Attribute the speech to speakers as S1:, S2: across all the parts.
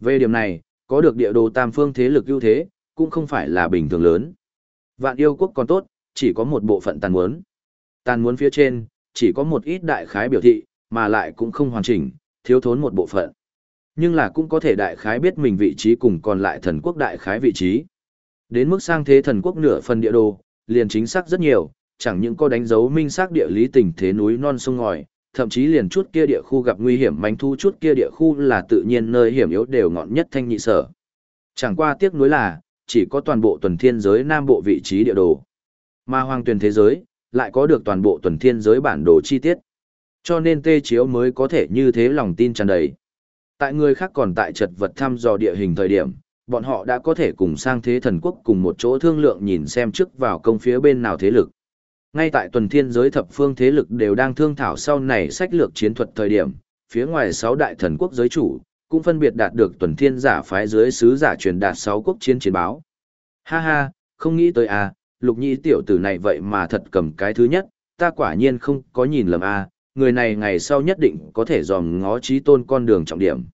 S1: Về điểm này, có được địa đồ tam phương thế lực ưu thế, cũng không phải là bình thường lớn. Vạn yêu quốc còn tốt, chỉ có một bộ phận tàn muốn. Tàn muốn phía trên, chỉ có một ít đại khái biểu thị, mà lại cũng không hoàn chỉnh, thiếu thốn một bộ phận. Nhưng là cũng có thể đại khái biết mình vị trí cùng còn lại thần quốc đại khái vị trí. Đến mức sang thế thần quốc nửa phần địa đồ, liền chính xác rất nhiều, chẳng những có đánh dấu minh xác địa lý tình thế núi non sông ngòi, thậm chí liền chút kia địa khu gặp nguy hiểm manh thu chút kia địa khu là tự nhiên nơi hiểm yếu đều ngọn nhất thanh nhị sở. Chẳng qua tiếc nuối là, chỉ có toàn bộ tuần thiên giới nam bộ vị trí địa đồ. Mà hoàng tuyển thế giới, lại có được toàn bộ tuần thiên giới bản đồ chi tiết. Cho nên tê chiếu mới có thể như thế lòng tin tràn đầy. Tại người khác còn tại trật vật thăm dò địa hình thời điểm, bọn họ đã có thể cùng sang thế thần quốc cùng một chỗ thương lượng nhìn xem trước vào công phía bên nào thế lực. Ngay tại tuần thiên giới thập phương thế lực đều đang thương thảo sau này sách lược chiến thuật thời điểm, phía ngoài sáu đại thần quốc giới chủ, cũng phân biệt đạt được tuần thiên giả phái dưới sứ giả truyền đạt sáu quốc chiến chiến báo. Ha ha, không nghĩ tới à, lục nhĩ tiểu tử này vậy mà thật cầm cái thứ nhất, ta quả nhiên không có nhìn lầm à, người này ngày sau nhất định có thể dòm ngó trí tôn con đường trọng điểm.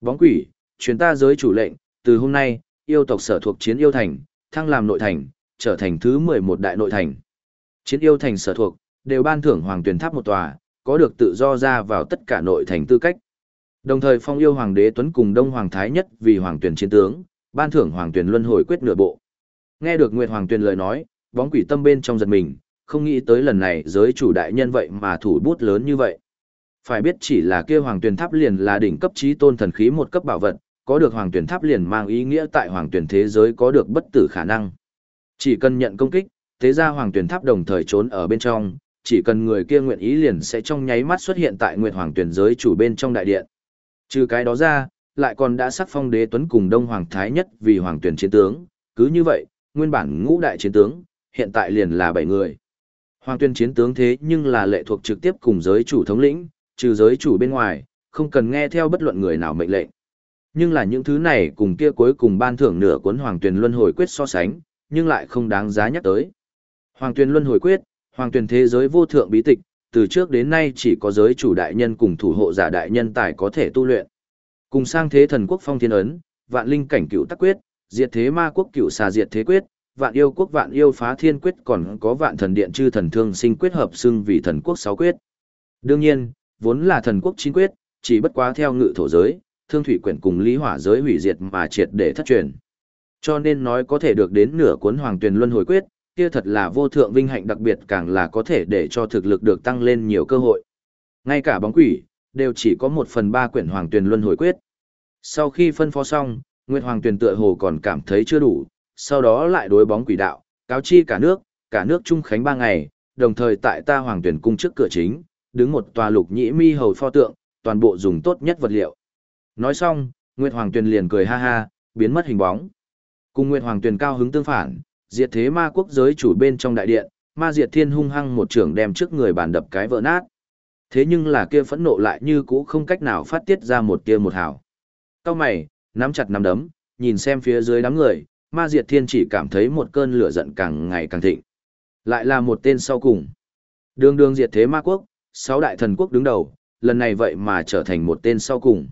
S1: Bóng quỷ, truyền ta giới chủ lệnh, từ hôm nay, yêu tộc sở thuộc chiến yêu thành, thăng làm nội thành, trở thành thứ 11 đại nội thành. Chiến yêu thành sở thuộc, đều ban thưởng hoàng tuyển tháp một tòa, có được tự do ra vào tất cả nội thành tư cách. Đồng thời phong yêu hoàng đế tuấn cùng đông hoàng thái nhất vì hoàng tuyển chiến tướng, ban thưởng hoàng tuyển luân hồi quyết nửa bộ. Nghe được Nguyệt Hoàng Tuyển lời nói, bóng quỷ tâm bên trong giật mình, không nghĩ tới lần này giới chủ đại nhân vậy mà thủ bút lớn như vậy. Phải biết chỉ là kia Hoàng Tuyển Tháp liền là đỉnh cấp trí tôn thần khí một cấp bảo vật, có được Hoàng Tuyển Tháp liền mang ý nghĩa tại Hoàng Tuyển thế giới có được bất tử khả năng. Chỉ cần nhận công kích, thế ra Hoàng Tuyển Tháp đồng thời trốn ở bên trong, chỉ cần người kia nguyện ý liền sẽ trong nháy mắt xuất hiện tại Nguyệt Hoàng Tuyển giới chủ bên trong đại điện. Trừ cái đó ra, lại còn đã sắc phong đế tuấn cùng Đông Hoàng Thái Nhất vì Hoàng Tuyển chiến tướng, cứ như vậy, nguyên bản ngũ đại chiến tướng, hiện tại liền là bảy người. Hoàng tuyên chiến tướng thế nhưng là lệ thuộc trực tiếp cùng giới chủ thống lĩnh, trừ giới chủ bên ngoài, không cần nghe theo bất luận người nào mệnh lệnh. Nhưng là những thứ này cùng kia cuối cùng ban thưởng nửa cuốn Hoàng Tuyền Luân Hồi Quyết so sánh, nhưng lại không đáng giá nhắc tới. Hoàng Tuyền Luân Hồi Quyết, Hoàng Tuyền thế giới vô thượng bí tịch, từ trước đến nay chỉ có giới chủ đại nhân cùng thủ hộ giả đại nhân tài có thể tu luyện. Cùng sang thế thần quốc phong thiên ấn, vạn linh cảnh cựu tắc quyết, diệt thế ma quốc cựu xà diệt thế quyết, vạn yêu quốc vạn yêu phá thiên quyết còn có vạn thần điện chư thần thương sinh quyết hợp xưng vì thần quốc sáu quyết. Đương nhiên, vốn là thần quốc chín quyết, chỉ bất quá theo ngự thổ giới, thương thủy quyển cùng lý hỏa giới hủy diệt mà triệt để thất truyền. Cho nên nói có thể được đến nửa cuốn hoàng tuyền luân hồi quyết, kia thật là vô thượng vinh hạnh đặc biệt càng là có thể để cho thực lực được tăng lên nhiều cơ hội. Ngay cả bóng quỷ, đều chỉ có một phần ba quyển hoàng tuyền luân hồi quyết. Sau khi phân phó xong, Nguyệt Hoàng Tuyền tựa hồ còn cảm thấy chưa đủ, sau đó lại đối bóng quỷ đạo, cáo chi cả nước, cả nước trung khánh ba ngày, đồng thời tại ta Hoàng Tuyền cung trước cửa chính, đứng một tòa lục nhĩ mi hầu pho tượng, toàn bộ dùng tốt nhất vật liệu. Nói xong, Nguyệt Hoàng Tuyền liền cười ha ha, biến mất hình bóng. Cùng Nguyệt Hoàng Tuyền cao hứng tương phản, diệt thế ma quốc giới chủ bên trong đại điện, ma diệt thiên hung hăng một trưởng đem trước người bàn đập cái vỡ nát. Thế nhưng là kia phẫn nộ lại như cũ không cách nào phát tiết ra một tia một hào. Cao mày, nắm chặt nắm đấm, nhìn xem phía dưới đám người, ma diệt thiên chỉ cảm thấy một cơn lửa giận càng ngày càng thịnh. Lại là một tên sau cùng. Đường đường diệt thế ma quốc, sáu đại thần quốc đứng đầu, lần này vậy mà trở thành một tên sau cùng.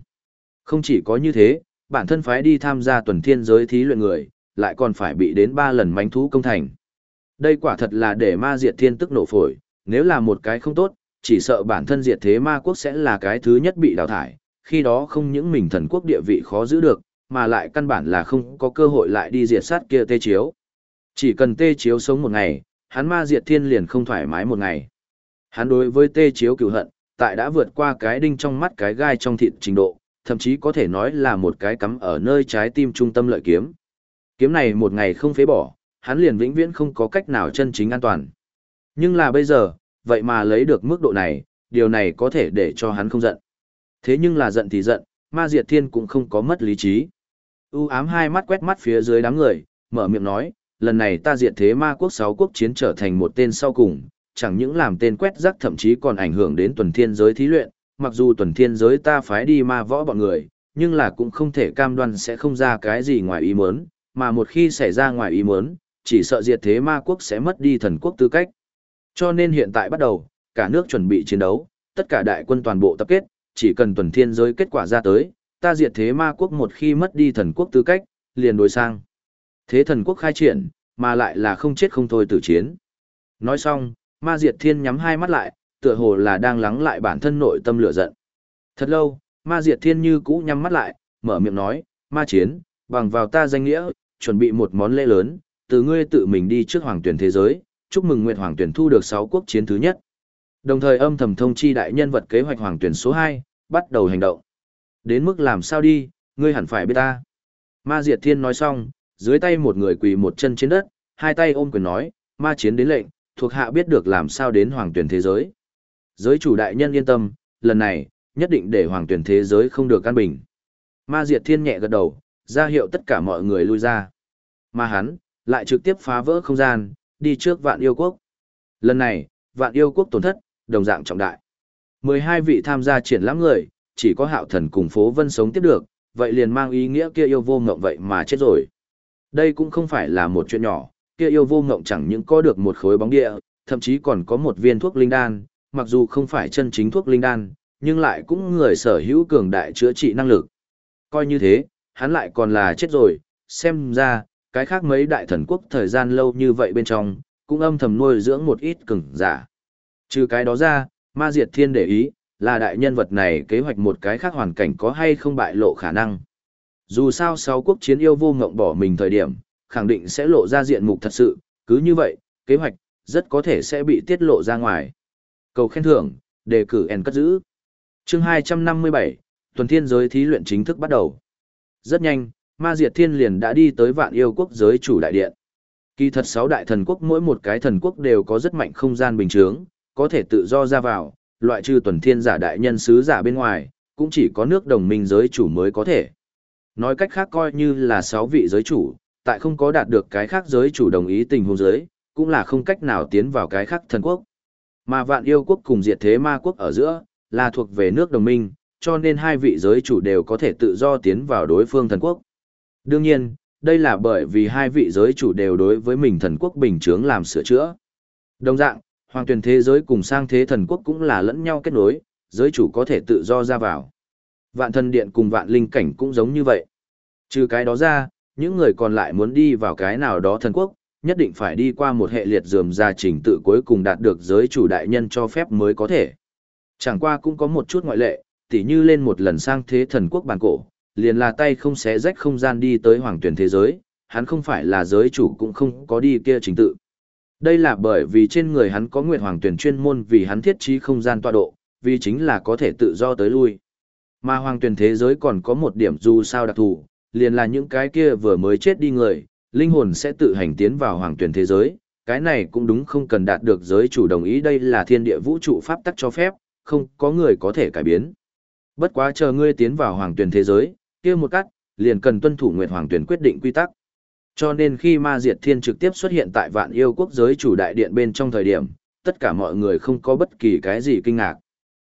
S1: Không chỉ có như thế, bản thân phái đi tham gia tuần thiên giới thí luyện người, lại còn phải bị đến ba lần mánh thú công thành. Đây quả thật là để ma diệt thiên tức nổ phổi, nếu là một cái không tốt, chỉ sợ bản thân diệt thế ma quốc sẽ là cái thứ nhất bị đào thải, khi đó không những mình thần quốc địa vị khó giữ được, mà lại căn bản là không có cơ hội lại đi diệt sát kia tê chiếu. Chỉ cần tê chiếu sống một ngày, hắn ma diệt thiên liền không thoải mái một ngày. Hắn đối với tê chiếu cựu hận, tại đã vượt qua cái đinh trong mắt cái gai trong thịt trình độ, thậm chí có thể nói là một cái cắm ở nơi trái tim trung tâm lợi kiếm. Kiếm này một ngày không phế bỏ, hắn liền vĩnh viễn không có cách nào chân chính an toàn. Nhưng là bây giờ, vậy mà lấy được mức độ này, điều này có thể để cho hắn không giận. Thế nhưng là giận thì giận, ma diệt thiên cũng không có mất lý trí. U ám hai mắt quét mắt phía dưới đám người, mở miệng nói, lần này ta diệt thế ma quốc sáu quốc chiến trở thành một tên sau cùng, chẳng những làm tên quét rác thậm chí còn ảnh hưởng đến tuần thiên giới thí luyện, mặc dù tuần thiên giới ta phái đi ma võ bọn người, nhưng là cũng không thể cam đoan sẽ không ra cái gì ngoài ý muốn, mà một khi xảy ra ngoài ý muốn, chỉ sợ diệt thế ma quốc sẽ mất đi thần quốc tư cách. Cho nên hiện tại bắt đầu, cả nước chuẩn bị chiến đấu, tất cả đại quân toàn bộ tập kết, chỉ cần tuần thiên giới kết quả ra tới, ta diệt thế ma quốc một khi mất đi thần quốc tư cách, liền đối sang. Thế thần quốc khai triển, mà lại là không chết không thôi tử chiến. Nói xong, ma diệt thiên nhắm hai mắt lại, tựa hồ là đang lắng lại bản thân nội tâm lửa giận. Thật lâu, ma diệt thiên như cũ nhắm mắt lại, mở miệng nói, ma chiến, bằng vào ta danh nghĩa, chuẩn bị một món lễ lớn, từ ngươi tự mình đi trước hoàng tuyển thế giới, chúc mừng Nguyệt Hoàng tuyển thu được 6 quốc chiến thứ nhất. Đồng thời âm thầm thông chi đại nhân vật kế hoạch hoàng tuyển số 2, bắt đầu hành động. Đến mức làm sao đi, ngươi hẳn phải biết ta. Ma Diệt Thiên nói xong, dưới tay một người quỳ một chân trên đất, hai tay ôm quyền nói, ma chiến đến lệnh, thuộc hạ biết được làm sao đến hoàng tuyển thế giới. Giới chủ đại nhân yên tâm, lần này, nhất định để hoàng tuyển thế giới không được căn bình. Ma Diệt Thiên nhẹ gật đầu, ra hiệu tất cả mọi người lui ra. Mà hắn, lại trực tiếp phá vỡ không gian, đi trước vạn yêu quốc. Lần này, vạn yêu quốc tổn thất, đồng dạng trọng đại. 12 vị tham gia triển lãm người, chỉ có hạo thần cùng phố vân sống tiếp được, vậy liền mang ý nghĩa kia yêu vô ngộng vậy mà chết rồi. Đây cũng không phải là một chuyện nhỏ, kia yêu vô ngộng chẳng những có được một khối bóng địa, thậm chí còn có một viên thuốc linh đan, mặc dù không phải chân chính thuốc linh đan, nhưng lại cũng người sở hữu cường đại chữa trị năng lực. Coi như thế, hắn lại còn là chết rồi, xem ra, cái khác mấy đại thần quốc thời gian lâu như vậy bên trong, cũng âm thầm nuôi dưỡng một ít cường giả. Trừ cái đó ra, ma diệt thiên để ý, là đại nhân vật này kế hoạch một cái khác hoàn cảnh có hay không bại lộ khả năng. Dù sao sáu quốc chiến yêu vô ngộng bỏ mình thời điểm, khẳng định sẽ lộ ra diện mục thật sự, cứ như vậy, kế hoạch, rất có thể sẽ bị tiết lộ ra ngoài. Cầu khen thưởng, đề cử en cất giữ. chương 257, tuần thiên giới thí luyện chính thức bắt đầu. Rất nhanh, ma diệt thiên liền đã đi tới vạn yêu quốc giới chủ đại điện. Kỳ thật sáu đại thần quốc mỗi một cái thần quốc đều có rất mạnh không gian bình chướng, có thể tự do ra vào, loại trừ tuần thiên giả đại nhân sứ giả bên ngoài, cũng chỉ có nước đồng minh giới chủ mới có thể. Nói cách khác coi như là sáu vị giới chủ, tại không có đạt được cái khác giới chủ đồng ý tình huống giới, cũng là không cách nào tiến vào cái khác thần quốc. Mà vạn yêu quốc cùng diệt thế ma quốc ở giữa, là thuộc về nước đồng minh, cho nên hai vị giới chủ đều có thể tự do tiến vào đối phương thần quốc. Đương nhiên, đây là bởi vì hai vị giới chủ đều đối với mình thần quốc bình chướng làm sửa chữa. Đồng dạng, hoàng tuyển thế giới cùng sang thế thần quốc cũng là lẫn nhau kết nối, giới chủ có thể tự do ra vào. Vạn thần điện cùng vạn linh cảnh cũng giống như vậy. Trừ cái đó ra, những người còn lại muốn đi vào cái nào đó thần quốc, nhất định phải đi qua một hệ liệt dườm ra trình tự cuối cùng đạt được giới chủ đại nhân cho phép mới có thể. Chẳng qua cũng có một chút ngoại lệ, tỉ như lên một lần sang thế thần quốc bản cổ, liền là tay không xé rách không gian đi tới hoàng tuyển thế giới, hắn không phải là giới chủ cũng không có đi kia trình tự. Đây là bởi vì trên người hắn có nguyệt hoàng tuyển chuyên môn vì hắn thiết trí không gian tọa độ, vì chính là có thể tự do tới lui. Mà hoàng tuyển thế giới còn có một điểm dù sao đặc thù, liền là những cái kia vừa mới chết đi người, linh hồn sẽ tự hành tiến vào hoàng tuyển thế giới, cái này cũng đúng không cần đạt được giới chủ đồng ý đây là thiên địa vũ trụ pháp tắc cho phép, không có người có thể cải biến. Bất quá chờ ngươi tiến vào hoàng tuyển thế giới, kia một cắt, liền cần tuân thủ Nguyệt Hoàng tuyển quyết định quy tắc. Cho nên khi Ma Diệt Thiên trực tiếp xuất hiện tại Vạn Yêu quốc giới chủ đại điện bên trong thời điểm, tất cả mọi người không có bất kỳ cái gì kinh ngạc.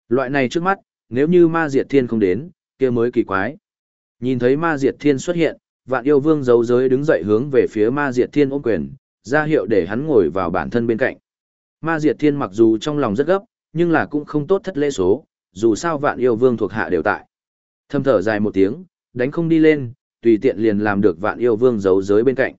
S1: Loại này trước mắt, nếu như Ma Diệt Thiên không đến, kia mới kỳ quái. Nhìn thấy Ma Diệt Thiên xuất hiện, Vạn Yêu Vương giấu giới đứng dậy hướng về phía Ma Diệt Thiên ôm quyền, ra hiệu để hắn ngồi vào bản thân bên cạnh. Ma Diệt Thiên mặc dù trong lòng rất gấp, nhưng là cũng không tốt thất lễ số, dù sao Vạn Yêu Vương thuộc hạ đều tại. Thâm thở dài một tiếng, đánh không đi lên, tùy tiện liền làm được vạn yêu vương giấu giới bên cạnh.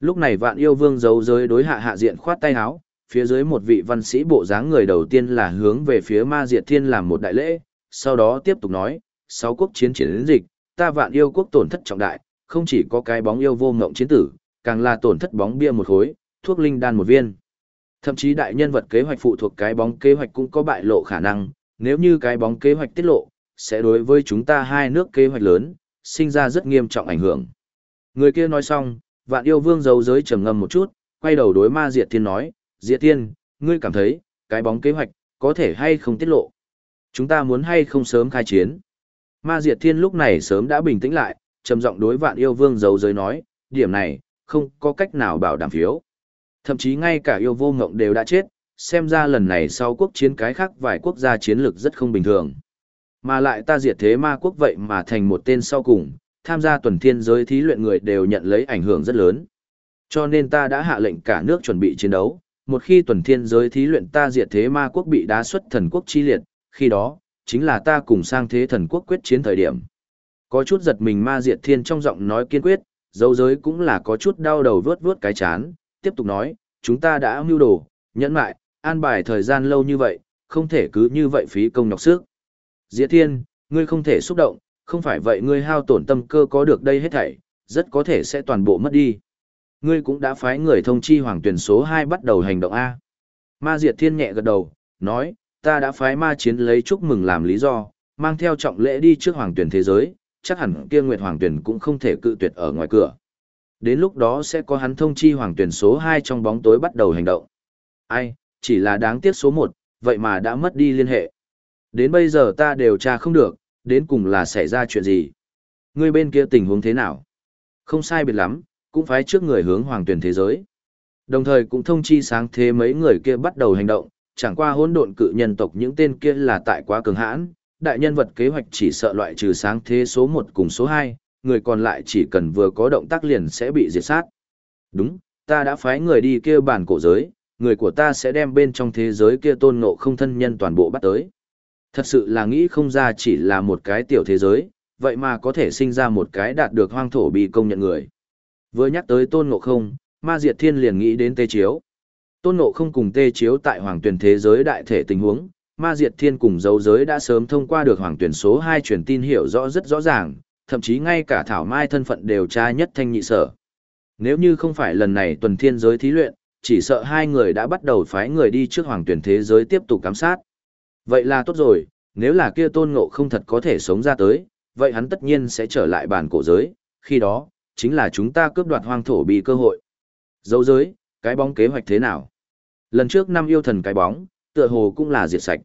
S1: Lúc này vạn yêu vương giấu giới đối hạ hạ diện khoát tay áo, phía dưới một vị văn sĩ bộ dáng người đầu tiên là hướng về phía ma diệt thiên làm một đại lễ, sau đó tiếp tục nói, sáu quốc chiến chiến đến dịch, ta vạn yêu quốc tổn thất trọng đại, không chỉ có cái bóng yêu vô ngộng chiến tử, càng là tổn thất bóng bia một khối, thuốc linh đan một viên. Thậm chí đại nhân vật kế hoạch phụ thuộc cái bóng kế hoạch cũng có bại lộ khả năng, nếu như cái bóng kế hoạch tiết lộ, sẽ đối với chúng ta hai nước kế hoạch lớn, sinh ra rất nghiêm trọng ảnh hưởng. Người kia nói xong, vạn yêu vương giấu giới trầm ngâm một chút, quay đầu đối ma diệt thiên nói, diệt thiên, ngươi cảm thấy, cái bóng kế hoạch, có thể hay không tiết lộ. Chúng ta muốn hay không sớm khai chiến. Ma diệt thiên lúc này sớm đã bình tĩnh lại, trầm giọng đối vạn yêu vương giấu giới nói, điểm này, không có cách nào bảo đảm phiếu. Thậm chí ngay cả yêu vô ngộng đều đã chết, xem ra lần này sau quốc chiến cái khác vài quốc gia chiến lược rất không bình thường. Mà lại ta diệt thế ma quốc vậy mà thành một tên sau cùng, tham gia tuần thiên giới thí luyện người đều nhận lấy ảnh hưởng rất lớn. Cho nên ta đã hạ lệnh cả nước chuẩn bị chiến đấu, một khi tuần thiên giới thí luyện ta diệt thế ma quốc bị đá xuất thần quốc chi liệt, khi đó, chính là ta cùng sang thế thần quốc quyết chiến thời điểm. Có chút giật mình ma diệt thiên trong giọng nói kiên quyết, dấu giới cũng là có chút đau đầu vớt vớt cái chán, tiếp tục nói, chúng ta đã mưu đồ, nhẫn mại, an bài thời gian lâu như vậy, không thể cứ như vậy phí công nhọc sức. Diệt thiên, ngươi không thể xúc động, không phải vậy ngươi hao tổn tâm cơ có được đây hết thảy, rất có thể sẽ toàn bộ mất đi. Ngươi cũng đã phái người thông chi hoàng tuyển số 2 bắt đầu hành động A. Ma Diệt Thiên nhẹ gật đầu, nói, ta đã phái ma chiến lấy chúc mừng làm lý do, mang theo trọng lễ đi trước hoàng tuyển thế giới, chắc hẳn kia Nguyệt Hoàng tuyển cũng không thể cự tuyệt ở ngoài cửa. Đến lúc đó sẽ có hắn thông chi hoàng tuyển số 2 trong bóng tối bắt đầu hành động. Ai, chỉ là đáng tiếc số một vậy mà đã mất đi liên hệ. Đến bây giờ ta đều tra không được, đến cùng là xảy ra chuyện gì. Ngươi bên kia tình huống thế nào? Không sai biệt lắm, cũng phải trước người hướng hoàng tuyển thế giới. Đồng thời cũng thông chi sáng thế mấy người kia bắt đầu hành động, chẳng qua hỗn độn cự nhân tộc những tên kia là tại quá cường hãn, đại nhân vật kế hoạch chỉ sợ loại trừ sáng thế số 1 cùng số 2, người còn lại chỉ cần vừa có động tác liền sẽ bị diệt sát. Đúng, ta đã phái người đi kêu bản cổ giới, người của ta sẽ đem bên trong thế giới kia tôn ngộ không thân nhân toàn bộ bắt tới. Thật sự là nghĩ không ra chỉ là một cái tiểu thế giới, vậy mà có thể sinh ra một cái đạt được hoang thổ bị công nhận người. Vừa nhắc tới tôn ngộ không, ma diệt thiên liền nghĩ đến tê chiếu. Tôn ngộ không cùng tê chiếu tại hoàng tuyển thế giới đại thể tình huống, ma diệt thiên cùng dấu giới đã sớm thông qua được hoàng tuyển số 2 truyền tin hiểu rõ rất rõ ràng, thậm chí ngay cả thảo mai thân phận đều tra nhất thanh nhị sở. Nếu như không phải lần này tuần thiên giới thí luyện, chỉ sợ hai người đã bắt đầu phái người đi trước hoàng tuyển thế giới tiếp tục giám sát. Vậy là tốt rồi, nếu là kia tôn ngộ không thật có thể sống ra tới, vậy hắn tất nhiên sẽ trở lại bản cổ giới, khi đó, chính là chúng ta cướp đoạt hoang thổ bị cơ hội. Dấu giới, cái bóng kế hoạch thế nào? Lần trước năm yêu thần cái bóng, tựa hồ cũng là diệt sạch.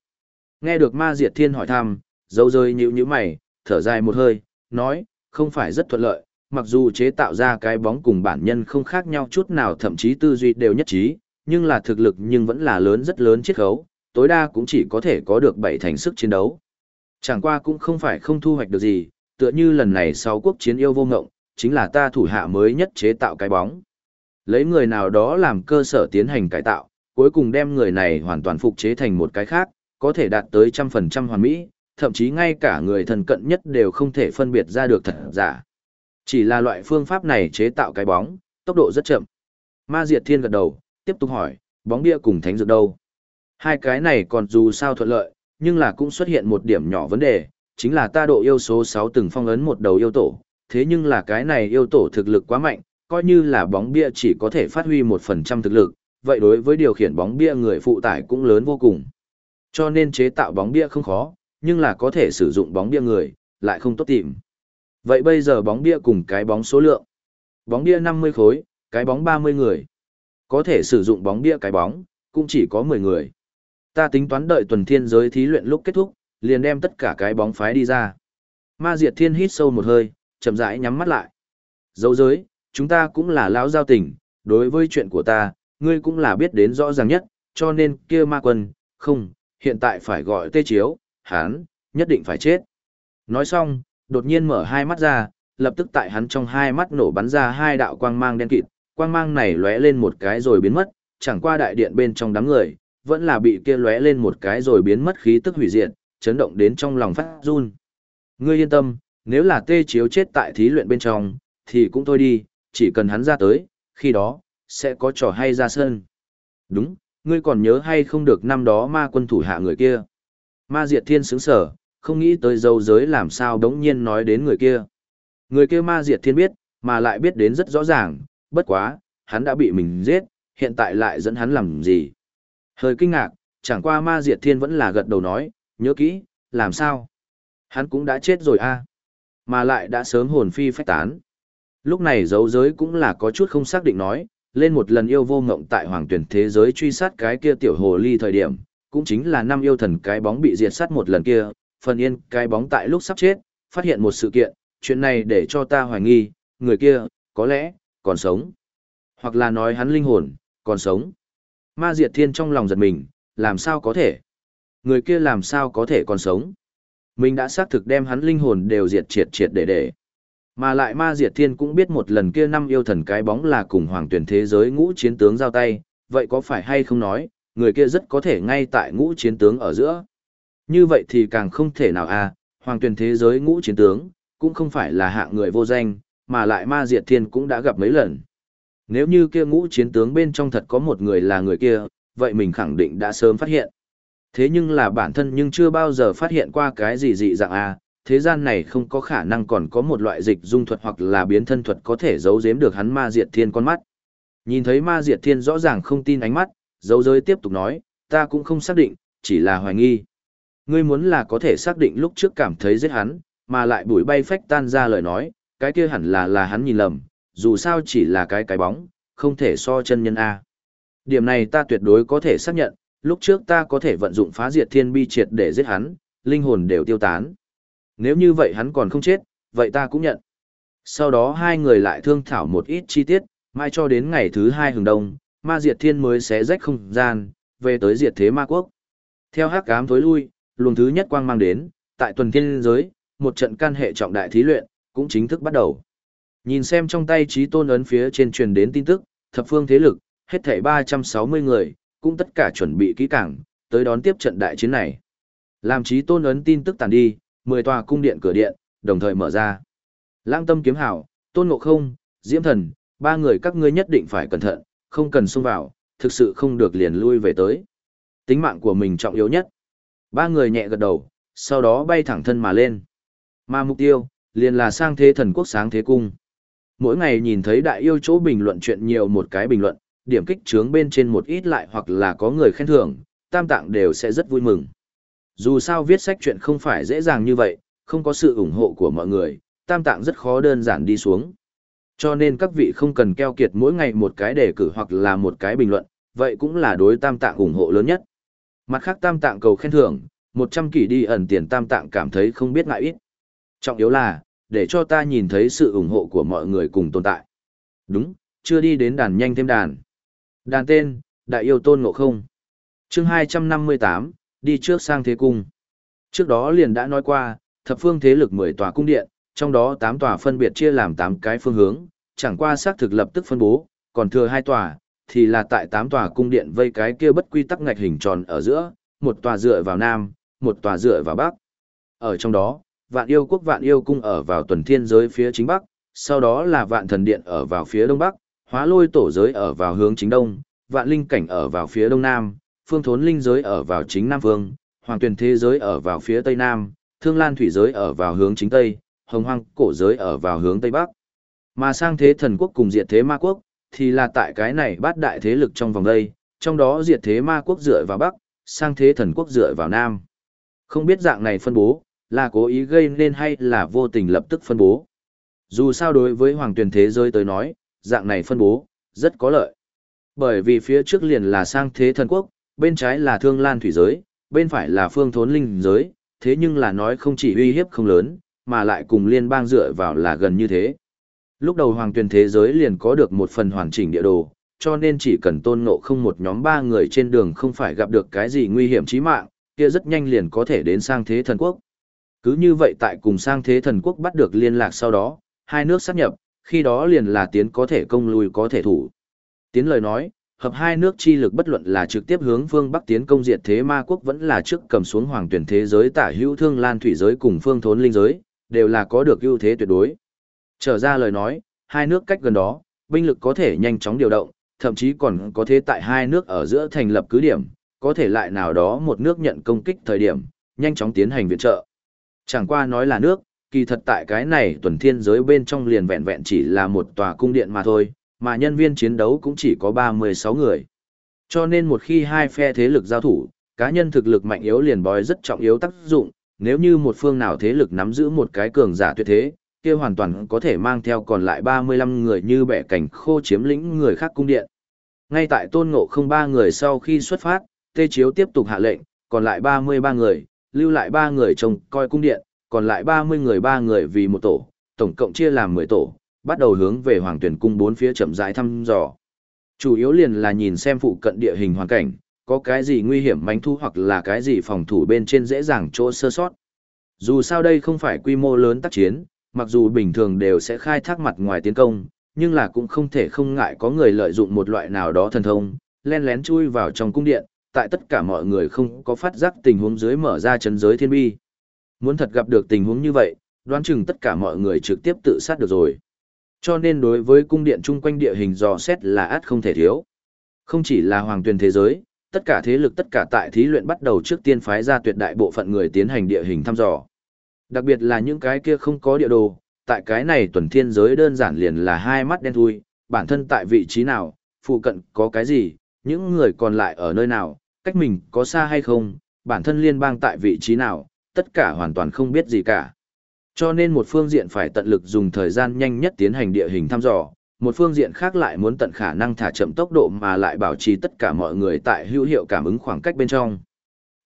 S1: Nghe được ma diệt thiên hỏi thăm, dấu giới nhíu như mày, thở dài một hơi, nói, không phải rất thuận lợi, mặc dù chế tạo ra cái bóng cùng bản nhân không khác nhau chút nào thậm chí tư duy đều nhất trí, nhưng là thực lực nhưng vẫn là lớn rất lớn chiết khấu, tối đa cũng chỉ có thể có được bảy thành sức chiến đấu. Chẳng qua cũng không phải không thu hoạch được gì, tựa như lần này sau quốc chiến yêu vô ngộng, chính là ta thủ hạ mới nhất chế tạo cái bóng. Lấy người nào đó làm cơ sở tiến hành cải tạo, cuối cùng đem người này hoàn toàn phục chế thành một cái khác, có thể đạt tới trăm phần trăm hoàn mỹ, thậm chí ngay cả người thân cận nhất đều không thể phân biệt ra được thật giả. Chỉ là loại phương pháp này chế tạo cái bóng, tốc độ rất chậm. Ma Diệt Thiên gật đầu, tiếp tục hỏi, bóng bia cùng thánh dược đâu? Hai cái này còn dù sao thuận lợi, nhưng là cũng xuất hiện một điểm nhỏ vấn đề, chính là ta độ yêu số 6 từng phong ấn một đầu yêu tổ, thế nhưng là cái này yêu tổ thực lực quá mạnh, coi như là bóng bia chỉ có thể phát huy 1% thực lực, vậy đối với điều khiển bóng bia người phụ tải cũng lớn vô cùng. Cho nên chế tạo bóng bia không khó, nhưng là có thể sử dụng bóng bia người, lại không tốt tìm. Vậy bây giờ bóng bia cùng cái bóng số lượng. Bóng bia 50 khối, cái bóng 30 người. Có thể sử dụng bóng bia cái bóng, cũng chỉ có 10 người. Ta tính toán đợi tuần thiên giới thí luyện lúc kết thúc, liền đem tất cả cái bóng phái đi ra. Ma Diệt Thiên hít sâu một hơi, chậm rãi nhắm mắt lại. Dấu giới, chúng ta cũng là lão giao tình, đối với chuyện của ta, ngươi cũng là biết đến rõ ràng nhất, cho nên kia ma quân, không, hiện tại phải gọi tê chiếu, hán, nhất định phải chết. Nói xong, đột nhiên mở hai mắt ra, lập tức tại hắn trong hai mắt nổ bắn ra hai đạo quang mang đen kịt, quang mang này lóe lên một cái rồi biến mất, chẳng qua đại điện bên trong đám người, vẫn là bị kia lóe lên một cái rồi biến mất khí tức hủy diệt, chấn động đến trong lòng phát run. Ngươi yên tâm, nếu là tê chiếu chết tại thí luyện bên trong, thì cũng thôi đi, chỉ cần hắn ra tới, khi đó, sẽ có trò hay ra sân. Đúng, ngươi còn nhớ hay không được năm đó ma quân thủ hạ người kia. Ma diệt thiên sướng sở, không nghĩ tới dâu giới làm sao đống nhiên nói đến người kia. Người kia ma diệt thiên biết, mà lại biết đến rất rõ ràng, bất quá, hắn đã bị mình giết, hiện tại lại dẫn hắn làm gì. Hơi kinh ngạc, chẳng qua ma diệt thiên vẫn là gật đầu nói, nhớ kỹ, làm sao? Hắn cũng đã chết rồi a Mà lại đã sớm hồn phi phách tán. Lúc này dấu giới cũng là có chút không xác định nói, lên một lần yêu vô ngộng tại hoàng tuyển thế giới truy sát cái kia tiểu hồ ly thời điểm, cũng chính là năm yêu thần cái bóng bị diệt sát một lần kia, phần yên cái bóng tại lúc sắp chết, phát hiện một sự kiện, chuyện này để cho ta hoài nghi, người kia, có lẽ, còn sống. Hoặc là nói hắn linh hồn, còn sống. Ma diệt thiên trong lòng giật mình, làm sao có thể? Người kia làm sao có thể còn sống? Mình đã xác thực đem hắn linh hồn đều diệt triệt triệt để để. Mà lại ma diệt thiên cũng biết một lần kia năm yêu thần cái bóng là cùng hoàng tuyển thế giới ngũ chiến tướng giao tay, vậy có phải hay không nói, người kia rất có thể ngay tại ngũ chiến tướng ở giữa. Như vậy thì càng không thể nào à, hoàng tuyển thế giới ngũ chiến tướng, cũng không phải là hạng người vô danh, mà lại ma diệt thiên cũng đã gặp mấy lần. Nếu như kia ngũ chiến tướng bên trong thật có một người là người kia, vậy mình khẳng định đã sớm phát hiện. Thế nhưng là bản thân nhưng chưa bao giờ phát hiện qua cái gì dị dạng A, thế gian này không có khả năng còn có một loại dịch dung thuật hoặc là biến thân thuật có thể giấu giếm được hắn ma diệt thiên con mắt. Nhìn thấy ma diệt thiên rõ ràng không tin ánh mắt, dấu giới tiếp tục nói, ta cũng không xác định, chỉ là hoài nghi. Ngươi muốn là có thể xác định lúc trước cảm thấy giết hắn, mà lại bụi bay phách tan ra lời nói, cái kia hẳn là là hắn nhìn lầm, dù sao chỉ là cái cái bóng, không thể so chân nhân A. Điểm này ta tuyệt đối có thể xác nhận, lúc trước ta có thể vận dụng phá diệt thiên bi triệt để giết hắn, linh hồn đều tiêu tán. Nếu như vậy hắn còn không chết, vậy ta cũng nhận. Sau đó hai người lại thương thảo một ít chi tiết, mai cho đến ngày thứ hai hừng đông, ma diệt thiên mới xé rách không gian, về tới diệt thế ma quốc. Theo hắc cám tối lui, luồng thứ nhất quang mang đến, tại tuần thiên giới, một trận can hệ trọng đại thí luyện, cũng chính thức bắt đầu. Nhìn xem trong tay trí tôn ấn phía trên truyền đến tin tức, thập phương thế lực, hết thảy 360 người, cũng tất cả chuẩn bị kỹ càng, tới đón tiếp trận đại chiến này. Làm trí tôn ấn tin tức tàn đi, 10 tòa cung điện cửa điện, đồng thời mở ra. Lãng tâm kiếm hảo, tôn ngộ không, diễm thần, ba người các ngươi nhất định phải cẩn thận, không cần xông vào, thực sự không được liền lui về tới. Tính mạng của mình trọng yếu nhất. Ba người nhẹ gật đầu, sau đó bay thẳng thân mà lên. Mà mục tiêu, liền là sang thế thần quốc sáng thế cung. Mỗi ngày nhìn thấy đại yêu chỗ bình luận chuyện nhiều một cái bình luận, điểm kích trướng bên trên một ít lại hoặc là có người khen thưởng, tam tạng đều sẽ rất vui mừng. Dù sao viết sách chuyện không phải dễ dàng như vậy, không có sự ủng hộ của mọi người, tam tạng rất khó đơn giản đi xuống. Cho nên các vị không cần keo kiệt mỗi ngày một cái đề cử hoặc là một cái bình luận, vậy cũng là đối tam tạng ủng hộ lớn nhất. Mặt khác tam tạng cầu khen thưởng, 100 kỷ đi ẩn tiền tam tạng cảm thấy không biết ngại ít. Trọng yếu là, để cho ta nhìn thấy sự ủng hộ của mọi người cùng tồn tại. Đúng, chưa đi đến đàn nhanh thêm đàn. Đàn tên, Đại yêu tôn ngộ không. chương 258, đi trước sang thế cung. Trước đó liền đã nói qua, thập phương thế lực 10 tòa cung điện, trong đó 8 tòa phân biệt chia làm 8 cái phương hướng, chẳng qua xác thực lập tức phân bố, còn thừa hai tòa, thì là tại tám tòa cung điện vây cái kia bất quy tắc ngạch hình tròn ở giữa, một tòa dựa vào nam, một tòa dựa vào bắc. Ở trong đó, vạn yêu quốc vạn yêu cung ở vào tuần thiên giới phía chính bắc, sau đó là vạn thần điện ở vào phía đông bắc, hóa lôi tổ giới ở vào hướng chính đông, vạn linh cảnh ở vào phía đông nam, phương thốn linh giới ở vào chính nam phương, hoàng tuyền thế giới ở vào phía tây nam, thương lan thủy giới ở vào hướng chính tây, hồng hoang cổ giới ở vào hướng tây bắc. Mà sang thế thần quốc cùng diệt thế ma quốc, thì là tại cái này bát đại thế lực trong vòng đây, trong đó diệt thế ma quốc dựa vào bắc, sang thế thần quốc dựa vào nam. Không biết dạng này phân bố, là cố ý gây nên hay là vô tình lập tức phân bố. Dù sao đối với hoàng tuyển thế giới tới nói, dạng này phân bố, rất có lợi. Bởi vì phía trước liền là sang thế thần quốc, bên trái là thương lan thủy giới, bên phải là phương thốn linh giới, thế nhưng là nói không chỉ uy hiếp không lớn, mà lại cùng liên bang dựa vào là gần như thế. Lúc đầu hoàng tuyển thế giới liền có được một phần hoàn chỉnh địa đồ, cho nên chỉ cần tôn ngộ không một nhóm ba người trên đường không phải gặp được cái gì nguy hiểm chí mạng, kia rất nhanh liền có thể đến sang thế thần quốc. Cứ như vậy tại cùng sang thế thần quốc bắt được liên lạc sau đó, hai nước sát nhập, khi đó liền là tiến có thể công lui có thể thủ. Tiến lời nói, hợp hai nước chi lực bất luận là trực tiếp hướng phương Bắc tiến công diệt thế ma quốc vẫn là trước cầm xuống hoàng tuyển thế giới tả hữu thương lan thủy giới cùng phương thốn linh giới, đều là có được ưu thế tuyệt đối. Trở ra lời nói, hai nước cách gần đó, binh lực có thể nhanh chóng điều động, thậm chí còn có thể tại hai nước ở giữa thành lập cứ điểm, có thể lại nào đó một nước nhận công kích thời điểm, nhanh chóng tiến hành viện trợ. Chẳng qua nói là nước, kỳ thật tại cái này tuần thiên giới bên trong liền vẹn vẹn chỉ là một tòa cung điện mà thôi, mà nhân viên chiến đấu cũng chỉ có 36 người. Cho nên một khi hai phe thế lực giao thủ, cá nhân thực lực mạnh yếu liền bói rất trọng yếu tác dụng, nếu như một phương nào thế lực nắm giữ một cái cường giả tuyệt thế, kia hoàn toàn có thể mang theo còn lại 35 người như bẻ cảnh khô chiếm lĩnh người khác cung điện. Ngay tại tôn ngộ không ba người sau khi xuất phát, Tê Chiếu tiếp tục hạ lệnh, còn lại 33 người, lưu lại ba người trông coi cung điện, còn lại 30 người ba người vì một tổ, tổng cộng chia làm 10 tổ, bắt đầu hướng về Hoàng Tuyển cung bốn phía chậm rãi thăm dò. Chủ yếu liền là nhìn xem phụ cận địa hình hoàn cảnh, có cái gì nguy hiểm manh thu hoặc là cái gì phòng thủ bên trên dễ dàng chỗ sơ sót. Dù sao đây không phải quy mô lớn tác chiến, mặc dù bình thường đều sẽ khai thác mặt ngoài tiến công, nhưng là cũng không thể không ngại có người lợi dụng một loại nào đó thần thông, len lén chui vào trong cung điện, tại tất cả mọi người không có phát giác tình huống dưới mở ra chấn giới thiên bi. Muốn thật gặp được tình huống như vậy, đoán chừng tất cả mọi người trực tiếp tự sát được rồi. Cho nên đối với cung điện chung quanh địa hình dò xét là át không thể thiếu. Không chỉ là hoàng tuyển thế giới, tất cả thế lực tất cả tại thí luyện bắt đầu trước tiên phái ra tuyệt đại bộ phận người tiến hành địa hình thăm dò. Đặc biệt là những cái kia không có địa đồ, tại cái này tuần thiên giới đơn giản liền là hai mắt đen thui, bản thân tại vị trí nào, phụ cận có cái gì, những người còn lại ở nơi nào, cách mình có xa hay không, bản thân liên bang tại vị trí nào, tất cả hoàn toàn không biết gì cả. Cho nên một phương diện phải tận lực dùng thời gian nhanh nhất tiến hành địa hình thăm dò, một phương diện khác lại muốn tận khả năng thả chậm tốc độ mà lại bảo trì tất cả mọi người tại hữu hiệu cảm ứng khoảng cách bên trong.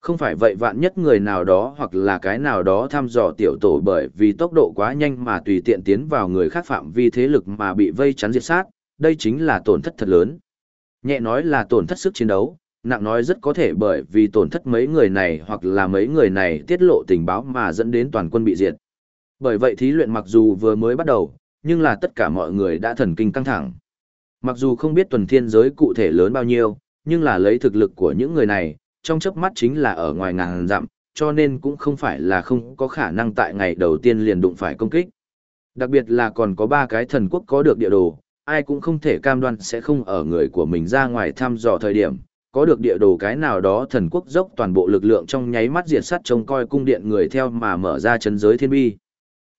S1: Không phải vậy vạn nhất người nào đó hoặc là cái nào đó thăm dò tiểu tổ bởi vì tốc độ quá nhanh mà tùy tiện tiến vào người khác phạm vi thế lực mà bị vây chắn diệt sát, đây chính là tổn thất thật lớn. Nhẹ nói là tổn thất sức chiến đấu, nặng nói rất có thể bởi vì tổn thất mấy người này hoặc là mấy người này tiết lộ tình báo mà dẫn đến toàn quân bị diệt. Bởi vậy thí luyện mặc dù vừa mới bắt đầu, nhưng là tất cả mọi người đã thần kinh căng thẳng. Mặc dù không biết tuần thiên giới cụ thể lớn bao nhiêu, nhưng là lấy thực lực của những người này, trong chớp mắt chính là ở ngoài ngàn dặm, cho nên cũng không phải là không có khả năng tại ngày đầu tiên liền đụng phải công kích. Đặc biệt là còn có ba cái thần quốc có được địa đồ, ai cũng không thể cam đoan sẽ không ở người của mình ra ngoài thăm dò thời điểm, có được địa đồ cái nào đó thần quốc dốc toàn bộ lực lượng trong nháy mắt diệt sát trông coi cung điện người theo mà mở ra chân giới thiên bi.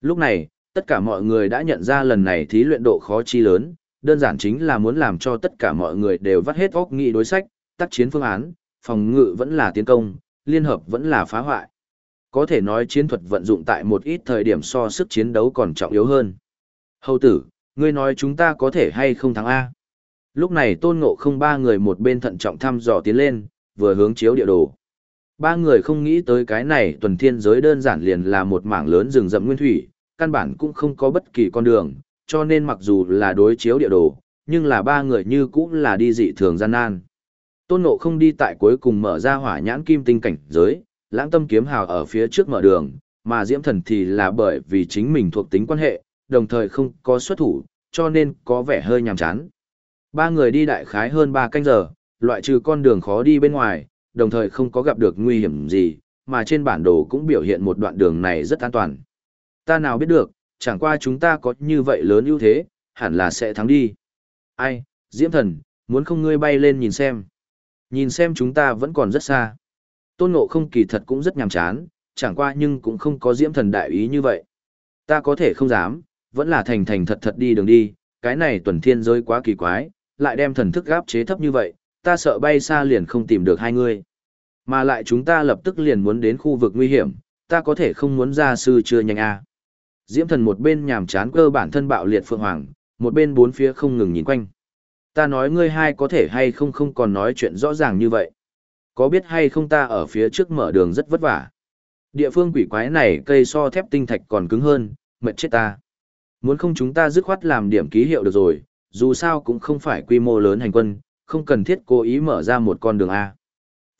S1: Lúc này, tất cả mọi người đã nhận ra lần này thí luyện độ khó chi lớn, đơn giản chính là muốn làm cho tất cả mọi người đều vắt hết óc nghị đối sách, tác chiến phương án, phòng ngự vẫn là tiến công, liên hợp vẫn là phá hoại. Có thể nói chiến thuật vận dụng tại một ít thời điểm so sức chiến đấu còn trọng yếu hơn. Hầu tử, ngươi nói chúng ta có thể hay không thắng A. Lúc này tôn ngộ không ba người một bên thận trọng thăm dò tiến lên, vừa hướng chiếu địa đồ. Ba người không nghĩ tới cái này tuần thiên giới đơn giản liền là một mảng lớn rừng rậm nguyên thủy, căn bản cũng không có bất kỳ con đường, cho nên mặc dù là đối chiếu địa đồ, nhưng là ba người như cũng là đi dị thường gian nan. Tôn Ngộ không đi tại cuối cùng mở ra hỏa nhãn kim tinh cảnh giới, lãng tâm kiếm hào ở phía trước mở đường, mà Diễm Thần thì là bởi vì chính mình thuộc tính quan hệ, đồng thời không có xuất thủ, cho nên có vẻ hơi nhàm chán. Ba người đi đại khái hơn ba canh giờ, loại trừ con đường khó đi bên ngoài, đồng thời không có gặp được nguy hiểm gì, mà trên bản đồ cũng biểu hiện một đoạn đường này rất an toàn. Ta nào biết được, chẳng qua chúng ta có như vậy lớn ưu thế, hẳn là sẽ thắng đi. Ai, Diễm Thần, muốn không ngươi bay lên nhìn xem. Nhìn xem chúng ta vẫn còn rất xa. Tôn Ngộ không kỳ thật cũng rất nhàm chán, chẳng qua nhưng cũng không có Diễm Thần đại ý như vậy. Ta có thể không dám, vẫn là thành thành thật thật đi đường đi, cái này tuần thiên rơi quá kỳ quái, lại đem thần thức gáp chế thấp như vậy, ta sợ bay xa liền không tìm được hai người. Mà lại chúng ta lập tức liền muốn đến khu vực nguy hiểm, ta có thể không muốn ra sư chưa nhanh a. Diễm thần một bên nhàm chán cơ bản thân bạo liệt phượng hoàng, một bên bốn phía không ngừng nhìn quanh. Ta nói ngươi hai có thể hay không không còn nói chuyện rõ ràng như vậy. Có biết hay không ta ở phía trước mở đường rất vất vả. Địa phương quỷ quái này cây so thép tinh thạch còn cứng hơn, mệt chết ta. Muốn không chúng ta dứt khoát làm điểm ký hiệu được rồi, dù sao cũng không phải quy mô lớn hành quân, không cần thiết cố ý mở ra một con đường A.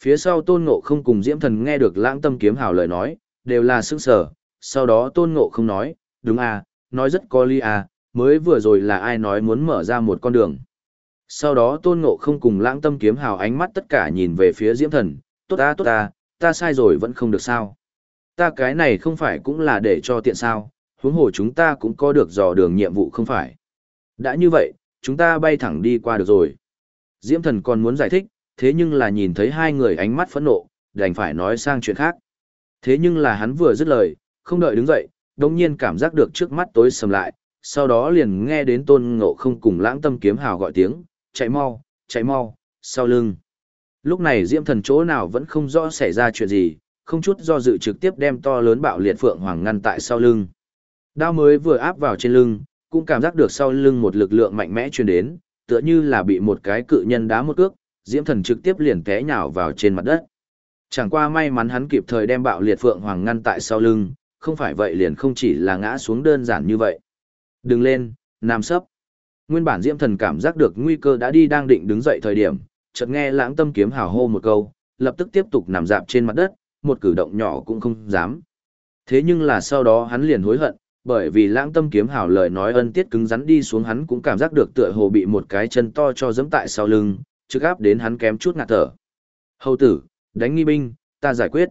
S1: Phía sau tôn ngộ không cùng diễm thần nghe được lãng tâm kiếm hào lời nói, đều là sức sở, sau đó tôn ngộ không nói, đúng A, nói rất có ly A, mới vừa rồi là ai nói muốn mở ra một con đường. Sau đó tôn ngộ không cùng lãng tâm kiếm hào ánh mắt tất cả nhìn về phía diễm thần, tốt ta tốt ta, ta sai rồi vẫn không được sao. Ta cái này không phải cũng là để cho tiện sao, huống hồ chúng ta cũng có được dò đường nhiệm vụ không phải. Đã như vậy, chúng ta bay thẳng đi qua được rồi. Diễm thần còn muốn giải thích, thế nhưng là nhìn thấy hai người ánh mắt phẫn nộ, đành phải nói sang chuyện khác. Thế nhưng là hắn vừa dứt lời, không đợi đứng dậy, đồng nhiên cảm giác được trước mắt tối sầm lại, sau đó liền nghe đến tôn ngộ không cùng lãng tâm kiếm hào gọi tiếng, chạy mau, chạy mau, sau lưng. Lúc này diễm thần chỗ nào vẫn không rõ xảy ra chuyện gì, không chút do dự trực tiếp đem to lớn bạo liệt phượng hoàng ngăn tại sau lưng. Đao mới vừa áp vào trên lưng, cũng cảm giác được sau lưng một lực lượng mạnh mẽ truyền đến, tựa như là bị một cái cự nhân đá một cước, Diễm Thần trực tiếp liền té nhào vào trên mặt đất. Chẳng qua may mắn hắn kịp thời đem bạo liệt phượng hoàng ngăn tại sau lưng, không phải vậy liền không chỉ là ngã xuống đơn giản như vậy. Đừng lên, nam sấp. Nguyên bản Diễm Thần cảm giác được nguy cơ đã đi đang định đứng dậy thời điểm, chợt nghe lãng tâm kiếm hào hô một câu, lập tức tiếp tục nằm dạp trên mặt đất, một cử động nhỏ cũng không dám. Thế nhưng là sau đó hắn liền hối hận, bởi vì lãng tâm kiếm hào lời nói ân tiết cứng rắn đi xuống hắn cũng cảm giác được tựa hồ bị một cái chân to cho dẫm tại sau lưng, trực áp đến hắn kém chút ngạt thở. Hầu tử, đánh nghi binh, ta giải quyết.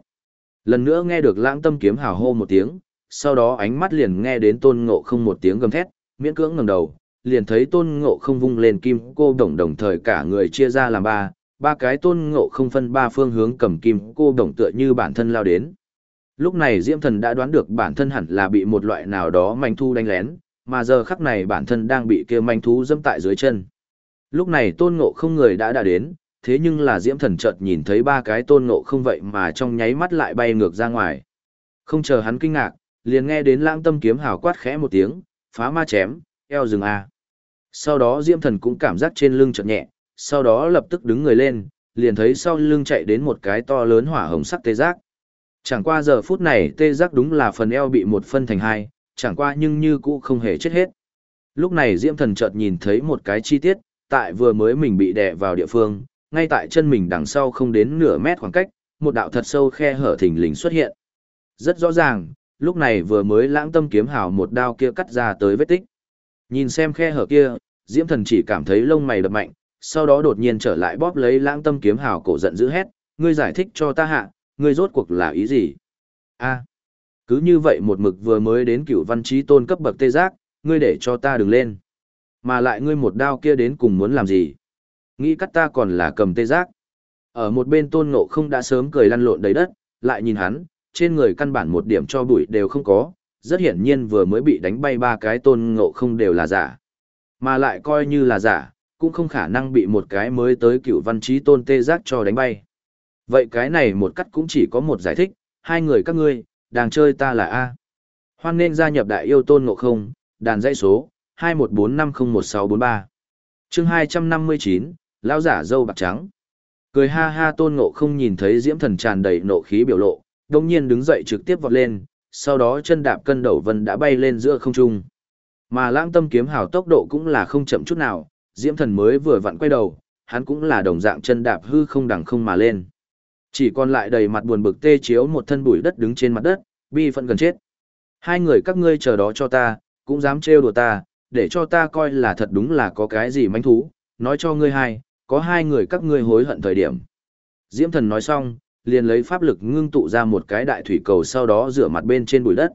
S1: Lần nữa nghe được lãng tâm kiếm hào hô một tiếng, sau đó ánh mắt liền nghe đến tôn ngộ không một tiếng gầm thét, miễn cưỡng ngẩng đầu, liền thấy tôn ngộ không vung lên kim cô đồng đồng thời cả người chia ra làm ba, ba cái tôn ngộ không phân ba phương hướng cầm kim cô đồng tựa như bản thân lao đến. Lúc này Diễm Thần đã đoán được bản thân hẳn là bị một loại nào đó manh thu đánh lén, mà giờ khắc này bản thân đang bị kia manh thú dẫm tại dưới chân. Lúc này tôn ngộ không người đã đã đến, thế nhưng là Diễm Thần chợt nhìn thấy ba cái tôn ngộ không vậy mà trong nháy mắt lại bay ngược ra ngoài. Không chờ hắn kinh ngạc, liền nghe đến lãng tâm kiếm hào quát khẽ một tiếng, phá ma chém, eo rừng a. Sau đó Diễm Thần cũng cảm giác trên lưng chợt nhẹ, sau đó lập tức đứng người lên, liền thấy sau lưng chạy đến một cái to lớn hỏa hồng sắc tê giác. Chẳng qua giờ phút này tê giác đúng là phần eo bị một phân thành hai, chẳng qua nhưng như cũ không hề chết hết. Lúc này Diễm Thần chợt nhìn thấy một cái chi tiết, tại vừa mới mình bị đè vào địa phương, ngay tại chân mình đằng sau không đến nửa mét khoảng cách, một đạo thật sâu khe hở thình lình xuất hiện. Rất rõ ràng, lúc này vừa mới lãng tâm kiếm hào một đao kia cắt ra tới vết tích. Nhìn xem khe hở kia, Diễm Thần chỉ cảm thấy lông mày đập mạnh, sau đó đột nhiên trở lại bóp lấy lãng tâm kiếm hào cổ giận dữ hét, ngươi giải thích cho ta hạ, ngươi rốt cuộc là ý gì? A, cứ như vậy một mực vừa mới đến cửu văn trí tôn cấp bậc tê giác, ngươi để cho ta đừng lên. Mà lại ngươi một đao kia đến cùng muốn làm gì? Nghĩ cắt ta còn là cầm tê giác. Ở một bên tôn ngộ không đã sớm cười lăn lộn đầy đất, lại nhìn hắn, trên người căn bản một điểm cho bụi đều không có, rất hiển nhiên vừa mới bị đánh bay ba cái tôn ngộ không đều là giả. Mà lại coi như là giả, cũng không khả năng bị một cái mới tới cựu văn trí tôn tê giác cho đánh bay. Vậy cái này một cắt cũng chỉ có một giải thích, hai người các ngươi, đang chơi ta là A. Hoan nên gia nhập đại yêu tôn ngộ không, đàn dãy số, 214501643. chương 259, lão giả dâu bạc trắng. Cười ha ha tôn ngộ không nhìn thấy diễm thần tràn đầy nộ khí biểu lộ, đồng nhiên đứng dậy trực tiếp vọt lên, sau đó chân đạp cân đầu vân đã bay lên giữa không trung. Mà lãng tâm kiếm hào tốc độ cũng là không chậm chút nào, diễm thần mới vừa vặn quay đầu, hắn cũng là đồng dạng chân đạp hư không đằng không mà lên. Chỉ còn lại đầy mặt buồn bực tê chiếu một thân bụi đất đứng trên mặt đất, bi phận gần chết. Hai người các ngươi chờ đó cho ta, cũng dám trêu đùa ta, để cho ta coi là thật đúng là có cái gì manh thú, nói cho ngươi hai, có hai người các ngươi hối hận thời điểm. Diễm thần nói xong, liền lấy pháp lực ngưng tụ ra một cái đại thủy cầu sau đó rửa mặt bên trên bụi đất.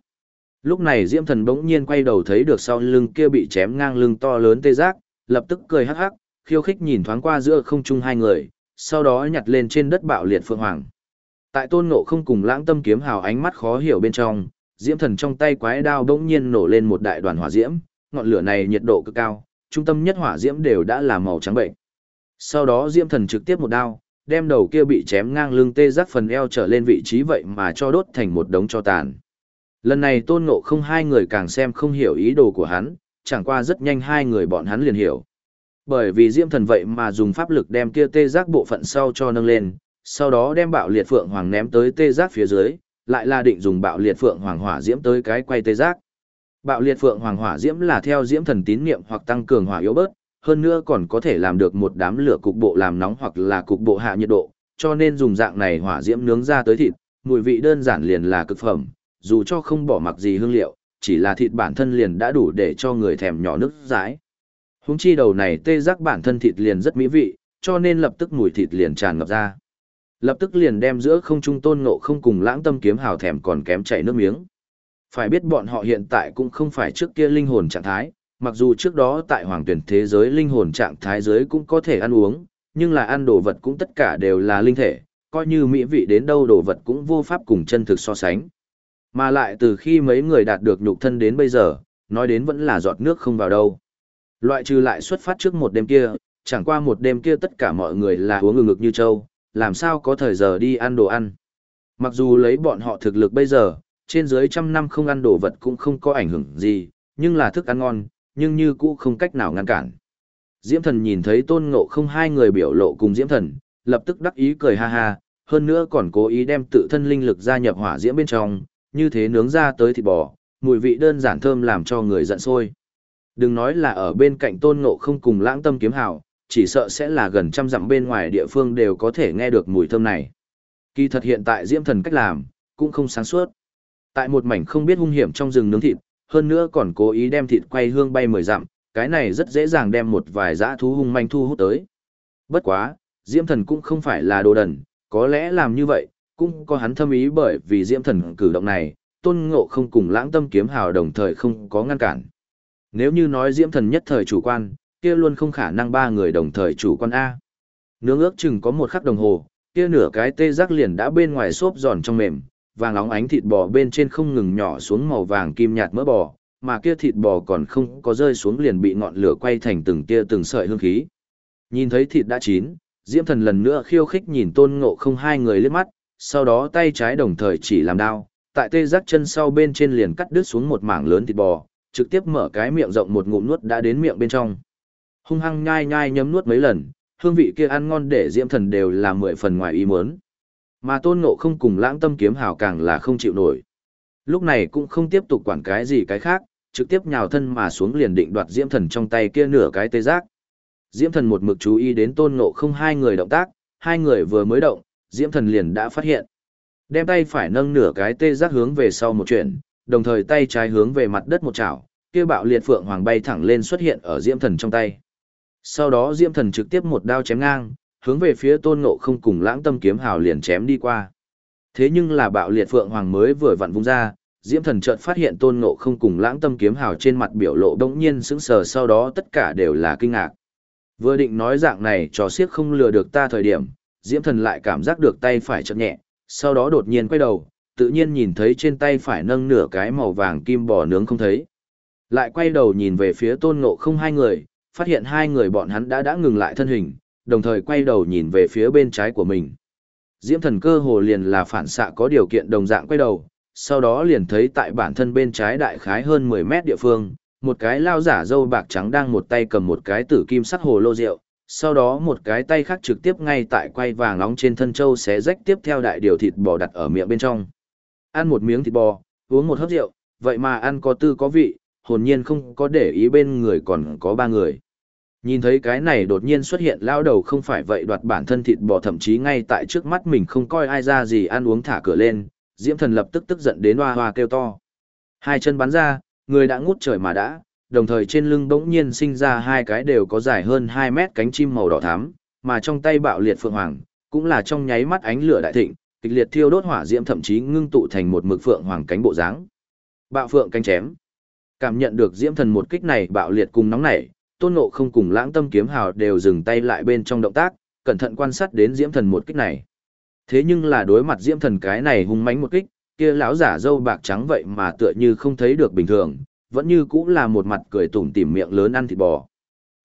S1: Lúc này Diễm thần bỗng nhiên quay đầu thấy được sau lưng kia bị chém ngang lưng to lớn tê giác, lập tức cười hắc hắc, khiêu khích nhìn thoáng qua giữa không trung hai người, sau đó nhặt lên trên đất bạo liệt phượng hoàng. Tại tôn ngộ không cùng lãng tâm kiếm hào ánh mắt khó hiểu bên trong, diễm thần trong tay quái đao bỗng nhiên nổ lên một đại đoàn hỏa diễm, ngọn lửa này nhiệt độ cực cao, trung tâm nhất hỏa diễm đều đã là màu trắng bệnh. Sau đó diễm thần trực tiếp một đao, đem đầu kia bị chém ngang lưng tê giác phần eo trở lên vị trí vậy mà cho đốt thành một đống cho tàn. Lần này tôn ngộ không hai người càng xem không hiểu ý đồ của hắn, chẳng qua rất nhanh hai người bọn hắn liền hiểu. Bởi vì diễm thần vậy mà dùng pháp lực đem kia tê giác bộ phận sau cho nâng lên, sau đó đem bạo liệt phượng hoàng ném tới tê giác phía dưới, lại là định dùng bạo liệt phượng hoàng hỏa diễm tới cái quay tê giác. Bạo liệt phượng hoàng hỏa diễm là theo diễm thần tín niệm hoặc tăng cường hỏa yếu bớt, hơn nữa còn có thể làm được một đám lửa cục bộ làm nóng hoặc là cục bộ hạ nhiệt độ, cho nên dùng dạng này hỏa diễm nướng ra tới thịt, mùi vị đơn giản liền là cực phẩm, dù cho không bỏ mặc gì hương liệu, chỉ là thịt bản thân liền đã đủ để cho người thèm nhỏ nước dãi. Húng chi đầu này tê giác bản thân thịt liền rất mỹ vị, cho nên lập tức mùi thịt liền tràn ngập ra. Lập tức liền đem giữa không trung tôn ngộ không cùng lãng tâm kiếm hào thèm còn kém chảy nước miếng. Phải biết bọn họ hiện tại cũng không phải trước kia linh hồn trạng thái, mặc dù trước đó tại hoàng tuyển thế giới linh hồn trạng thái giới cũng có thể ăn uống, nhưng là ăn đồ vật cũng tất cả đều là linh thể, coi như mỹ vị đến đâu đồ vật cũng vô pháp cùng chân thực so sánh. Mà lại từ khi mấy người đạt được nhục thân đến bây giờ, nói đến vẫn là giọt nước không vào đâu. Loại trừ lại xuất phát trước một đêm kia, chẳng qua một đêm kia tất cả mọi người là uống ngực ngực như trâu, làm sao có thời giờ đi ăn đồ ăn. Mặc dù lấy bọn họ thực lực bây giờ, trên dưới trăm năm không ăn đồ vật cũng không có ảnh hưởng gì, nhưng là thức ăn ngon, nhưng như cũ không cách nào ngăn cản. Diễm thần nhìn thấy tôn ngộ không hai người biểu lộ cùng diễm thần, lập tức đắc ý cười ha ha, hơn nữa còn cố ý đem tự thân linh lực gia nhập hỏa diễm bên trong, như thế nướng ra tới thịt bò, mùi vị đơn giản thơm làm cho người giận sôi. Đừng nói là ở bên cạnh tôn ngộ không cùng lãng tâm kiếm hào, chỉ sợ sẽ là gần trăm dặm bên ngoài địa phương đều có thể nghe được mùi thơm này. Kỳ thật hiện tại diễm thần cách làm, cũng không sáng suốt. Tại một mảnh không biết hung hiểm trong rừng nướng thịt, hơn nữa còn cố ý đem thịt quay hương bay mười dặm, cái này rất dễ dàng đem một vài dã thú hung manh thu hút tới. Bất quá, diễm thần cũng không phải là đồ đần, có lẽ làm như vậy, cũng có hắn thâm ý bởi vì diễm thần cử động này, tôn ngộ không cùng lãng tâm kiếm hào đồng thời không có ngăn cản. Nếu như nói diễm thần nhất thời chủ quan, kia luôn không khả năng ba người đồng thời chủ quan A. Nướng ước chừng có một khắc đồng hồ, kia nửa cái tê giác liền đã bên ngoài xốp giòn trong mềm, vàng óng ánh thịt bò bên trên không ngừng nhỏ xuống màu vàng kim nhạt mỡ bò, mà kia thịt bò còn không có rơi xuống liền bị ngọn lửa quay thành từng tia từng sợi hương khí. Nhìn thấy thịt đã chín, Diễm Thần lần nữa khiêu khích nhìn Tôn Ngộ Không hai người liếc mắt, sau đó tay trái đồng thời chỉ làm đao, tại tê giác chân sau bên trên liền cắt đứt xuống một mảng lớn thịt bò, trực tiếp mở cái miệng rộng một ngụm nuốt đã đến miệng bên trong. Hung hăng nhai nhai nhấm nuốt mấy lần, hương vị kia ăn ngon để Diễm Thần đều là mười phần ngoài ý muốn. Mà Tôn Ngộ Không cùng Lãng Tâm Kiếm Hào càng là không chịu nổi. Lúc này cũng không tiếp tục quản cái gì cái khác, trực tiếp nhào thân mà xuống liền định đoạt Diễm Thần trong tay kia nửa cái tê giác. Diễm Thần một mực chú ý đến Tôn Ngộ Không hai người động tác, hai người vừa mới động, Diễm Thần liền đã phát hiện. Đem tay phải nâng nửa cái tê giác hướng về sau một chuyển, đồng thời tay trái hướng về mặt đất một chảo, kia bạo liệt phượng hoàng bay thẳng lên xuất hiện ở Diễm Thần trong tay. Sau đó Diễm Thần trực tiếp một đao chém ngang, hướng về phía Tôn Ngộ Không cùng Lãng Tâm kiếm hào liền chém đi qua. Thế nhưng là bạo liệt phượng hoàng mới vừa vặn vung ra, Diễm Thần chợt phát hiện Tôn Ngộ Không cùng Lãng Tâm kiếm hào trên mặt biểu lộ đống nhiên sững sờ sau đó tất cả đều là kinh ngạc. Vừa định nói dạng này trò xiếc không lừa được ta thời điểm, Diễm Thần lại cảm giác được tay phải chậm nhẹ, sau đó đột nhiên quay đầu, tự nhiên nhìn thấy trên tay phải nâng nửa cái màu vàng kim bò nướng không thấy. Lại quay đầu nhìn về phía Tôn Ngộ Không hai người, phát hiện hai người bọn hắn đã đã ngừng lại thân hình, đồng thời quay đầu nhìn về phía bên trái của mình. Diễm Thần cơ hồ liền là phản xạ có điều kiện đồng dạng quay đầu, sau đó liền thấy tại bản thân bên trái đại khái hơn 10 mét địa phương, một cái lao giả dâu bạc trắng đang một tay cầm một cái tử kim sắc hồ lô rượu, sau đó một cái tay khác trực tiếp ngay tại quay vàng nóng trên thân châu xé rách tiếp theo đại điều thịt bò đặt ở miệng bên trong. Ăn một miếng thịt bò, uống một hớp rượu, vậy mà ăn có tư có vị, hồn nhiên không có để ý bên người còn có ba người. Nhìn thấy cái này đột nhiên xuất hiện lao đầu không phải vậy đoạt bản thân thịt bò thậm chí ngay tại trước mắt mình không coi ai ra gì ăn uống thả cửa lên, Diễm Thần lập tức tức giận đến hoa hoa kêu to. Hai chân bắn ra, người đã ngút trời mà đã, đồng thời trên lưng bỗng nhiên sinh ra hai cái đều có dài hơn 2 mét cánh chim màu đỏ thắm, mà trong tay bạo liệt phượng hoàng, cũng là trong nháy mắt ánh lửa đại thịnh, kịch liệt thiêu đốt hỏa diễm thậm chí ngưng tụ thành một mực phượng hoàng cánh bộ dáng. Bạo phượng cánh chém. Cảm nhận được diễm thần một kích này bạo liệt cùng nóng nảy, Tôn Ngộ không cùng Lãng Tâm kiếm hào đều dừng tay lại bên trong động tác, cẩn thận quan sát đến diễm thần một kích này. Thế nhưng là đối mặt diễm thần cái này hung mãnh một kích, kia lão giả dâu bạc trắng vậy mà tựa như không thấy được bình thường, vẫn như cũng là một mặt cười tủm tỉm miệng lớn ăn thịt bò.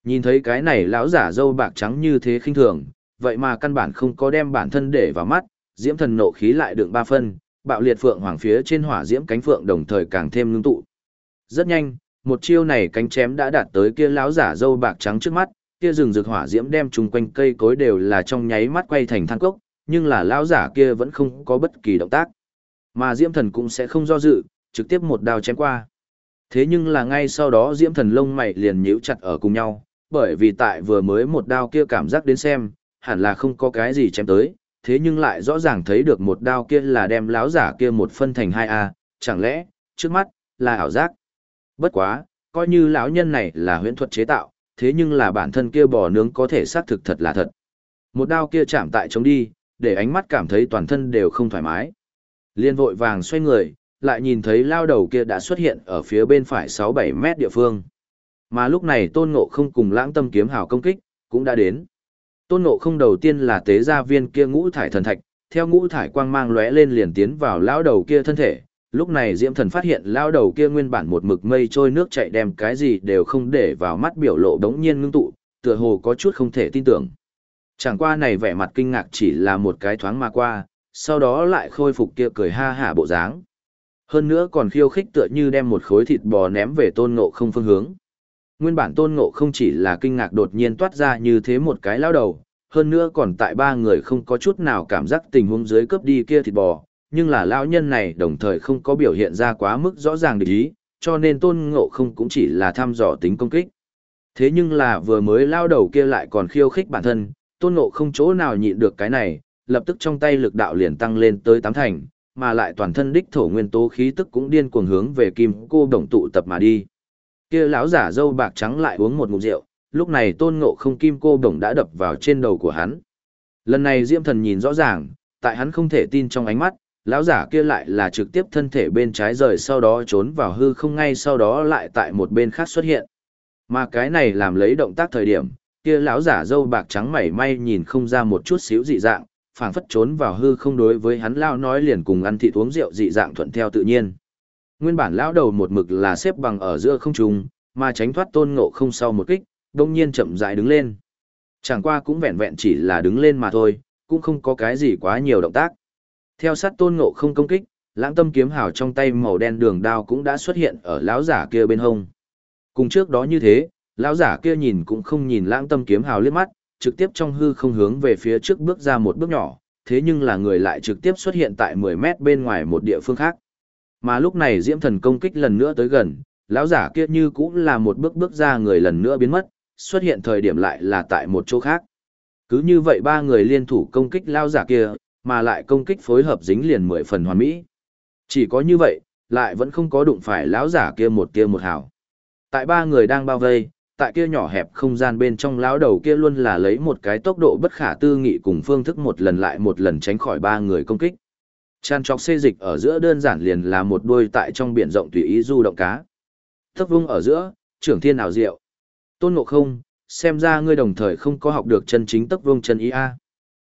S1: Nhìn thấy cái này lão giả dâu bạc trắng như thế khinh thường, vậy mà căn bản không có đem bản thân để vào mắt, diễm thần nộ khí lại đựng ba phân, bạo liệt phượng hoàng phía trên hỏa diễm cánh phượng đồng thời càng thêm ngưng tụ. Rất nhanh, một chiêu này cánh chém đã đạt tới kia lão giả dâu bạc trắng trước mắt, kia rừng rực hỏa diễm đem chung quanh cây cối đều là trong nháy mắt quay thành than cốc, nhưng là lão giả kia vẫn không có bất kỳ động tác. Mà Diễm Thần cũng sẽ không do dự, trực tiếp một đao chém qua. Thế nhưng là ngay sau đó Diễm Thần lông mày liền nhíu chặt ở cùng nhau, bởi vì tại vừa mới một đao kia cảm giác đến xem, hẳn là không có cái gì chém tới, thế nhưng lại rõ ràng thấy được một đao kia là đem lão giả kia một phân thành hai a chẳng lẽ, trước mắt, là ảo giác. Bất quá, coi như lão nhân này là huyễn thuật chế tạo, thế nhưng là bản thân kia bò nướng có thể xác thực thật là thật. Một đao kia chạm tại chống đi, để ánh mắt cảm thấy toàn thân đều không thoải mái. Liên vội vàng xoay người, lại nhìn thấy lao đầu kia đã xuất hiện ở phía bên phải 6-7 mét địa phương. Mà lúc này tôn ngộ không cùng lãng tâm kiếm hào công kích, cũng đã đến. Tôn ngộ không đầu tiên là tế gia viên kia ngũ thải thần thạch, theo ngũ thải quang mang lóe lên liền tiến vào lao đầu kia thân thể. Lúc này Diễm Thần phát hiện lao đầu kia nguyên bản một mực mây trôi nước chạy đem cái gì đều không để vào mắt biểu lộ đống nhiên ngưng tụ, tựa hồ có chút không thể tin tưởng. Chẳng qua này vẻ mặt kinh ngạc chỉ là một cái thoáng mà qua, sau đó lại khôi phục kia cười ha hả bộ dáng. Hơn nữa còn khiêu khích tựa như đem một khối thịt bò ném về tôn ngộ không phương hướng. Nguyên bản tôn ngộ không chỉ là kinh ngạc đột nhiên toát ra như thế một cái lao đầu, hơn nữa còn tại ba người không có chút nào cảm giác tình huống dưới cướp đi kia thịt bò, nhưng là lão nhân này đồng thời không có biểu hiện ra quá mức rõ ràng địch ý, cho nên tôn ngộ không cũng chỉ là thăm dò tính công kích. Thế nhưng là vừa mới lao đầu kia lại còn khiêu khích bản thân, tôn ngộ không chỗ nào nhịn được cái này, lập tức trong tay lực đạo liền tăng lên tới tám thành, mà lại toàn thân đích thổ nguyên tố khí tức cũng điên cuồng hướng về kim cô đồng tụ tập mà đi. Kia lão giả dâu bạc trắng lại uống một ngụm rượu, lúc này tôn ngộ không kim cô đồng đã đập vào trên đầu của hắn. Lần này Diễm Thần nhìn rõ ràng, tại hắn không thể tin trong ánh mắt, lão giả kia lại là trực tiếp thân thể bên trái rời sau đó trốn vào hư không ngay sau đó lại tại một bên khác xuất hiện. Mà cái này làm lấy động tác thời điểm, kia lão giả dâu bạc trắng mảy may nhìn không ra một chút xíu dị dạng, phảng phất trốn vào hư không đối với hắn lão nói liền cùng ăn thịt uống rượu dị dạng thuận theo tự nhiên. Nguyên bản lão đầu một mực là xếp bằng ở giữa không trung, mà tránh thoát tôn ngộ không sau một kích, đông nhiên chậm rãi đứng lên. Chẳng qua cũng vẹn vẹn chỉ là đứng lên mà thôi, cũng không có cái gì quá nhiều động tác. Theo sát tôn ngộ không công kích, lãng tâm kiếm hào trong tay màu đen đường đao cũng đã xuất hiện ở lão giả kia bên hông. Cùng trước đó như thế, lão giả kia nhìn cũng không nhìn lãng tâm kiếm hào liếc mắt, trực tiếp trong hư không hướng về phía trước bước ra một bước nhỏ, thế nhưng là người lại trực tiếp xuất hiện tại 10 mét bên ngoài một địa phương khác. Mà lúc này diễm thần công kích lần nữa tới gần, lão giả kia như cũng là một bước bước ra người lần nữa biến mất, xuất hiện thời điểm lại là tại một chỗ khác. Cứ như vậy ba người liên thủ công kích lão giả kia, mà lại công kích phối hợp dính liền mười phần hoàn mỹ. Chỉ có như vậy, lại vẫn không có đụng phải lão giả kia một kia một hảo. Tại ba người đang bao vây, tại kia nhỏ hẹp không gian bên trong lão đầu kia luôn là lấy một cái tốc độ bất khả tư nghị cùng phương thức một lần lại một lần tránh khỏi ba người công kích. Chan chọc xê dịch ở giữa đơn giản liền là một đôi tại trong biển rộng tùy ý du động cá. Thấp vung ở giữa, trưởng thiên ảo diệu. Tôn ngộ không, xem ra ngươi đồng thời không có học được chân chính tấp vung chân ý a.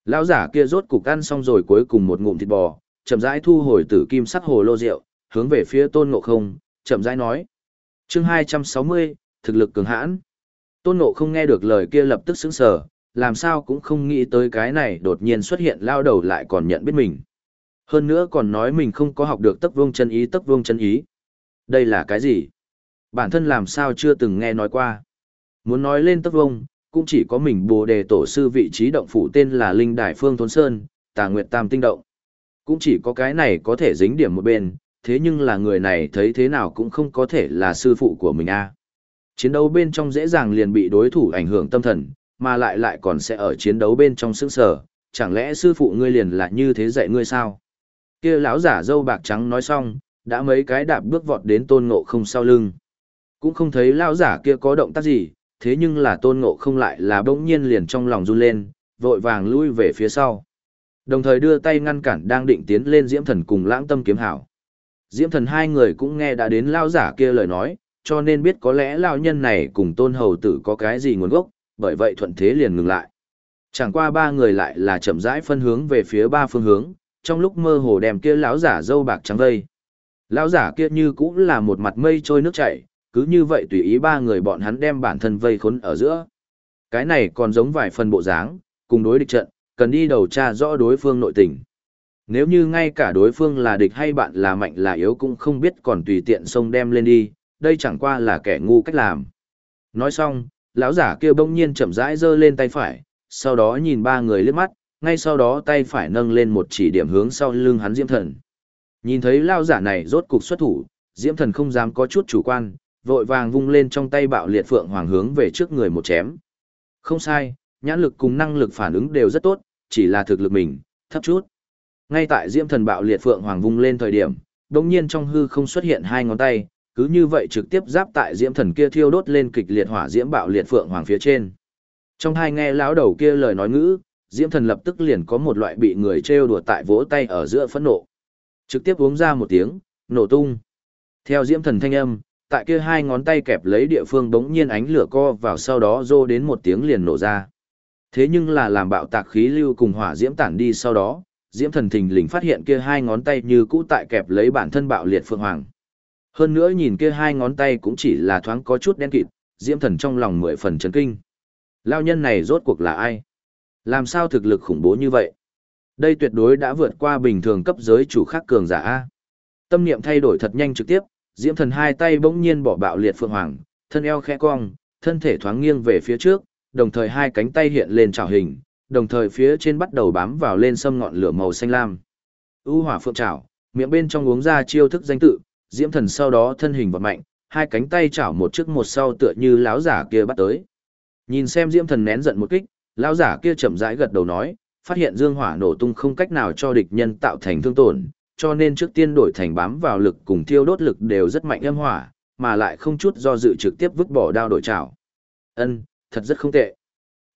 S1: Lão giả kia rốt cục ăn xong rồi cuối cùng một ngụm thịt bò, chậm rãi thu hồi tử kim sắc hồ lô rượu, hướng về phía Tôn Ngộ Không, chậm rãi nói. Chương 260, thực lực cường hãn. Tôn Ngộ Không nghe được lời kia lập tức sững sờ, làm sao cũng không nghĩ tới cái này đột nhiên xuất hiện lao đầu lại còn nhận biết mình. Hơn nữa còn nói mình không có học được tấc vương chân ý tấc vương chân ý. Đây là cái gì? Bản thân làm sao chưa từng nghe nói qua. Muốn nói lên tấc vương, cũng chỉ có mình bồ đề tổ sư vị trí động phủ tên là Linh Đài Phương Thốn Sơn, Tà Nguyệt Tam Tinh Động. Cũng chỉ có cái này có thể dính điểm một bên, thế nhưng là người này thấy thế nào cũng không có thể là sư phụ của mình a. Chiến đấu bên trong dễ dàng liền bị đối thủ ảnh hưởng tâm thần, mà lại lại còn sẽ ở chiến đấu bên trong sững sờ, chẳng lẽ sư phụ ngươi liền là như thế dạy ngươi sao? Kia lão giả dâu bạc trắng nói xong, đã mấy cái đạp bước vọt đến Tôn Ngộ Không sau lưng. Cũng không thấy lão giả kia có động tác gì, thế nhưng là tôn ngộ không lại là bỗng nhiên liền trong lòng run lên, vội vàng lui về phía sau. Đồng thời đưa tay ngăn cản đang định tiến lên diễm thần cùng lãng tâm kiếm hảo. Diễm thần hai người cũng nghe đã đến lao giả kia lời nói, cho nên biết có lẽ lao nhân này cùng tôn hầu tử có cái gì nguồn gốc, bởi vậy thuận thế liền ngừng lại. Chẳng qua ba người lại là chậm rãi phân hướng về phía ba phương hướng, trong lúc mơ hồ đem kia lão giả dâu bạc trắng vây. Lão giả kia như cũng là một mặt mây trôi nước chảy, cứ như vậy tùy ý ba người bọn hắn đem bản thân vây khốn ở giữa. Cái này còn giống vài phần bộ dáng, cùng đối địch trận, cần đi đầu tra rõ đối phương nội tình. Nếu như ngay cả đối phương là địch hay bạn là mạnh là yếu cũng không biết còn tùy tiện xông đem lên đi, đây chẳng qua là kẻ ngu cách làm. Nói xong, lão giả kia bỗng nhiên chậm rãi giơ lên tay phải, sau đó nhìn ba người liếc mắt, ngay sau đó tay phải nâng lên một chỉ điểm hướng sau lưng hắn Diễm Thần. Nhìn thấy lão giả này rốt cục xuất thủ, Diễm Thần không dám có chút chủ quan, vội vàng vung lên trong tay bạo liệt phượng hoàng hướng về trước người một chém. Không sai, nhãn lực cùng năng lực phản ứng đều rất tốt, chỉ là thực lực mình, thấp chút. Ngay tại diễm thần bạo liệt phượng hoàng vung lên thời điểm, đồng nhiên trong hư không xuất hiện hai ngón tay, cứ như vậy trực tiếp giáp tại diễm thần kia thiêu đốt lên kịch liệt hỏa diễm bạo liệt phượng hoàng phía trên. Trong hai nghe lão đầu kia lời nói ngữ, diễm thần lập tức liền có một loại bị người trêu đùa tại vỗ tay ở giữa phẫn nộ. Trực tiếp uống ra một tiếng, nổ tung. Theo diễm thần thanh âm, tại kia hai ngón tay kẹp lấy địa phương bỗng nhiên ánh lửa co vào sau đó rô đến một tiếng liền nổ ra. Thế nhưng là làm bạo tạc khí lưu cùng hỏa diễm tản đi sau đó, diễm thần thình lình phát hiện kia hai ngón tay như cũ tại kẹp lấy bản thân bạo liệt phượng hoàng. Hơn nữa nhìn kia hai ngón tay cũng chỉ là thoáng có chút đen kịt, diễm thần trong lòng mười phần chấn kinh. Lao nhân này rốt cuộc là ai? Làm sao thực lực khủng bố như vậy? Đây tuyệt đối đã vượt qua bình thường cấp giới chủ khác cường giả A. Tâm niệm thay đổi thật nhanh trực tiếp, Diễm thần hai tay bỗng nhiên bỏ bạo liệt phượng hoàng, thân eo khẽ cong, thân thể thoáng nghiêng về phía trước, đồng thời hai cánh tay hiện lên trào hình, đồng thời phía trên bắt đầu bám vào lên sâm ngọn lửa màu xanh lam. U hỏa phượng trảo, miệng bên trong uống ra chiêu thức danh tự, Diễm thần sau đó thân hình vật mạnh, hai cánh tay chảo một trước một sau tựa như lão giả kia bắt tới. Nhìn xem Diễm thần nén giận một kích, lão giả kia chậm rãi gật đầu nói, phát hiện dương hỏa nổ tung không cách nào cho địch nhân tạo thành thương tổn, cho nên trước tiên đổi thành bám vào lực cùng thiêu đốt lực đều rất mạnh âm hỏa, mà lại không chút do dự trực tiếp vứt bỏ đao đổi chảo. Ân, thật rất không tệ.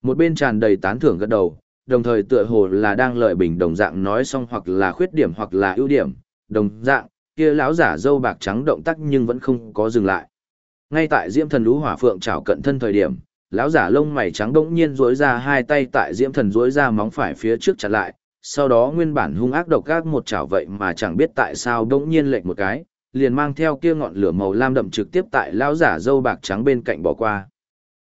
S1: Một bên tràn đầy tán thưởng gật đầu, đồng thời tựa hồ là đang lợi bình đồng dạng nói xong hoặc là khuyết điểm hoặc là ưu điểm, đồng dạng, kia lão giả dâu bạc trắng động tác nhưng vẫn không có dừng lại. Ngay tại Diễm Thần Lũ Hỏa Phượng chảo cận thân thời điểm, lão giả lông mày trắng bỗng nhiên duỗi ra hai tay tại Diễm Thần duỗi ra móng phải phía trước chặn lại, sau đó nguyên bản hung ác độc ác một chảo vậy mà chẳng biết tại sao bỗng nhiên lệch một cái, liền mang theo kia ngọn lửa màu lam đậm trực tiếp tại lão giả dâu bạc trắng bên cạnh bỏ qua.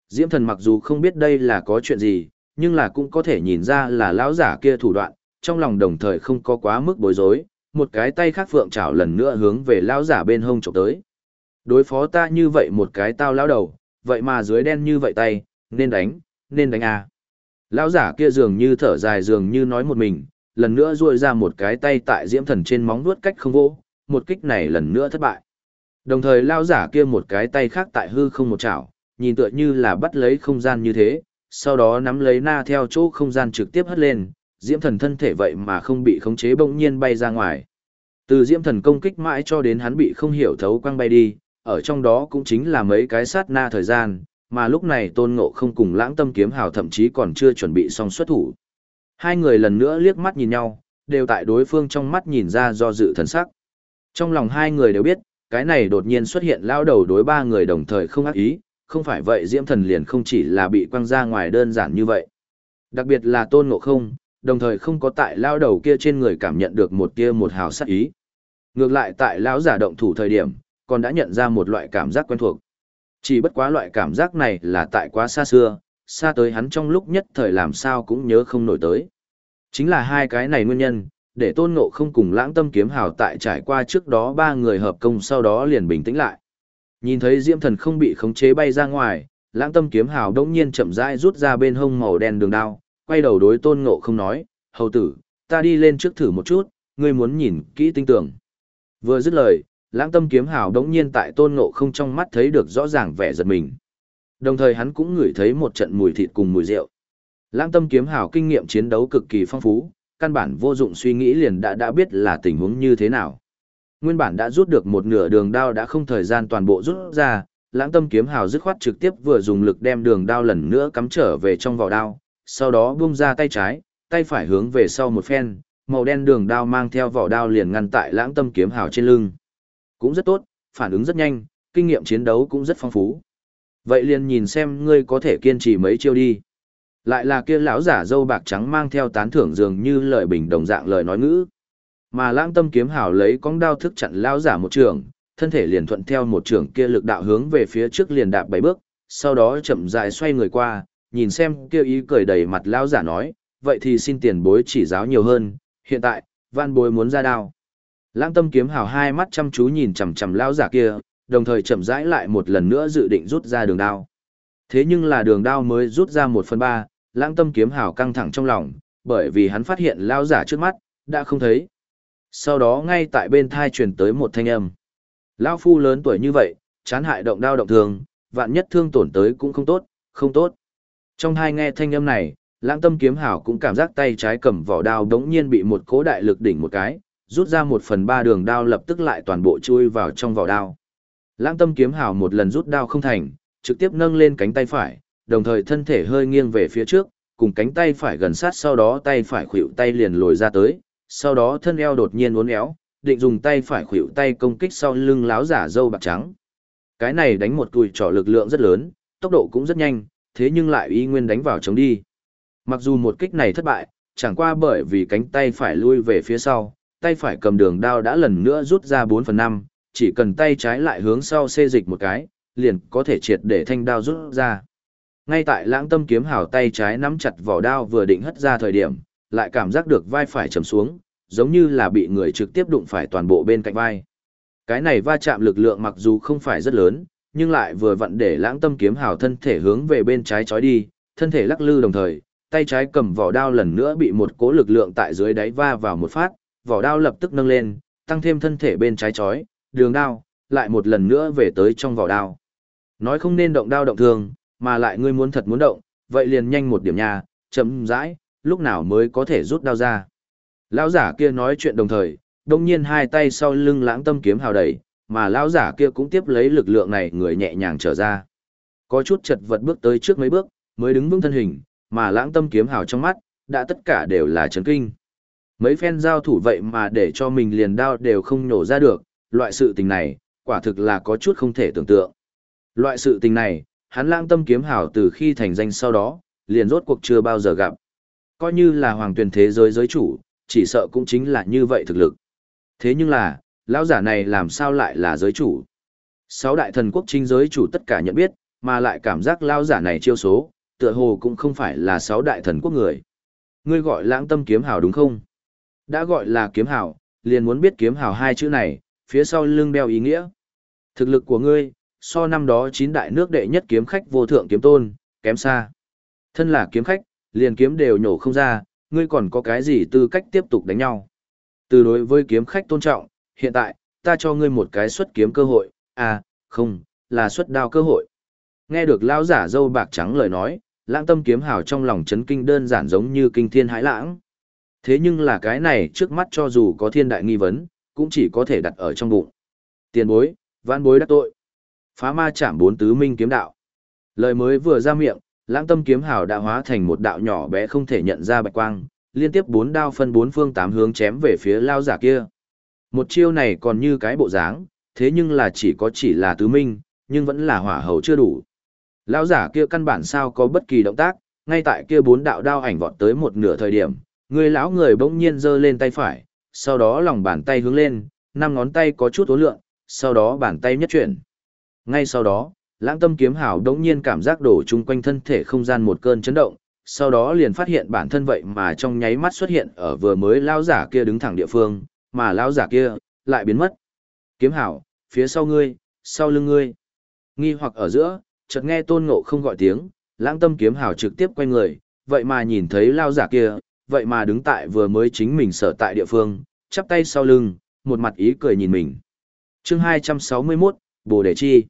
S1: Diễm Thần mặc dù không biết đây là có chuyện gì, nhưng là cũng có thể nhìn ra là lão giả kia thủ đoạn, trong lòng đồng thời không có quá mức bối rối, một cái tay khác phượng chảo lần nữa hướng về lão giả bên hông chụp tới. Đối phó ta như vậy một cái tao lão đầu, vậy mà dưới đen như vậy tay, nên đánh, nên đánh à. Lão giả kia dường như thở dài dường như nói một mình, lần nữa duỗi ra một cái tay tại diễm thần trên móng vuốt cách không vỗ, một kích này lần nữa thất bại. Đồng thời lão giả kia một cái tay khác tại hư không một chảo, nhìn tựa như là bắt lấy không gian như thế, sau đó nắm lấy na theo chỗ không gian trực tiếp hất lên, diễm thần thân thể vậy mà không bị khống chế bỗng nhiên bay ra ngoài. Từ diễm thần công kích mãi cho đến hắn bị không hiểu thấu quăng bay đi, ở trong đó cũng chính là mấy cái sát na thời gian, mà lúc này tôn ngộ không cùng lãng tâm kiếm hào thậm chí còn chưa chuẩn bị xong xuất thủ. Hai người lần nữa liếc mắt nhìn nhau, đều tại đối phương trong mắt nhìn ra do dự thần sắc. Trong lòng hai người đều biết, cái này đột nhiên xuất hiện lao đầu đối ba người đồng thời không ác ý, không phải vậy diễm thần liền không chỉ là bị quăng ra ngoài đơn giản như vậy. Đặc biệt là tôn ngộ không, đồng thời không có tại lao đầu kia trên người cảm nhận được một kia một hào sát ý. Ngược lại tại lão giả động thủ thời điểm, còn đã nhận ra một loại cảm giác quen thuộc. Chỉ bất quá loại cảm giác này là tại quá xa xưa, xa tới hắn trong lúc nhất thời làm sao cũng nhớ không nổi tới. Chính là hai cái này nguyên nhân, để tôn ngộ không cùng lãng tâm kiếm hào tại trải qua trước đó ba người hợp công sau đó liền bình tĩnh lại. Nhìn thấy diễm thần không bị khống chế bay ra ngoài, lãng tâm kiếm hào đông nhiên chậm rãi rút ra bên hông màu đen đường đao, quay đầu đối tôn ngộ không nói, hầu tử, ta đi lên trước thử một chút, ngươi muốn nhìn kỹ tinh tưởng. Vừa dứt lời, lãng tâm kiếm hào đống nhiên tại tôn ngộ không trong mắt thấy được rõ ràng vẻ giật mình. Đồng thời hắn cũng ngửi thấy một trận mùi thịt cùng mùi rượu. Lãng tâm kiếm hào kinh nghiệm chiến đấu cực kỳ phong phú, căn bản vô dụng suy nghĩ liền đã đã biết là tình huống như thế nào. Nguyên bản đã rút được một nửa đường đao đã không thời gian toàn bộ rút ra, lãng tâm kiếm hào dứt khoát trực tiếp vừa dùng lực đem đường đao lần nữa cắm trở về trong vỏ đao, sau đó buông ra tay trái, tay phải hướng về sau một phen, màu đen đường đao mang theo vỏ đao liền ngăn tại lãng tâm kiếm hào trên lưng. Cũng rất tốt, phản ứng rất nhanh, kinh nghiệm chiến đấu cũng rất phong phú. Vậy liền nhìn xem ngươi có thể kiên trì mấy chiêu đi. Lại là kia lão giả dâu bạc trắng mang theo tán thưởng dường như lời bình đồng dạng lời nói ngữ. Mà lãng tâm kiếm hảo lấy cong đao thức chặn lão giả một trường, thân thể liền thuận theo một trường kia lực đạo hướng về phía trước liền đạp bảy bước, sau đó chậm rãi xoay người qua, nhìn xem kia ý cười đầy mặt lão giả nói, vậy thì xin tiền bối chỉ giáo nhiều hơn, hiện tại, van bối muốn ra đao. Lãng tâm kiếm hào hai mắt chăm chú nhìn chằm chằm lão giả kia, đồng thời chậm rãi lại một lần nữa dự định rút ra đường đao. Thế nhưng là đường đao mới rút ra một phần ba, lãng tâm kiếm hào căng thẳng trong lòng, bởi vì hắn phát hiện lão giả trước mắt, đã không thấy. Sau đó ngay tại bên thai truyền tới một thanh âm. Lão phu lớn tuổi như vậy, chán hại động đao động thường, vạn nhất thương tổn tới cũng không tốt, không tốt. Trong hai nghe thanh âm này, lãng tâm kiếm hảo cũng cảm giác tay trái cầm vỏ đao đống nhiên bị một cố đại lực đỉnh một cái, rút ra một phần ba đường đao lập tức lại toàn bộ chui vào trong vỏ đao. Lãng tâm kiếm hào một lần rút đao không thành, trực tiếp nâng lên cánh tay phải, đồng thời thân thể hơi nghiêng về phía trước, cùng cánh tay phải gần sát sau đó tay phải khuỵu tay liền lồi ra tới, sau đó thân eo đột nhiên uốn éo, định dùng tay phải khuỵu tay công kích sau lưng láo giả dâu bạc trắng. Cái này đánh một cùi trỏ lực lượng rất lớn, tốc độ cũng rất nhanh, thế nhưng lại y nguyên đánh vào chống đi. Mặc dù một kích này thất bại, chẳng qua bởi vì cánh tay phải lui về phía sau, tay phải cầm đường đao đã lần nữa rút ra 4 phần 5, chỉ cần tay trái lại hướng sau xê dịch một cái, liền có thể triệt để thanh đao rút ra. Ngay tại lãng tâm kiếm hào tay trái nắm chặt vỏ đao vừa định hất ra thời điểm, lại cảm giác được vai phải trầm xuống, giống như là bị người trực tiếp đụng phải toàn bộ bên cạnh vai. Cái này va chạm lực lượng mặc dù không phải rất lớn, nhưng lại vừa vặn để lãng tâm kiếm hào thân thể hướng về bên trái chói đi, thân thể lắc lư đồng thời, tay trái cầm vỏ đao lần nữa bị một cố lực lượng tại dưới đáy va vào một phát, vỏ đao lập tức nâng lên, tăng thêm thân thể bên trái chói, đường đao, lại một lần nữa về tới trong vỏ đao. Nói không nên động đao động thương, mà lại ngươi muốn thật muốn động, vậy liền nhanh một điểm nha, chậm rãi, lúc nào mới có thể rút đao ra. Lão giả kia nói chuyện đồng thời, đồng nhiên hai tay sau lưng lãng tâm kiếm hào đẩy, mà lão giả kia cũng tiếp lấy lực lượng này người nhẹ nhàng trở ra. Có chút chật vật bước tới trước mấy bước, mới đứng vững thân hình, mà lãng tâm kiếm hào trong mắt, đã tất cả đều là chấn kinh. Mấy phen giao thủ vậy mà để cho mình liền đao đều không nhổ ra được, loại sự tình này, quả thực là có chút không thể tưởng tượng. Loại sự tình này, hắn lãng tâm kiếm hảo từ khi thành danh sau đó, liền rốt cuộc chưa bao giờ gặp. Coi như là hoàng tuyển thế giới giới chủ, chỉ sợ cũng chính là như vậy thực lực. Thế nhưng là, lão giả này làm sao lại là giới chủ? Sáu đại thần quốc chính giới chủ tất cả nhận biết, mà lại cảm giác lão giả này chiêu số, tựa hồ cũng không phải là sáu đại thần quốc người. Ngươi gọi lãng tâm kiếm hào đúng không? Đã gọi là kiếm hào, liền muốn biết kiếm hào hai chữ này, phía sau lưng đeo ý nghĩa. Thực lực của ngươi, so năm đó chín đại nước đệ nhất kiếm khách vô thượng kiếm tôn, kém xa. Thân là kiếm khách, liền kiếm đều nhổ không ra, ngươi còn có cái gì tư cách tiếp tục đánh nhau. Từ đối với kiếm khách tôn trọng, hiện tại, ta cho ngươi một cái xuất kiếm cơ hội, à, không, là xuất đao cơ hội. Nghe được lão giả dâu bạc trắng lời nói, lãng tâm kiếm hào trong lòng chấn kinh đơn giản giống như kinh thiên hãi lãng. Thế nhưng là cái này trước mắt cho dù có thiên đại nghi vấn, cũng chỉ có thể đặt ở trong bụng. Tiền bối, vãn bối đắc tội. Phá ma chạm bốn tứ minh kiếm đạo. Lời mới vừa ra miệng, lãng tâm kiếm hào đã hóa thành một đạo nhỏ bé không thể nhận ra bạch quang, liên tiếp bốn đao phân bốn phương tám hướng chém về phía lao giả kia. Một chiêu này còn như cái bộ dáng, thế nhưng là chỉ có chỉ là tứ minh, nhưng vẫn là hỏa hầu chưa đủ. Lão giả kia căn bản sao có bất kỳ động tác, ngay tại kia bốn đạo đao ảnh vọt tới một nửa thời điểm, người lão người bỗng nhiên giơ lên tay phải, sau đó lòng bàn tay hướng lên, năm ngón tay có chút ố lượng, sau đó bàn tay nhất chuyển. Ngay sau đó, lãng tâm kiếm hào đống nhiên cảm giác đổ chung quanh thân thể không gian một cơn chấn động, sau đó liền phát hiện bản thân vậy mà trong nháy mắt xuất hiện ở vừa mới lão giả kia đứng thẳng địa phương, mà lão giả kia lại biến mất. Kiếm hào phía sau ngươi, sau lưng ngươi. Nghi hoặc ở giữa, chợt nghe tôn ngộ không gọi tiếng, lãng tâm kiếm hào trực tiếp quay người, vậy mà nhìn thấy lao giả kia, vậy mà đứng tại vừa mới chính mình sở tại địa phương, chắp tay sau lưng, một mặt ý cười nhìn mình. chương 261, Bồ Đề Chi.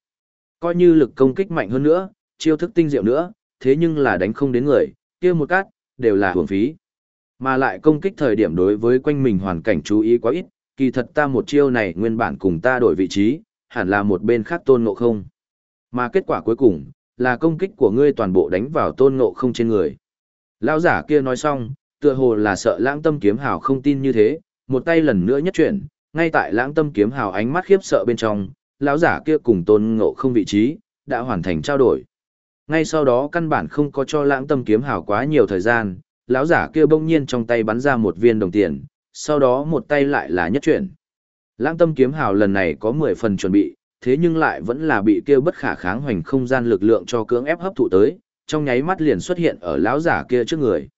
S1: Coi như lực công kích mạnh hơn nữa, chiêu thức tinh diệu nữa, thế nhưng là đánh không đến người, kia một cát, đều là hưởng phí. Mà lại công kích thời điểm đối với quanh mình hoàn cảnh chú ý quá ít, kỳ thật ta một chiêu này nguyên bản cùng ta đổi vị trí, hẳn là một bên khác tôn ngộ không. Mà kết quả cuối cùng, là công kích của ngươi toàn bộ đánh vào tôn ngộ không trên người. Lão giả kia nói xong, tựa hồ là sợ lãng tâm kiếm hào không tin như thế, một tay lần nữa nhất chuyển, ngay tại lãng tâm kiếm hào ánh mắt khiếp sợ bên trong, lão giả kia cùng tôn ngộ không vị trí, đã hoàn thành trao đổi. Ngay sau đó căn bản không có cho lãng tâm kiếm hào quá nhiều thời gian, lão giả kia bỗng nhiên trong tay bắn ra một viên đồng tiền, sau đó một tay lại là nhất chuyển. Lãng tâm kiếm hào lần này có 10 phần chuẩn bị, thế nhưng lại vẫn là bị kia bất khả kháng hoành không gian lực lượng cho cưỡng ép hấp thụ tới, trong nháy mắt liền xuất hiện ở lão giả kia trước người.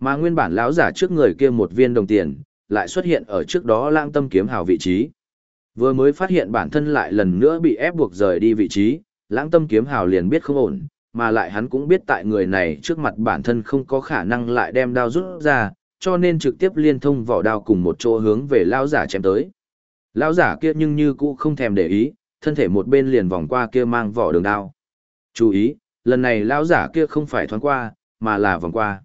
S1: Mà nguyên bản lão giả trước người kia một viên đồng tiền, lại xuất hiện ở trước đó lãng tâm kiếm hào vị trí. Vừa mới phát hiện bản thân lại lần nữa bị ép buộc rời đi vị trí, lãng tâm kiếm hào liền biết không ổn, mà lại hắn cũng biết tại người này trước mặt bản thân không có khả năng lại đem đao rút ra, cho nên trực tiếp liên thông vỏ đao cùng một chỗ hướng về lão giả chém tới. Lão giả kia nhưng như cũ không thèm để ý, thân thể một bên liền vòng qua kia mang vỏ đường đao. Chú ý, lần này lão giả kia không phải thoáng qua, mà là vòng qua.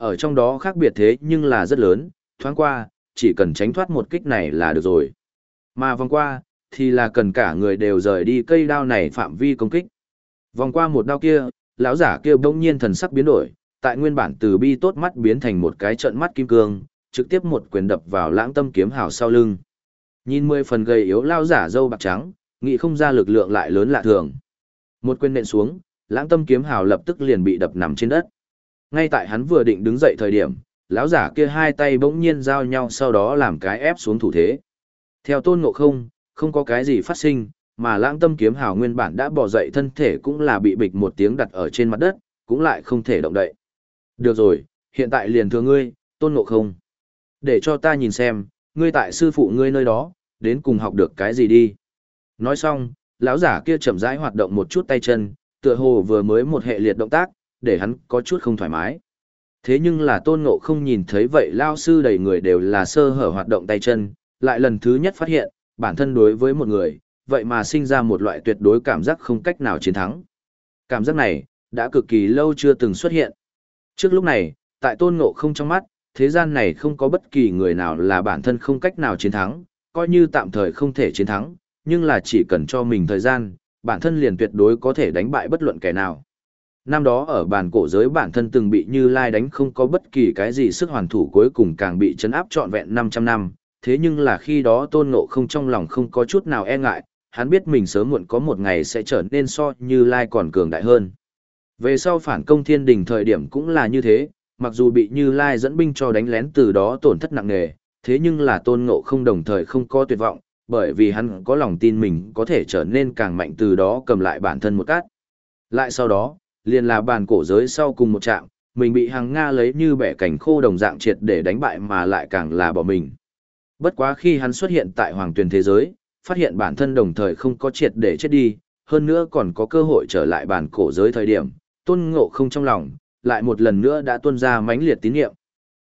S1: Ở trong đó khác biệt thế nhưng là rất lớn, thoáng qua, chỉ cần tránh thoát một kích này là được rồi. Mà vòng qua, thì là cần cả người đều rời đi cây đao này phạm vi công kích. Vòng qua một đao kia, lão giả kia bỗng nhiên thần sắc biến đổi, tại nguyên bản từ bi tốt mắt biến thành một cái trận mắt kim cương, trực tiếp một quyền đập vào lãng tâm kiếm hào sau lưng. Nhìn mười phần gầy yếu lão giả dâu bạc trắng, nghĩ không ra lực lượng lại lớn lạ thường. Một quyền nện xuống, lãng tâm kiếm hào lập tức liền bị đập nằm trên đất. Ngay tại hắn vừa định đứng dậy thời điểm, lão giả kia hai tay bỗng nhiên giao nhau sau đó làm cái ép xuống thủ thế. Theo tôn ngộ không, không có cái gì phát sinh, mà lãng tâm kiếm hào nguyên bản đã bỏ dậy thân thể cũng là bị bịch một tiếng đặt ở trên mặt đất, cũng lại không thể động đậy. Được rồi, hiện tại liền thưa ngươi, tôn ngộ không. Để cho ta nhìn xem, ngươi tại sư phụ ngươi nơi đó, đến cùng học được cái gì đi. Nói xong, lão giả kia chậm rãi hoạt động một chút tay chân, tựa hồ vừa mới một hệ liệt động tác, để hắn có chút không thoải mái. Thế nhưng là tôn ngộ không nhìn thấy vậy lao sư đầy người đều là sơ hở hoạt động tay chân, lại lần thứ nhất phát hiện, bản thân đối với một người, vậy mà sinh ra một loại tuyệt đối cảm giác không cách nào chiến thắng. Cảm giác này, đã cực kỳ lâu chưa từng xuất hiện. Trước lúc này, tại tôn ngộ không trong mắt, thế gian này không có bất kỳ người nào là bản thân không cách nào chiến thắng, coi như tạm thời không thể chiến thắng, nhưng là chỉ cần cho mình thời gian, bản thân liền tuyệt đối có thể đánh bại bất luận kẻ nào. Năm đó ở bàn cổ giới bản thân từng bị Như Lai đánh không có bất kỳ cái gì sức hoàn thủ cuối cùng càng bị chấn áp trọn vẹn 500 năm, thế nhưng là khi đó tôn ngộ không trong lòng không có chút nào e ngại, hắn biết mình sớm muộn có một ngày sẽ trở nên so Như Lai còn cường đại hơn. Về sau phản công thiên đình thời điểm cũng là như thế, mặc dù bị Như Lai dẫn binh cho đánh lén từ đó tổn thất nặng nề, thế nhưng là tôn ngộ không đồng thời không có tuyệt vọng, bởi vì hắn có lòng tin mình có thể trở nên càng mạnh từ đó cầm lại bản thân một cát. Lại sau đó, liền là bàn cổ giới sau cùng một trạm, mình bị hàng Nga lấy như bẻ cảnh khô đồng dạng triệt để đánh bại mà lại càng là bỏ mình. Bất quá khi hắn xuất hiện tại hoàng tuyển thế giới, phát hiện bản thân đồng thời không có triệt để chết đi, hơn nữa còn có cơ hội trở lại bàn cổ giới thời điểm, tôn ngộ không trong lòng, lại một lần nữa đã tuôn ra mãnh liệt tín nhiệm.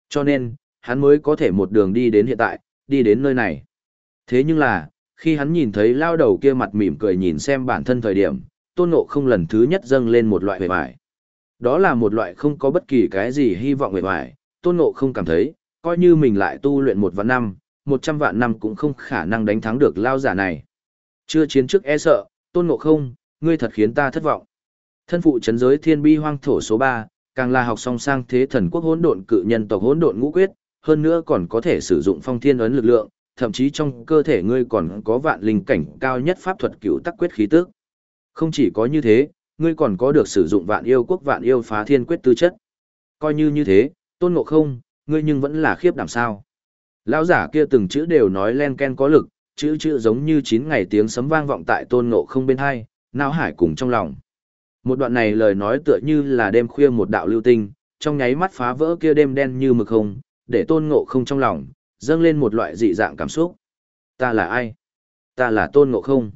S1: Cho nên, hắn mới có thể một đường đi đến hiện tại, đi đến nơi này. Thế nhưng là, khi hắn nhìn thấy lao đầu kia mặt mỉm cười nhìn xem bản thân thời điểm, tôn ngộ không lần thứ nhất dâng lên một loại hề vải. Đó là một loại không có bất kỳ cái gì hy vọng hề vải, tôn ngộ không cảm thấy, coi như mình lại tu luyện một vạn năm, một trăm vạn năm cũng không khả năng đánh thắng được lao giả này. Chưa chiến trước e sợ, tôn ngộ không, ngươi thật khiến ta thất vọng. Thân phụ chấn giới thiên bi hoang thổ số 3, càng là học song sang thế thần quốc hỗn độn cự nhân tộc hỗn độn ngũ quyết, hơn nữa còn có thể sử dụng phong thiên ấn lực lượng, thậm chí trong cơ thể ngươi còn có vạn linh cảnh cao nhất pháp thuật cửu tắc quyết khí tức. Không chỉ có như thế, ngươi còn có được sử dụng vạn yêu quốc vạn yêu phá thiên quyết tư chất. Coi như như thế, tôn ngộ không, ngươi nhưng vẫn là khiếp đảm sao. Lão giả kia từng chữ đều nói len ken có lực, chữ chữ giống như chín ngày tiếng sấm vang vọng tại tôn ngộ không bên hai, não hải cùng trong lòng. Một đoạn này lời nói tựa như là đêm khuya một đạo lưu tinh, trong nháy mắt phá vỡ kia đêm đen như mực hồng, để tôn ngộ không trong lòng, dâng lên một loại dị dạng cảm xúc. Ta là ai? Ta là tôn ngộ không.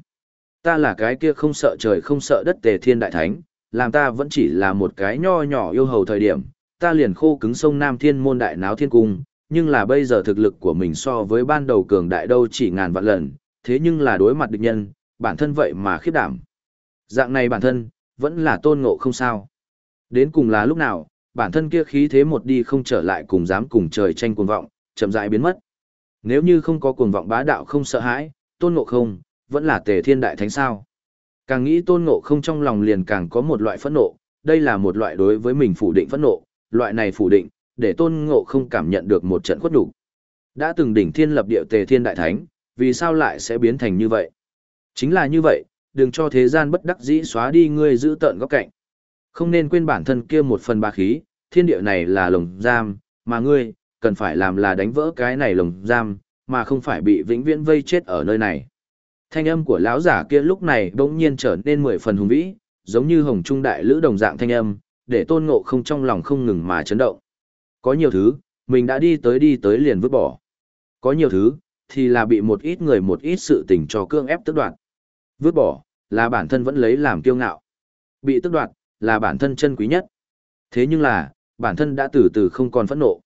S1: Ta là cái kia không sợ trời không sợ đất tề thiên đại thánh, làm ta vẫn chỉ là một cái nho nhỏ yêu hầu thời điểm, ta liền khô cứng sông Nam Thiên môn đại náo thiên cung, nhưng là bây giờ thực lực của mình so với ban đầu cường đại đâu chỉ ngàn vạn lần, thế nhưng là đối mặt địch nhân, bản thân vậy mà khiếp đảm. Dạng này bản thân, vẫn là tôn ngộ không sao. Đến cùng là lúc nào, bản thân kia khí thế một đi không trở lại cùng dám cùng trời tranh cuồng vọng, chậm rãi biến mất. Nếu như không có cuồng vọng bá đạo không sợ hãi, tôn ngộ không, vẫn là tề thiên đại thánh sao. Càng nghĩ tôn ngộ không trong lòng liền càng có một loại phẫn nộ, đây là một loại đối với mình phủ định phẫn nộ, loại này phủ định, để tôn ngộ không cảm nhận được một trận khuất đủ. Đã từng đỉnh thiên lập địa tề thiên đại thánh, vì sao lại sẽ biến thành như vậy? Chính là như vậy, đừng cho thế gian bất đắc dĩ xóa đi ngươi giữ tợn góc cạnh. Không nên quên bản thân kia một phần ba khí, thiên địa này là lồng giam, mà ngươi, cần phải làm là đánh vỡ cái này lồng giam, mà không phải bị vĩnh viễn vây chết ở nơi này. Thanh âm của lão giả kia lúc này bỗng nhiên trở nên mười phần hùng vĩ, giống như hồng trung đại lữ đồng dạng thanh âm, để tôn ngộ không trong lòng không ngừng mà chấn động. Có nhiều thứ, mình đã đi tới đi tới liền vứt bỏ. Có nhiều thứ, thì là bị một ít người một ít sự tình cho cương ép tức đoạt. Vứt bỏ, là bản thân vẫn lấy làm kiêu ngạo. Bị tức đoạt, là bản thân chân quý nhất. Thế nhưng là, bản thân đã từ từ không còn phẫn nộ.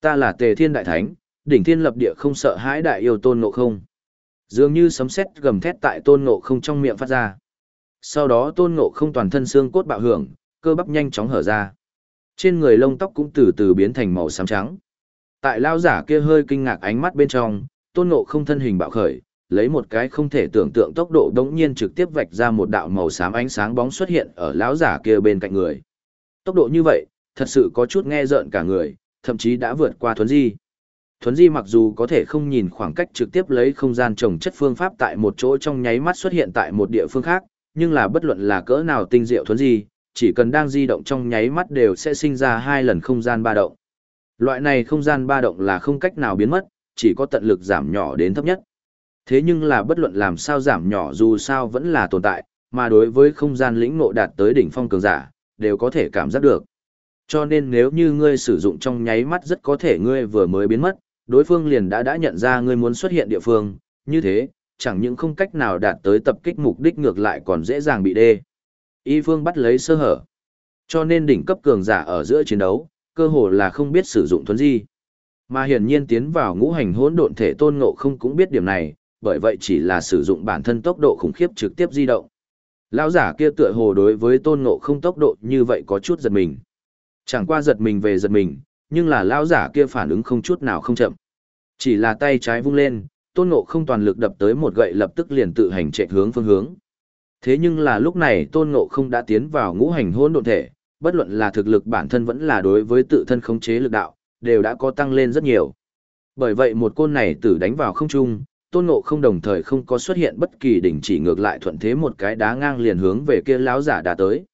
S1: Ta là tề thiên đại thánh, đỉnh thiên lập địa không sợ hãi đại yêu tôn ngộ không. Dường như sấm sét gầm thét tại tôn ngộ không trong miệng phát ra. Sau đó tôn ngộ không toàn thân xương cốt bạo hưởng, cơ bắp nhanh chóng hở ra. Trên người lông tóc cũng từ từ biến thành màu xám trắng. Tại lao giả kia hơi kinh ngạc ánh mắt bên trong, tôn ngộ không thân hình bạo khởi, lấy một cái không thể tưởng tượng tốc độ đống nhiên trực tiếp vạch ra một đạo màu xám ánh sáng bóng xuất hiện ở lão giả kia bên cạnh người. Tốc độ như vậy, thật sự có chút nghe rợn cả người, thậm chí đã vượt qua thuấn di. Thuấn di mặc dù có thể không nhìn khoảng cách trực tiếp lấy không gian trồng chất phương pháp tại một chỗ trong nháy mắt xuất hiện tại một địa phương khác, nhưng là bất luận là cỡ nào tinh diệu thuấn di, chỉ cần đang di động trong nháy mắt đều sẽ sinh ra hai lần không gian ba động. Loại này không gian ba động là không cách nào biến mất, chỉ có tận lực giảm nhỏ đến thấp nhất. Thế nhưng là bất luận làm sao giảm nhỏ dù sao vẫn là tồn tại, mà đối với không gian lĩnh ngộ đạt tới đỉnh phong cường giả, đều có thể cảm giác được. Cho nên nếu như ngươi sử dụng trong nháy mắt rất có thể ngươi vừa mới biến mất, đối phương liền đã đã nhận ra ngươi muốn xuất hiện địa phương, như thế, chẳng những không cách nào đạt tới tập kích mục đích ngược lại còn dễ dàng bị đê. Y phương bắt lấy sơ hở. Cho nên đỉnh cấp cường giả ở giữa chiến đấu, cơ hồ là không biết sử dụng thuấn di. Mà hiển nhiên tiến vào ngũ hành hỗn độn thể tôn ngộ không cũng biết điểm này, bởi vậy chỉ là sử dụng bản thân tốc độ khủng khiếp trực tiếp di động. Lão giả kia tựa hồ đối với tôn ngộ không tốc độ như vậy có chút giật mình. Chẳng qua giật mình về giật mình, nhưng là lão giả kia phản ứng không chút nào không chậm. Chỉ là tay trái vung lên, tôn ngộ không toàn lực đập tới một gậy lập tức liền tự hành chạy hướng phương hướng. Thế nhưng là lúc này tôn ngộ không đã tiến vào ngũ hành hôn độn thể, bất luận là thực lực bản thân vẫn là đối với tự thân khống chế lực đạo, đều đã có tăng lên rất nhiều. Bởi vậy một côn này tử đánh vào không trung, tôn ngộ không đồng thời không có xuất hiện bất kỳ đỉnh chỉ ngược lại thuận thế một cái đá ngang liền hướng về kia láo giả đã tới.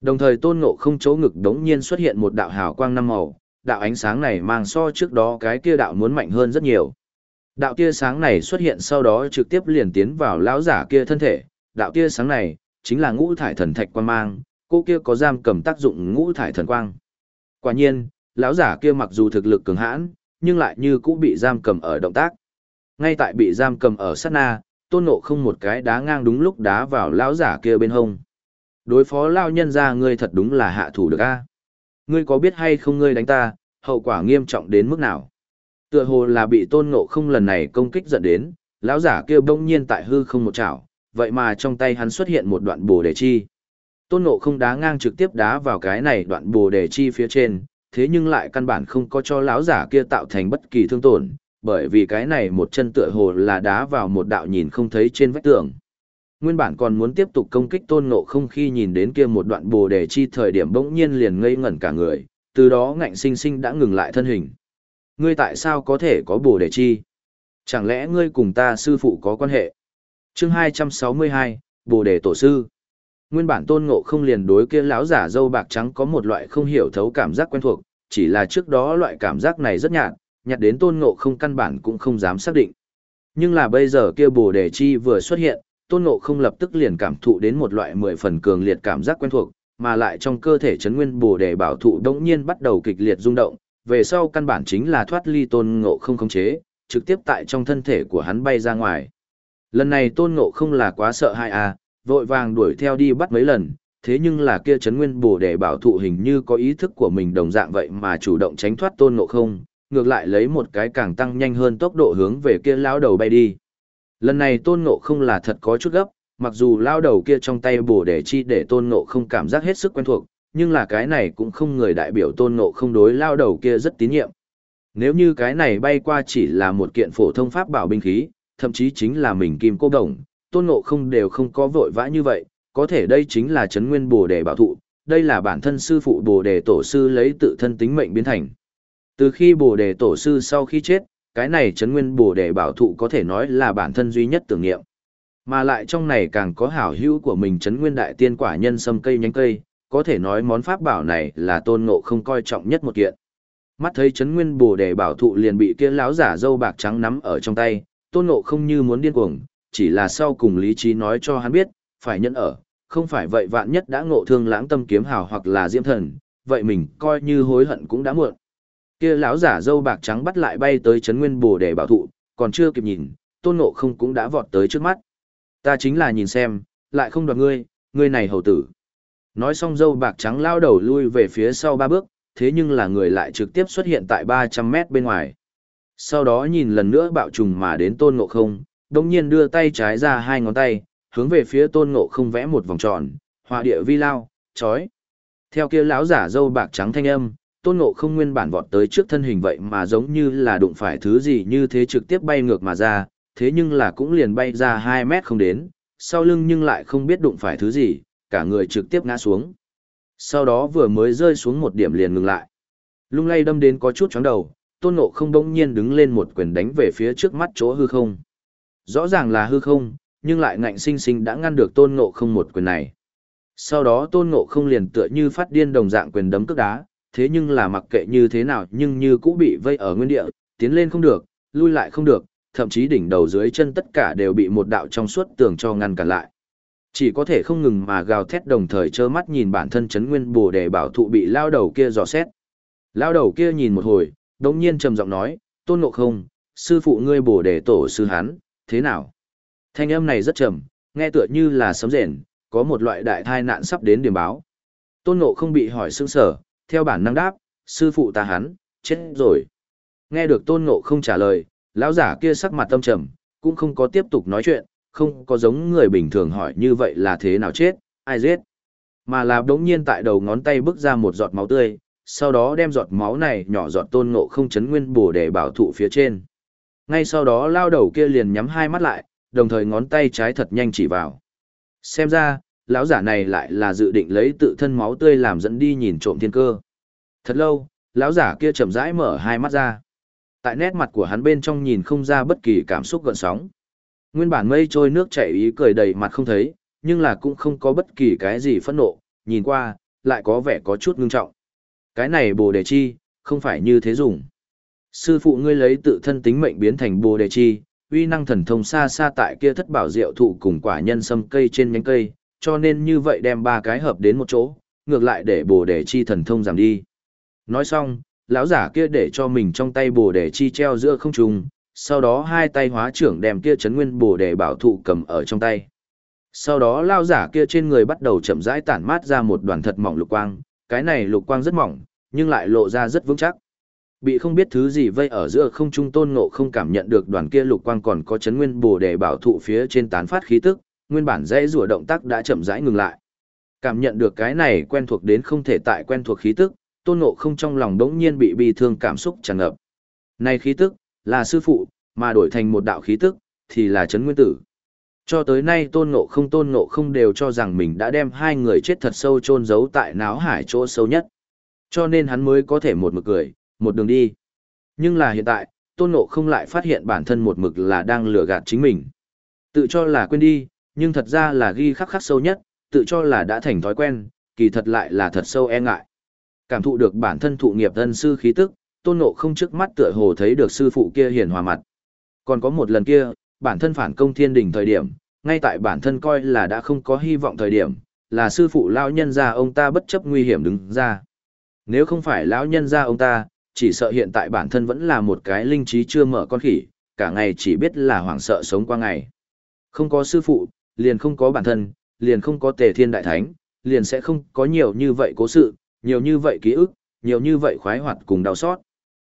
S1: Đồng thời tôn ngộ không chỗ ngực đống nhiên xuất hiện một đạo hào quang năm màu, đạo ánh sáng này mang so trước đó cái kia đạo muốn mạnh hơn rất nhiều. Đạo tia sáng này xuất hiện sau đó trực tiếp liền tiến vào lão giả kia thân thể, đạo tia sáng này chính là ngũ thải thần thạch quang mang, cô kia có giam cầm tác dụng ngũ thải thần quang. Quả nhiên, lão giả kia mặc dù thực lực cường hãn, nhưng lại như cũ bị giam cầm ở động tác. Ngay tại bị giam cầm ở sát na, tôn nộ không một cái đá ngang đúng lúc đá vào lão giả kia bên hông. Đối phó lao nhân ra ngươi thật đúng là hạ thủ được a. Ngươi có biết hay không ngươi đánh ta, hậu quả nghiêm trọng đến mức nào? Tựa hồ là bị tôn ngộ không lần này công kích dẫn đến, lão giả kia bỗng nhiên tại hư không một chảo, vậy mà trong tay hắn xuất hiện một đoạn bồ đề chi. Tôn ngộ không đá ngang trực tiếp đá vào cái này đoạn bồ đề chi phía trên, thế nhưng lại căn bản không có cho lão giả kia tạo thành bất kỳ thương tổn, bởi vì cái này một chân tựa hồ là đá vào một đạo nhìn không thấy trên vách tường. Nguyên bản còn muốn tiếp tục công kích tôn ngộ không khi nhìn đến kia một đoạn bồ đề chi thời điểm bỗng nhiên liền ngây ngẩn cả người, từ đó ngạnh sinh sinh đã ngừng lại thân hình. Ngươi tại sao có thể có bổ đề chi? Chẳng lẽ ngươi cùng ta sư phụ có quan hệ? chương 262, Bồ đề tổ sư. Nguyên bản tôn ngộ không liền đối kia lão giả dâu bạc trắng có một loại không hiểu thấu cảm giác quen thuộc, chỉ là trước đó loại cảm giác này rất nhạt, nhạt đến tôn ngộ không căn bản cũng không dám xác định. Nhưng là bây giờ kia bồ đề chi vừa xuất hiện, tôn ngộ không lập tức liền cảm thụ đến một loại mười phần cường liệt cảm giác quen thuộc, mà lại trong cơ thể chấn nguyên bồ đề bảo thụ đống nhiên bắt đầu kịch liệt rung động, về sau căn bản chính là thoát ly tôn ngộ không khống chế, trực tiếp tại trong thân thể của hắn bay ra ngoài. Lần này tôn ngộ không là quá sợ hai à, vội vàng đuổi theo đi bắt mấy lần, thế nhưng là kia chấn nguyên bồ đề bảo thụ hình như có ý thức của mình đồng dạng vậy mà chủ động tránh thoát tôn ngộ không, ngược lại lấy một cái càng tăng nhanh hơn tốc độ hướng về kia lão đầu bay đi. Lần này tôn ngộ không là thật có chút gấp, mặc dù lao đầu kia trong tay bổ đề chi để tôn ngộ không cảm giác hết sức quen thuộc, nhưng là cái này cũng không người đại biểu tôn ngộ không đối lao đầu kia rất tín nhiệm. Nếu như cái này bay qua chỉ là một kiện phổ thông pháp bảo binh khí, thậm chí chính là mình kim cô đồng, tôn ngộ không đều không có vội vã như vậy, có thể đây chính là chấn nguyên bồ đề bảo thụ, đây là bản thân sư phụ bồ đề tổ sư lấy tự thân tính mệnh biến thành. Từ khi bồ đề tổ sư sau khi chết, cái này chấn nguyên bồ đề bảo thụ có thể nói là bản thân duy nhất tưởng niệm. Mà lại trong này càng có hảo hữu của mình chấn nguyên đại tiên quả nhân sâm cây nhánh cây, có thể nói món pháp bảo này là tôn ngộ không coi trọng nhất một kiện. Mắt thấy chấn nguyên bồ đề bảo thụ liền bị kia lão giả dâu bạc trắng nắm ở trong tay, tôn ngộ không như muốn điên cuồng, chỉ là sau cùng lý trí nói cho hắn biết, phải nhận ở, không phải vậy vạn nhất đã ngộ thương lãng tâm kiếm hào hoặc là diễm thần, vậy mình coi như hối hận cũng đã muộn. Kia lão giả dâu bạc trắng bắt lại bay tới chấn nguyên bồ đề bảo thụ, còn chưa kịp nhìn, tôn ngộ không cũng đã vọt tới trước mắt. Ta chính là nhìn xem, lại không đoạt ngươi, ngươi này hầu tử. Nói xong dâu bạc trắng lao đầu lui về phía sau ba bước, thế nhưng là người lại trực tiếp xuất hiện tại 300 mét bên ngoài. Sau đó nhìn lần nữa bạo trùng mà đến tôn ngộ không, đồng nhiên đưa tay trái ra hai ngón tay, hướng về phía tôn ngộ không vẽ một vòng tròn, hòa địa vi lao, chói. Theo kia lão giả dâu bạc trắng thanh âm, tôn ngộ không nguyên bản vọt tới trước thân hình vậy mà giống như là đụng phải thứ gì như thế trực tiếp bay ngược mà ra, thế nhưng là cũng liền bay ra 2 mét không đến, sau lưng nhưng lại không biết đụng phải thứ gì, cả người trực tiếp ngã xuống. Sau đó vừa mới rơi xuống một điểm liền ngừng lại. Lung lay đâm đến có chút chóng đầu, tôn ngộ không đông nhiên đứng lên một quyền đánh về phía trước mắt chỗ hư không. Rõ ràng là hư không, nhưng lại ngạnh sinh sinh đã ngăn được tôn ngộ không một quyền này. Sau đó tôn ngộ không liền tựa như phát điên đồng dạng quyền đấm cước đá, thế nhưng là mặc kệ như thế nào nhưng như cũng bị vây ở nguyên địa, tiến lên không được, lui lại không được, thậm chí đỉnh đầu dưới chân tất cả đều bị một đạo trong suốt tường cho ngăn cản lại. Chỉ có thể không ngừng mà gào thét đồng thời trơ mắt nhìn bản thân chấn nguyên bồ đề bảo thụ bị lao đầu kia dò xét. Lao đầu kia nhìn một hồi, đồng nhiên trầm giọng nói, tôn ngộ không, sư phụ ngươi bồ đề tổ sư hắn, thế nào? Thanh âm này rất trầm, nghe tựa như là sấm rền, có một loại đại thai nạn sắp đến điểm báo. Tôn ngộ không bị hỏi sương sở, theo bản năng đáp, sư phụ ta hắn, chết rồi. Nghe được tôn ngộ không trả lời, lão giả kia sắc mặt tâm trầm, cũng không có tiếp tục nói chuyện, không có giống người bình thường hỏi như vậy là thế nào chết, ai giết. Mà là đống nhiên tại đầu ngón tay bước ra một giọt máu tươi, sau đó đem giọt máu này nhỏ giọt tôn ngộ không chấn nguyên bổ để bảo thụ phía trên. Ngay sau đó lao đầu kia liền nhắm hai mắt lại, đồng thời ngón tay trái thật nhanh chỉ vào. Xem ra, lão giả này lại là dự định lấy tự thân máu tươi làm dẫn đi nhìn trộm thiên cơ. Thật lâu, lão giả kia chậm rãi mở hai mắt ra. Tại nét mặt của hắn bên trong nhìn không ra bất kỳ cảm xúc gợn sóng. Nguyên bản mây trôi nước chảy ý cười đầy mặt không thấy, nhưng là cũng không có bất kỳ cái gì phẫn nộ, nhìn qua, lại có vẻ có chút ngưng trọng. Cái này bồ đề chi, không phải như thế dùng. Sư phụ ngươi lấy tự thân tính mệnh biến thành bồ đề chi, uy năng thần thông xa xa tại kia thất bảo diệu thụ cùng quả nhân sâm cây trên nhánh cây, cho nên như vậy đem ba cái hợp đến một chỗ, ngược lại để bồ đề chi thần thông giảm đi. Nói xong, lão giả kia để cho mình trong tay bồ đề chi treo giữa không trung, sau đó hai tay hóa trưởng đem kia chấn nguyên bồ đề bảo thụ cầm ở trong tay. Sau đó lão giả kia trên người bắt đầu chậm rãi tản mát ra một đoàn thật mỏng lục quang, cái này lục quang rất mỏng, nhưng lại lộ ra rất vững chắc. Bị không biết thứ gì vây ở giữa không trung tôn ngộ không cảm nhận được đoàn kia lục quang còn có chấn nguyên bồ đề bảo thụ phía trên tán phát khí tức, nguyên bản dễ rùa động tác đã chậm rãi ngừng lại. Cảm nhận được cái này quen thuộc đến không thể tại quen thuộc khí tức, tôn ngộ không trong lòng đống nhiên bị bi thương cảm xúc tràn ngập. Này khí tức, là sư phụ, mà đổi thành một đạo khí tức, thì là chấn nguyên tử. Cho tới nay tôn ngộ không tôn ngộ không đều cho rằng mình đã đem hai người chết thật sâu chôn giấu tại náo hải chỗ sâu nhất. Cho nên hắn mới có thể một mực cười, một đường đi. Nhưng là hiện tại, tôn ngộ không lại phát hiện bản thân một mực là đang lừa gạt chính mình. Tự cho là quên đi, nhưng thật ra là ghi khắc khắc sâu nhất, tự cho là đã thành thói quen, kỳ thật lại là thật sâu e ngại. Cảm thụ được bản thân thụ nghiệp thân sư khí tức, tôn ngộ không trước mắt tựa hồ thấy được sư phụ kia hiền hòa mặt. Còn có một lần kia, bản thân phản công thiên đình thời điểm, ngay tại bản thân coi là đã không có hy vọng thời điểm, là sư phụ lão nhân gia ông ta bất chấp nguy hiểm đứng ra. Nếu không phải lão nhân gia ông ta, chỉ sợ hiện tại bản thân vẫn là một cái linh trí chưa mở con khỉ, cả ngày chỉ biết là hoảng sợ sống qua ngày. Không có sư phụ, liền không có bản thân, liền không có tề thiên đại thánh, liền sẽ không có nhiều như vậy cố sự, nhiều như vậy ký ức, nhiều như vậy khoái hoạt cùng đau xót.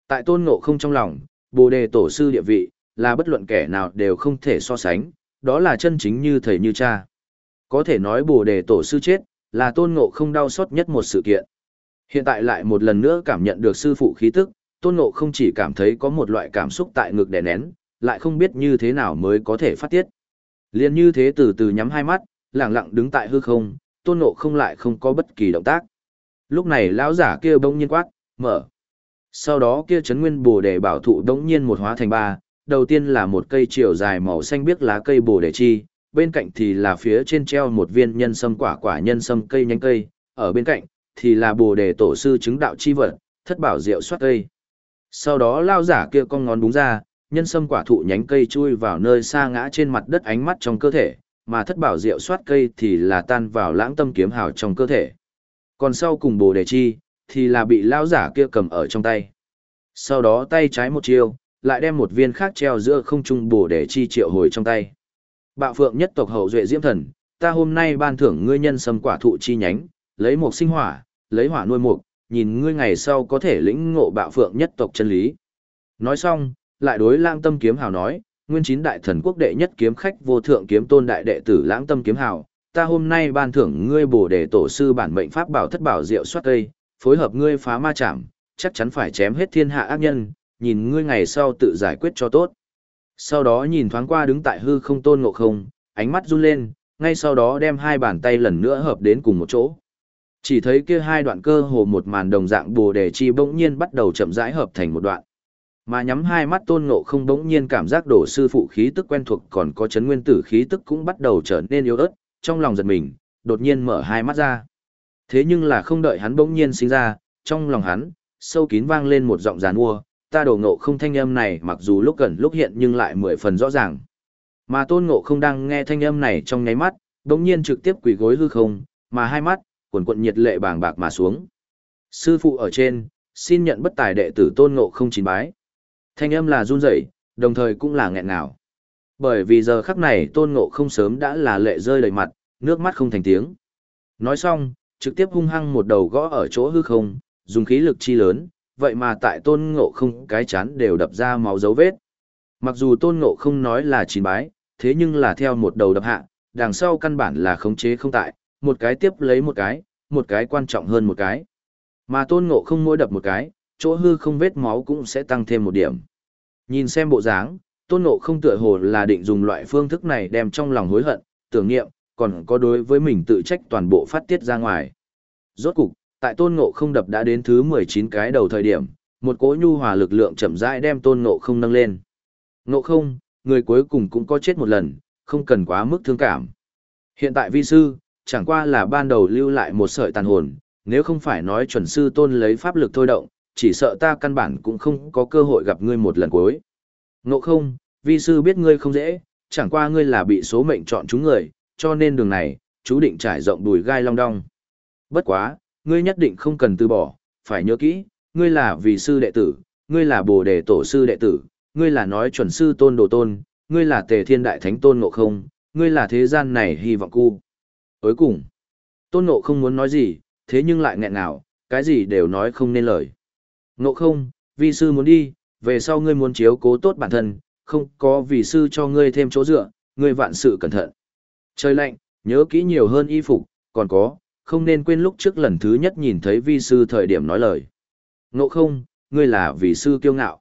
S1: Tại tôn ngộ không trong lòng, bồ đề tổ sư địa vị, là bất luận kẻ nào đều không thể so sánh, đó là chân chính như thầy như cha. Có thể nói bồ đề tổ sư chết, là tôn ngộ không đau xót nhất một sự kiện. Hiện tại lại một lần nữa cảm nhận được sư phụ khí tức, tôn ngộ không chỉ cảm thấy có một loại cảm xúc tại ngực đè nén, lại không biết như thế nào mới có thể phát tiết. Liên như thế từ từ nhắm hai mắt, lặng lặng đứng tại hư không, tôn ngộ không lại không có bất kỳ động tác. Lúc này lão giả kia bỗng nhiên quát, mở. Sau đó kia chấn nguyên bồ đề bảo thụ bỗng nhiên một hóa thành ba, đầu tiên là một cây chiều dài màu xanh biếc lá cây bồ đề chi, bên cạnh thì là phía trên treo một viên nhân sâm quả quả nhân sâm cây nhánh cây, ở bên cạnh thì là bồ đề tổ sư chứng đạo chi vật, thất bảo diệu soát cây. Sau đó lao giả kia con ngón đúng ra, nhân sâm quả thụ nhánh cây chui vào nơi xa ngã trên mặt đất ánh mắt trong cơ thể, mà thất bảo diệu soát cây thì là tan vào lãng tâm kiếm hào trong cơ thể. Còn sau cùng bồ đề chi, thì là bị lao giả kia cầm ở trong tay. Sau đó tay trái một chiêu, lại đem một viên khác treo giữa không trung bồ đề chi triệu hồi trong tay. Bạo phượng nhất tộc hậu duệ diễm thần, ta hôm nay ban thưởng ngươi nhân sâm quả thụ chi nhánh, lấy một sinh hỏa, lấy hỏa nuôi mục, nhìn ngươi ngày sau có thể lĩnh ngộ bạo phượng nhất tộc chân lý. Nói xong, lại đối lãng tâm kiếm hào nói, nguyên chín đại thần quốc đệ nhất kiếm khách vô thượng kiếm tôn đại đệ tử lãng tâm kiếm hào, ta hôm nay ban thưởng ngươi bổ để tổ sư bản mệnh pháp bảo thất bảo diệu soát cây, phối hợp ngươi phá ma chạm, chắc chắn phải chém hết thiên hạ ác nhân, nhìn ngươi ngày sau tự giải quyết cho tốt. Sau đó nhìn thoáng qua đứng tại hư không tôn ngộ không, ánh mắt run lên, ngay sau đó đem hai bàn tay lần nữa hợp đến cùng một chỗ. Chỉ thấy kia hai đoạn cơ hồ một màn đồng dạng bồ đề chi bỗng nhiên bắt đầu chậm rãi hợp thành một đoạn. Mà nhắm hai mắt tôn ngộ không bỗng nhiên cảm giác đổ sư phụ khí tức quen thuộc còn có chấn nguyên tử khí tức cũng bắt đầu trở nên yếu ớt, trong lòng giật mình, đột nhiên mở hai mắt ra. Thế nhưng là không đợi hắn bỗng nhiên sinh ra, trong lòng hắn, sâu kín vang lên một giọng giàn mua, ta đổ ngộ không thanh âm này mặc dù lúc gần lúc hiện nhưng lại mười phần rõ ràng. Mà tôn ngộ không đang nghe thanh âm này trong nháy mắt, bỗng nhiên trực tiếp quỳ gối hư không, mà hai mắt, cuộn cuộn nhiệt lệ bàng bạc mà xuống. Sư phụ ở trên, xin nhận bất tài đệ tử tôn ngộ không chín bái. Thanh âm là run rẩy, đồng thời cũng là nghẹn ngào. Bởi vì giờ khắc này tôn ngộ không sớm đã là lệ rơi đầy mặt, nước mắt không thành tiếng. Nói xong, trực tiếp hung hăng một đầu gõ ở chỗ hư không, dùng khí lực chi lớn, vậy mà tại tôn ngộ không cái chán đều đập ra máu dấu vết. Mặc dù tôn ngộ không nói là chín bái, thế nhưng là theo một đầu đập hạ, đằng sau căn bản là khống chế không tại, một cái tiếp lấy một cái, một cái quan trọng hơn một cái. Mà tôn ngộ không mỗi đập một cái, chỗ hư không vết máu cũng sẽ tăng thêm một điểm. Nhìn xem bộ dáng, tôn Nộ không tựa hồ là định dùng loại phương thức này đem trong lòng hối hận, tưởng niệm, còn có đối với mình tự trách toàn bộ phát tiết ra ngoài. Rốt cục, tại tôn ngộ không đập đã đến thứ 19 cái đầu thời điểm, một cỗ nhu hòa lực lượng chậm rãi đem tôn ngộ không nâng lên. Ngộ không, người cuối cùng cũng có chết một lần, không cần quá mức thương cảm. Hiện tại vi sư, chẳng qua là ban đầu lưu lại một sợi tàn hồn, nếu không phải nói chuẩn sư tôn lấy pháp lực thôi động, chỉ sợ ta căn bản cũng không có cơ hội gặp ngươi một lần cuối. Ngộ không, vi sư biết ngươi không dễ, chẳng qua ngươi là bị số mệnh chọn chúng người, cho nên đường này, chú định trải rộng đùi gai long đong. Bất quá, ngươi nhất định không cần từ bỏ, phải nhớ kỹ, ngươi là vì sư đệ tử, ngươi là bồ đề tổ sư đệ tử, ngươi là nói chuẩn sư tôn đồ tôn, ngươi là tề thiên đại thánh tôn ngộ không, ngươi là thế gian này hy vọng cu. Cuối cùng, tôn ngộ không muốn nói gì, thế nhưng lại nghẹn ngào, cái gì đều nói không nên lời. Ngộ không, vi sư muốn đi, về sau ngươi muốn chiếu cố tốt bản thân, không có vì sư cho ngươi thêm chỗ dựa, ngươi vạn sự cẩn thận. Trời lạnh, nhớ kỹ nhiều hơn y phục, còn có, không nên quên lúc trước lần thứ nhất nhìn thấy vi sư thời điểm nói lời. Ngộ không, ngươi là vì sư kiêu ngạo.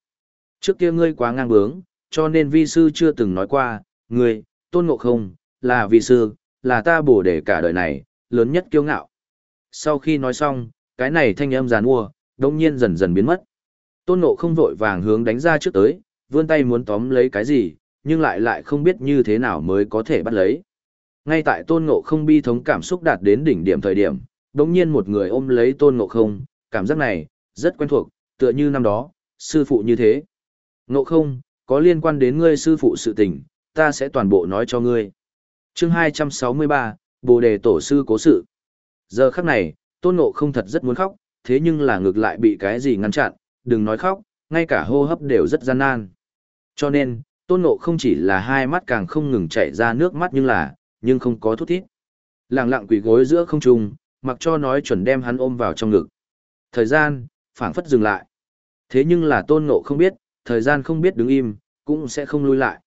S1: Trước kia ngươi quá ngang bướng, cho nên vi sư chưa từng nói qua, ngươi, tôn ngộ không, là vi sư, là ta bổ để cả đời này, lớn nhất kiêu ngạo. Sau khi nói xong, cái này thanh âm giàn mua, đông nhiên dần dần biến mất. Tôn ngộ không vội vàng hướng đánh ra trước tới, vươn tay muốn tóm lấy cái gì, nhưng lại lại không biết như thế nào mới có thể bắt lấy. Ngay tại tôn ngộ không bi thống cảm xúc đạt đến đỉnh điểm thời điểm, đống nhiên một người ôm lấy tôn ngộ không, cảm giác này, rất quen thuộc, tựa như năm đó, sư phụ như thế. Ngộ không, có liên quan đến ngươi sư phụ sự tình, ta sẽ toàn bộ nói cho ngươi. chương 263, Bồ Đề Tổ Sư Cố Sự. Giờ khắc này, tôn ngộ không thật rất muốn khóc, thế nhưng là ngược lại bị cái gì ngăn chặn, đừng nói khóc, ngay cả hô hấp đều rất gian nan. Cho nên, tôn ngộ không chỉ là hai mắt càng không ngừng chảy ra nước mắt nhưng là, nhưng không có thút thít. Lặng lặng quỳ gối giữa không trung, mặc cho nói chuẩn đem hắn ôm vào trong ngực. Thời gian, phảng phất dừng lại. Thế nhưng là tôn ngộ không biết, thời gian không biết đứng im, cũng sẽ không lui lại.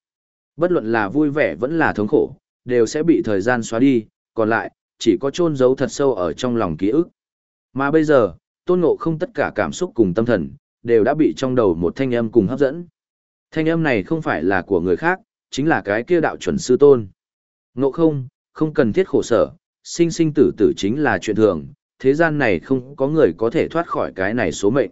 S1: Bất luận là vui vẻ vẫn là thống khổ, đều sẽ bị thời gian xóa đi, còn lại, chỉ có chôn giấu thật sâu ở trong lòng ký ức. Mà bây giờ, tôn ngộ không tất cả cảm xúc cùng tâm thần, đều đã bị trong đầu một thanh âm cùng hấp dẫn. Thanh âm này không phải là của người khác, chính là cái kia đạo chuẩn sư tôn. Ngộ không, không cần thiết khổ sở, sinh sinh tử tử chính là chuyện thường, thế gian này không có người có thể thoát khỏi cái này số mệnh.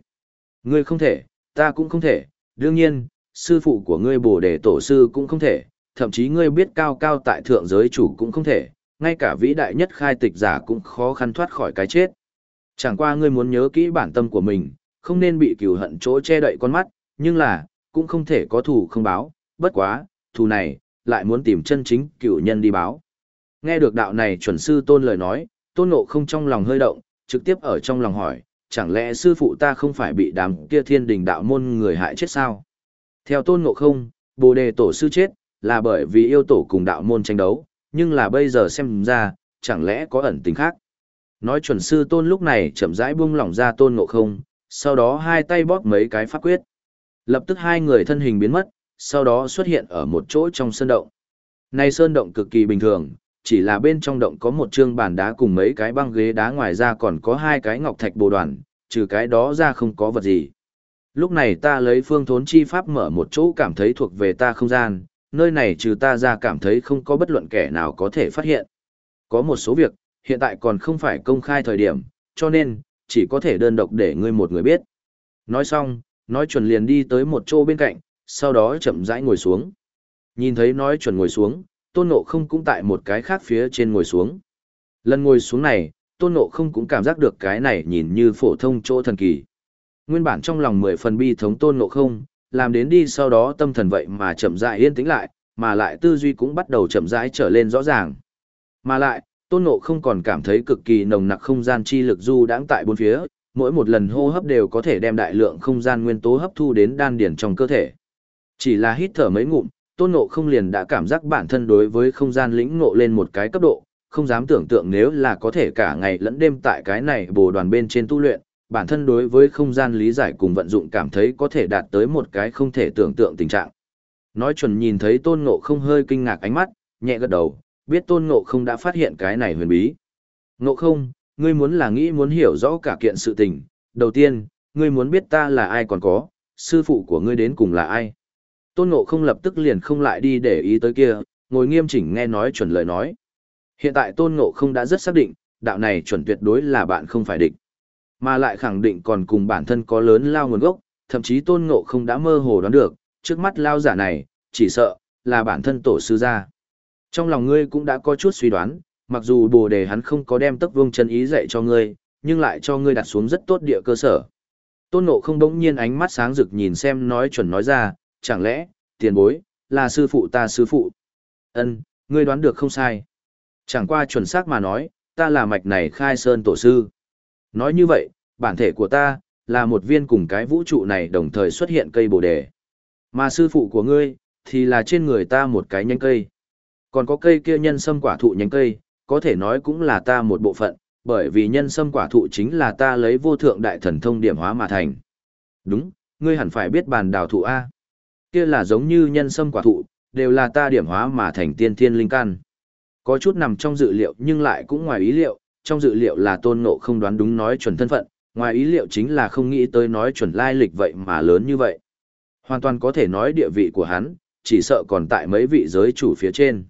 S1: Ngươi không thể, ta cũng không thể, đương nhiên, sư phụ của ngươi bồ đề tổ sư cũng không thể, thậm chí ngươi biết cao cao tại thượng giới chủ cũng không thể, ngay cả vĩ đại nhất khai tịch giả cũng khó khăn thoát khỏi cái chết. Chẳng qua ngươi muốn nhớ kỹ bản tâm của mình, không nên bị cừu hận chỗ che đậy con mắt, nhưng là, cũng không thể có thù không báo, bất quá, thù này, lại muốn tìm chân chính cựu nhân đi báo. Nghe được đạo này chuẩn sư tôn lời nói, tôn ngộ không trong lòng hơi động, trực tiếp ở trong lòng hỏi, chẳng lẽ sư phụ ta không phải bị đám kia thiên đình đạo môn người hại chết sao? Theo tôn ngộ không, bồ đề tổ sư chết, là bởi vì yêu tổ cùng đạo môn tranh đấu, nhưng là bây giờ xem ra, chẳng lẽ có ẩn tình khác. Nói chuẩn sư tôn lúc này chậm rãi buông lỏng ra tôn ngộ không, sau đó hai tay bóp mấy cái pháp quyết. Lập tức hai người thân hình biến mất, sau đó xuất hiện ở một chỗ trong sơn động. Này sơn động cực kỳ bình thường, chỉ là bên trong động có một chương bàn đá cùng mấy cái băng ghế đá ngoài ra còn có hai cái ngọc thạch bồ đoàn, trừ cái đó ra không có vật gì. Lúc này ta lấy phương thốn chi pháp mở một chỗ cảm thấy thuộc về ta không gian, nơi này trừ ta ra cảm thấy không có bất luận kẻ nào có thể phát hiện. Có một số việc, hiện tại còn không phải công khai thời điểm, cho nên, chỉ có thể đơn độc để ngươi một người biết. Nói xong, nói chuẩn liền đi tới một chỗ bên cạnh, sau đó chậm rãi ngồi xuống. Nhìn thấy nói chuẩn ngồi xuống, tôn ngộ không cũng tại một cái khác phía trên ngồi xuống. Lần ngồi xuống này, tôn ngộ không cũng cảm giác được cái này nhìn như phổ thông chỗ thần kỳ. Nguyên bản trong lòng mười phần bi thống tôn ngộ không, làm đến đi sau đó tâm thần vậy mà chậm rãi yên tĩnh lại, mà lại tư duy cũng bắt đầu chậm rãi trở lên rõ ràng. Mà lại, tôn ngộ không còn cảm thấy cực kỳ nồng nặc không gian chi lực du đãng tại bốn phía, mỗi một lần hô hấp đều có thể đem đại lượng không gian nguyên tố hấp thu đến đan điển trong cơ thể. Chỉ là hít thở mấy ngụm, tôn ngộ không liền đã cảm giác bản thân đối với không gian lĩnh ngộ lên một cái cấp độ, không dám tưởng tượng nếu là có thể cả ngày lẫn đêm tại cái này bồ đoàn bên trên tu luyện, bản thân đối với không gian lý giải cùng vận dụng cảm thấy có thể đạt tới một cái không thể tưởng tượng tình trạng. Nói chuẩn nhìn thấy tôn ngộ không hơi kinh ngạc ánh mắt, nhẹ gật đầu, biết tôn ngộ không đã phát hiện cái này huyền bí. Ngộ không, ngươi muốn là nghĩ muốn hiểu rõ cả kiện sự tình, đầu tiên, ngươi muốn biết ta là ai còn có, sư phụ của ngươi đến cùng là ai. Tôn Ngộ không lập tức liền không lại đi để ý tới kia, ngồi nghiêm chỉnh nghe nói chuẩn lời nói. Hiện tại tôn ngộ không đã rất xác định, đạo này chuẩn tuyệt đối là bạn không phải địch. Mà lại khẳng định còn cùng bản thân có lớn lao nguồn gốc, thậm chí tôn ngộ không đã mơ hồ đoán được, trước mắt lao giả này, chỉ sợ, là bản thân tổ sư gia. Trong lòng ngươi cũng đã có chút suy đoán, mặc dù bồ đề hắn không có đem tấc vương chân ý dạy cho ngươi, nhưng lại cho ngươi đặt xuống rất tốt địa cơ sở. Tôn ngộ không đống nhiên ánh mắt sáng rực nhìn xem nói chuẩn nói ra, chẳng lẽ, tiền bối, là sư phụ ta sư phụ. ân ngươi đoán được không sai. Chẳng qua chuẩn xác mà nói, ta là mạch này khai sơn tổ sư. Nói như vậy, bản thể của ta, là một viên cùng cái vũ trụ này đồng thời xuất hiện cây bồ đề. Mà sư phụ của ngươi, thì là trên người ta một cái nhánh cây. Còn có cây kia nhân sâm quả thụ nhánh cây, có thể nói cũng là ta một bộ phận, bởi vì nhân sâm quả thụ chính là ta lấy vô thượng đại thần thông điểm hóa mà thành. Đúng, ngươi hẳn phải biết bàn đào thụ A. Kia là giống như nhân sâm quả thụ, đều là ta điểm hóa mà thành tiên thiên linh căn. Có chút nằm trong dự liệu nhưng lại cũng ngoài ý liệu, trong dự liệu là tôn ngộ không đoán đúng nói chuẩn thân phận, ngoài ý liệu chính là không nghĩ tới nói chuẩn lai lịch vậy mà lớn như vậy. Hoàn toàn có thể nói địa vị của hắn, chỉ sợ còn tại mấy vị giới chủ phía trên.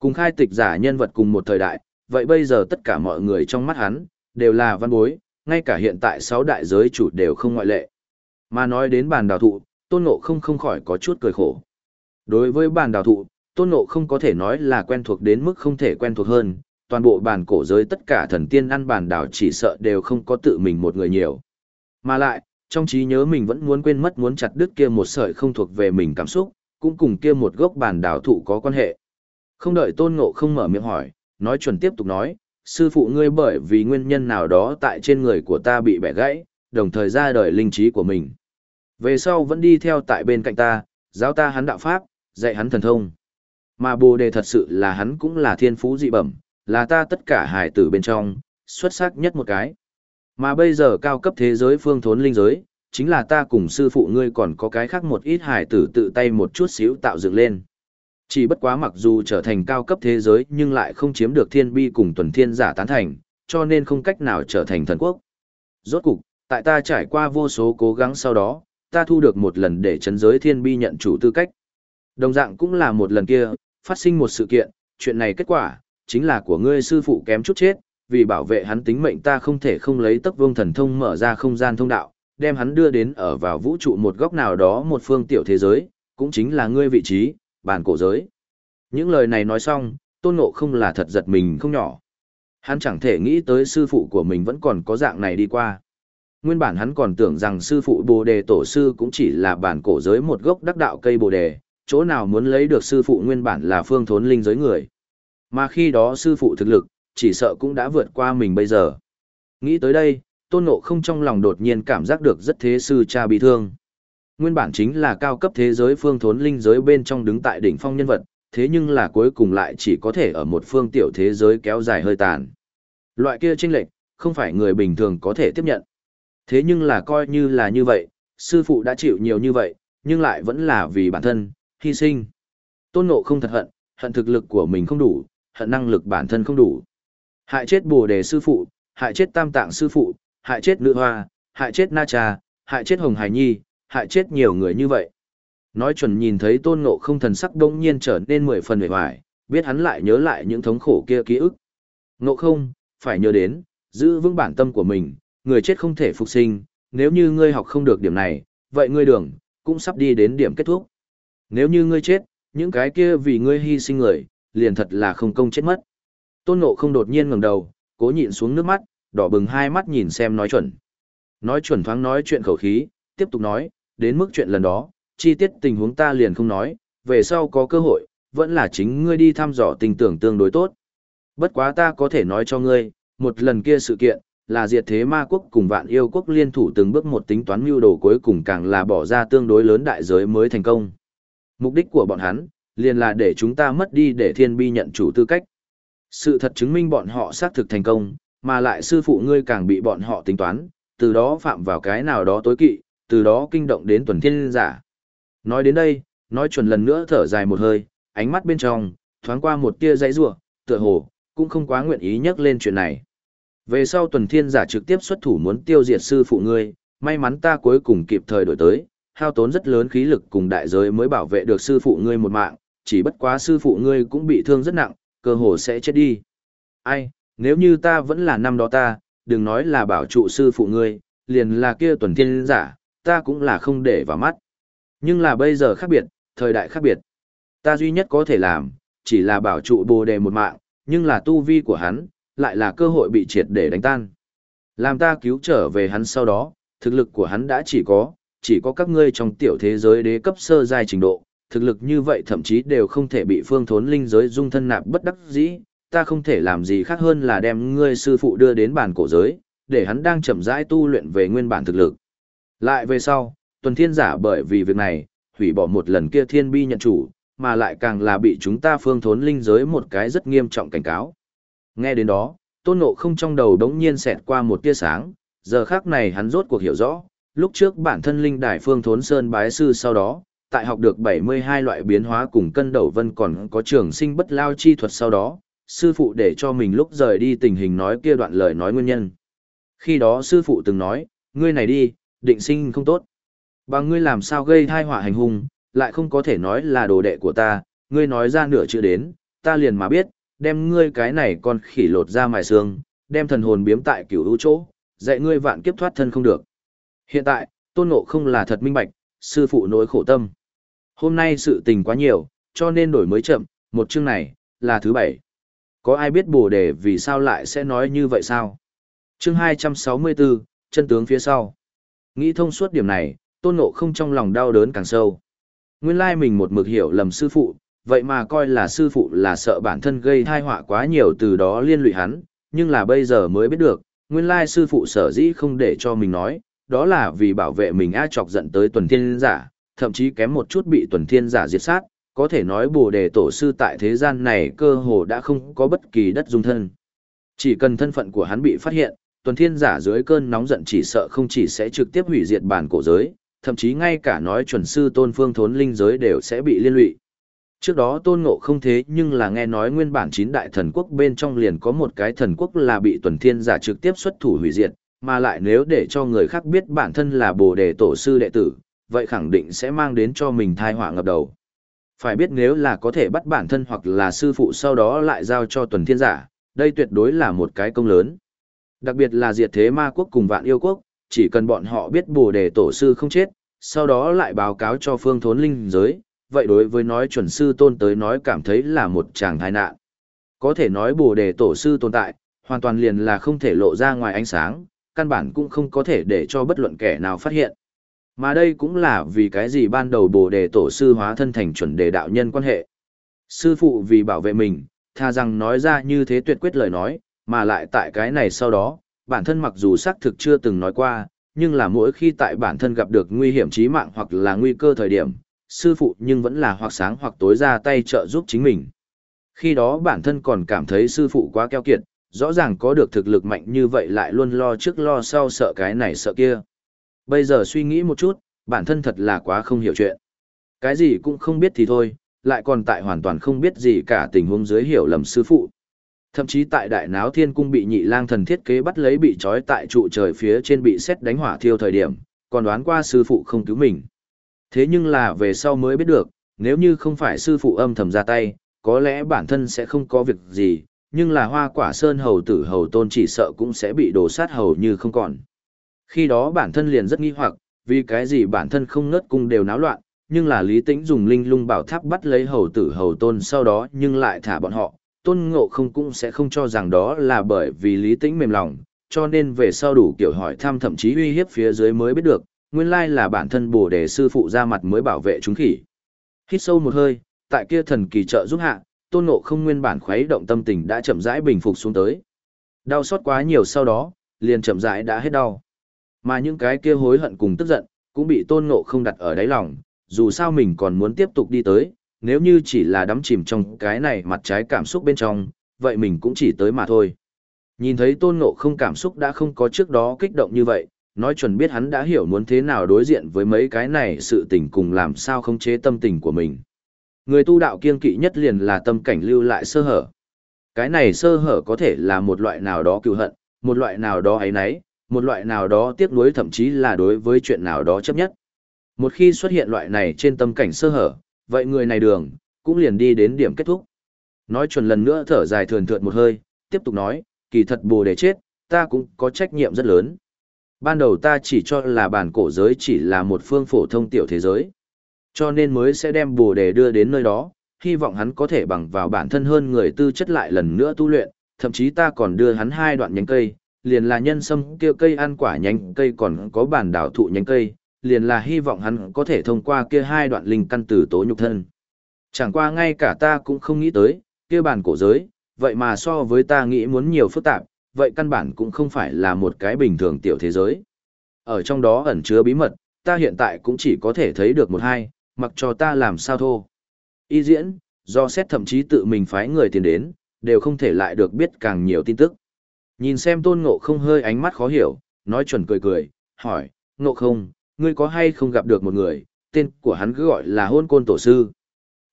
S1: Cùng khai tịch giả nhân vật cùng một thời đại, vậy bây giờ tất cả mọi người trong mắt hắn, đều là văn bối, ngay cả hiện tại sáu đại giới chủ đều không ngoại lệ. Mà nói đến bàn đào thụ, tôn ngộ không không khỏi có chút cười khổ. Đối với bàn đào thụ, tôn ngộ không có thể nói là quen thuộc đến mức không thể quen thuộc hơn, toàn bộ bàn cổ giới tất cả thần tiên ăn bàn đào chỉ sợ đều không có tự mình một người nhiều. Mà lại, trong trí nhớ mình vẫn muốn quên mất muốn chặt đứt kia một sợi không thuộc về mình cảm xúc, cũng cùng kia một gốc bàn đào thụ có quan hệ. Không đợi tôn ngộ không mở miệng hỏi, nói chuẩn tiếp tục nói, sư phụ ngươi bởi vì nguyên nhân nào đó tại trên người của ta bị bẻ gãy, đồng thời ra đời linh trí của mình. Về sau vẫn đi theo tại bên cạnh ta, giáo ta hắn đạo pháp, dạy hắn thần thông. Mà bồ đề thật sự là hắn cũng là thiên phú dị bẩm, là ta tất cả hải tử bên trong, xuất sắc nhất một cái. Mà bây giờ cao cấp thế giới phương thốn linh giới, chính là ta cùng sư phụ ngươi còn có cái khác một ít hải tử tự tay một chút xíu tạo dựng lên. Chỉ bất quá mặc dù trở thành cao cấp thế giới nhưng lại không chiếm được thiên bi cùng tuần thiên giả tán thành, cho nên không cách nào trở thành thần quốc. Rốt cục, tại ta trải qua vô số cố gắng sau đó, ta thu được một lần để chấn giới thiên bi nhận chủ tư cách. Đồng dạng cũng là một lần kia, phát sinh một sự kiện, chuyện này kết quả, chính là của ngươi sư phụ kém chút chết, vì bảo vệ hắn tính mệnh ta không thể không lấy tấc vương thần thông mở ra không gian thông đạo, đem hắn đưa đến ở vào vũ trụ một góc nào đó một phương tiểu thế giới, cũng chính là ngươi vị trí, bàn cổ giới. Những lời này nói xong, tôn ngộ không là thật giật mình không nhỏ. Hắn chẳng thể nghĩ tới sư phụ của mình vẫn còn có dạng này đi qua. Nguyên bản hắn còn tưởng rằng sư phụ bồ đề tổ sư cũng chỉ là bản cổ giới một gốc đắc đạo cây bồ đề, chỗ nào muốn lấy được sư phụ nguyên bản là phương thốn linh giới người. Mà khi đó sư phụ thực lực, chỉ sợ cũng đã vượt qua mình bây giờ. Nghĩ tới đây, tôn ngộ không trong lòng đột nhiên cảm giác được rất thế sư cha bị thương. Nguyên bản chính là cao cấp thế giới phương thốn linh giới bên trong đứng tại đỉnh phong nhân vật, thế nhưng là cuối cùng lại chỉ có thể ở một phương tiểu thế giới kéo dài hơi tàn. Loại kia chênh lệch, không phải người bình thường có thể tiếp nhận. Thế nhưng là coi như là như vậy, sư phụ đã chịu nhiều như vậy, nhưng lại vẫn là vì bản thân, hy sinh. Tôn ngộ không thật hận, hận thực lực của mình không đủ, hận năng lực bản thân không đủ. Hại chết bồ đề sư phụ, hại chết tam tạng sư phụ, hại chết nữ hoa, hại chết na cha, hại chết hồng hải nhi, hại chết nhiều người như vậy. Nói chuẩn nhìn thấy tôn ngộ không thần sắc đông nhiên trở nên mười phần hề hoài, biết hắn lại nhớ lại những thống khổ kia ký ức. Ngộ không, phải nhớ đến, giữ vững bản tâm của mình, người chết không thể phục sinh, nếu như ngươi học không được điểm này, vậy ngươi đường, cũng sắp đi đến điểm kết thúc. Nếu như ngươi chết, những cái kia vì ngươi hy sinh người, liền thật là không công chết mất. Tôn Ngộ không đột nhiên ngẩng đầu, cố nhịn xuống nước mắt, đỏ bừng hai mắt nhìn xem nói chuẩn. Nói chuẩn thoáng nói chuyện khẩu khí, tiếp tục nói, đến mức chuyện lần đó, chi tiết tình huống ta liền không nói, về sau có cơ hội, vẫn là chính ngươi đi thăm dò tình tưởng tương đối tốt. Bất quá ta có thể nói cho ngươi, một lần kia sự kiện, là diệt thế ma quốc cùng vạn yêu quốc liên thủ từng bước một tính toán mưu đồ cuối cùng càng là bỏ ra tương đối lớn đại giới mới thành công. Mục đích của bọn hắn, liền là để chúng ta mất đi để thiên bi nhận chủ tư cách. Sự thật chứng minh bọn họ xác thực thành công, mà lại sư phụ ngươi càng bị bọn họ tính toán, từ đó phạm vào cái nào đó tối kỵ, từ đó kinh động đến tuần thiên giả. Nói đến đây, nói chuẩn lần nữa thở dài một hơi, ánh mắt bên trong, thoáng qua một tia dãy rủa, tựa hồ, cũng không quá nguyện ý nhắc lên chuyện này. Về sau tuần thiên giả trực tiếp xuất thủ muốn tiêu diệt sư phụ ngươi, may mắn ta cuối cùng kịp thời đổi tới, hao tốn rất lớn khí lực cùng đại giới mới bảo vệ được sư phụ ngươi một mạng, chỉ bất quá sư phụ ngươi cũng bị thương rất nặng, cơ hồ sẽ chết đi. Ai, nếu như ta vẫn là năm đó ta, đừng nói là bảo trụ sư phụ ngươi, liền là kia tuần thiên giả, ta cũng là không để vào mắt. Nhưng là bây giờ khác biệt, thời đại khác biệt. Ta duy nhất có thể làm, chỉ là bảo trụ bồ đề một mạng, nhưng là tu vi của hắn, lại là cơ hội bị triệt để đánh tan. Làm ta cứu trở về hắn sau đó, thực lực của hắn đã chỉ có, chỉ có các ngươi trong tiểu thế giới đế cấp sơ giai trình độ, thực lực như vậy thậm chí đều không thể bị phương thốn linh giới dung thân nạp bất đắc dĩ, ta không thể làm gì khác hơn là đem ngươi sư phụ đưa đến bản cổ giới, để hắn đang chậm rãi tu luyện về nguyên bản thực lực. Lại về sau, tuần thiên giả bởi vì việc này, hủy bỏ một lần kia thiên bi nhận chủ, mà lại càng là bị chúng ta phương thốn linh giới một cái rất nghiêm trọng cảnh cáo. Nghe đến đó, tôn ngộ không trong đầu đống nhiên xẹt qua một tia sáng, giờ khác này hắn rốt cuộc hiểu rõ, lúc trước bản thân linh đài phương thốn sơn bái sư sau đó, tại học được 72 loại biến hóa cùng cân đầu vân còn có trường sinh bất lao chi thuật sau đó, sư phụ để cho mình lúc rời đi tình hình nói kia đoạn lời nói nguyên nhân. Khi đó sư phụ từng nói, ngươi này đi, định sinh không tốt. Bằng ngươi làm sao gây thai họa hành hung, lại không có thể nói là đồ đệ của ta, ngươi nói ra nửa chữ đến, ta liền mà biết, đem ngươi cái này còn khỉ lột ra mài xương, đem thần hồn biếm tại cửu hữu chỗ, dạy ngươi vạn kiếp thoát thân không được. Hiện tại, tôn ngộ không là thật minh bạch, sư phụ nỗi khổ tâm. Hôm nay sự tình quá nhiều, cho nên đổi mới chậm, một chương này, là thứ bảy. Có ai biết bồ đề vì sao lại sẽ nói như vậy sao? Chương 264, chân tướng phía sau. Nghĩ thông suốt điểm này, tôn ngộ không trong lòng đau đớn càng sâu. Nguyên lai mình một mực hiểu lầm sư phụ, vậy mà coi là sư phụ là sợ bản thân gây thai họa quá nhiều từ đó liên lụy hắn, nhưng là bây giờ mới biết được, nguyên lai sư phụ sở dĩ không để cho mình nói, đó là vì bảo vệ mình a chọc giận tới tuần thiên giả, thậm chí kém một chút bị tuần thiên giả diệt sát, có thể nói bồ đề tổ sư tại thế gian này cơ hồ đã không có bất kỳ đất dung thân. Chỉ cần thân phận của hắn bị phát hiện, tuần thiên giả dưới cơn nóng giận chỉ sợ không chỉ sẽ trực tiếp hủy diệt bản cổ giới, thậm chí ngay cả nói chuẩn sư tôn phương thốn linh giới đều sẽ bị liên lụy. Trước đó tôn ngộ không thế nhưng là nghe nói nguyên bản chín đại thần quốc bên trong liền có một cái thần quốc là bị tuần thiên giả trực tiếp xuất thủ hủy diệt, mà lại nếu để cho người khác biết bản thân là bồ đề tổ sư đệ tử, vậy khẳng định sẽ mang đến cho mình thai họa ngập đầu. Phải biết nếu là có thể bắt bản thân hoặc là sư phụ sau đó lại giao cho tuần thiên giả, đây tuyệt đối là một cái công lớn. Đặc biệt là diệt thế ma quốc cùng vạn yêu quốc, chỉ cần bọn họ biết bồ đề tổ sư không chết, sau đó lại báo cáo cho phương thốn linh giới, vậy đối với nói chuẩn sư tôn tới nói cảm thấy là một chàng tai nạn. Có thể nói bồ đề tổ sư tồn tại, hoàn toàn liền là không thể lộ ra ngoài ánh sáng, căn bản cũng không có thể để cho bất luận kẻ nào phát hiện. Mà đây cũng là vì cái gì ban đầu bồ đề tổ sư hóa thân thành chuẩn đề đạo nhân quan hệ. Sư phụ vì bảo vệ mình, tha rằng nói ra như thế tuyệt quyết lời nói, mà lại tại cái này sau đó, bản thân mặc dù xác thực chưa từng nói qua, nhưng là mỗi khi tại bản thân gặp được nguy hiểm chí mạng hoặc là nguy cơ thời điểm, sư phụ nhưng vẫn là hoặc sáng hoặc tối ra tay trợ giúp chính mình. Khi đó bản thân còn cảm thấy sư phụ quá keo kiệt, rõ ràng có được thực lực mạnh như vậy lại luôn lo trước lo sau sợ cái này sợ kia. Bây giờ suy nghĩ một chút, bản thân thật là quá không hiểu chuyện. Cái gì cũng không biết thì thôi, lại còn tại hoàn toàn không biết gì cả tình huống dưới hiểu lầm sư phụ. Thậm chí tại đại náo thiên cung bị nhị lang thần thiết kế bắt lấy bị trói tại trụ trời phía trên bị xét đánh hỏa thiêu thời điểm, còn đoán qua sư phụ không cứu mình. Thế nhưng là về sau mới biết được, nếu như không phải sư phụ âm thầm ra tay, có lẽ bản thân sẽ không có việc gì, nhưng là hoa quả sơn hầu tử hầu tôn chỉ sợ cũng sẽ bị đổ sát hầu như không còn. Khi đó bản thân liền rất nghi hoặc, vì cái gì bản thân không ngớt cung đều náo loạn, nhưng là lý tĩnh dùng linh lung bảo tháp bắt lấy hầu tử hầu tôn sau đó nhưng lại thả bọn họ, tôn ngộ không cũng sẽ không cho rằng đó là bởi vì lý tĩnh mềm lòng, cho nên về sau đủ kiểu hỏi thăm thậm chí uy hiếp phía dưới mới biết được, nguyên lai là bản thân bồ đề sư phụ ra mặt mới bảo vệ chúng khỉ. Hít sâu một hơi, tại kia thần kỳ trợ giúp hạ, tôn ngộ không nguyên bản khuấy động tâm tình đã chậm rãi bình phục xuống tới. Đau xót quá nhiều sau đó, liền chậm rãi đã hết đau. Mà những cái kia hối hận cùng tức giận, cũng bị tôn ngộ không đặt ở đáy lòng, dù sao mình còn muốn tiếp tục đi tới, nếu như chỉ là đắm chìm trong cái này mặt trái cảm xúc bên trong, vậy mình cũng chỉ tới mà thôi. Nhìn thấy tôn ngộ không cảm xúc đã không có trước đó kích động như vậy, nói chuẩn biết hắn đã hiểu muốn thế nào đối diện với mấy cái này sự tình cùng làm sao không chế tâm tình của mình. Người tu đạo kiên kỵ nhất liền là tâm cảnh lưu lại sơ hở. Cái này sơ hở có thể là một loại nào đó cựu hận, một loại nào đó ấy nấy, một loại nào đó tiếc nuối thậm chí là đối với chuyện nào đó chấp nhất. Một khi xuất hiện loại này trên tâm cảnh sơ hở, vậy người này đường, cũng liền đi đến điểm kết thúc. Nói chuẩn lần nữa thở dài thườn thượt một hơi, tiếp tục nói, kỳ thật bồ đề chết, ta cũng có trách nhiệm rất lớn. Ban đầu ta chỉ cho là bản cổ giới chỉ là một phương phổ thông tiểu thế giới. Cho nên mới sẽ đem bồ đề đưa đến nơi đó, hy vọng hắn có thể bằng vào bản thân hơn người tư chất lại lần nữa tu luyện, thậm chí ta còn đưa hắn hai đoạn nhánh cây, liền là nhân sâm kia cây ăn quả nhánh cây còn có bản đảo thụ nhánh cây, liền là hy vọng hắn có thể thông qua kia hai đoạn linh căn tử tố nhục thân. Chẳng qua ngay cả ta cũng không nghĩ tới, kia bản cổ giới, vậy mà so với ta nghĩ muốn nhiều phức tạp, vậy căn bản cũng không phải là một cái bình thường tiểu thế giới. Ở trong đó ẩn chứa bí mật, ta hiện tại cũng chỉ có thể thấy được một hai, mặc cho ta làm sao thô. Y diễn, do xét thậm chí tự mình phái người tiền đến, đều không thể lại được biết càng nhiều tin tức. Nhìn xem tôn ngộ không hơi ánh mắt khó hiểu, nói chuẩn cười cười, hỏi, ngộ không, ngươi có hay không gặp được một người, tên của hắn cứ gọi là hôn côn tổ sư.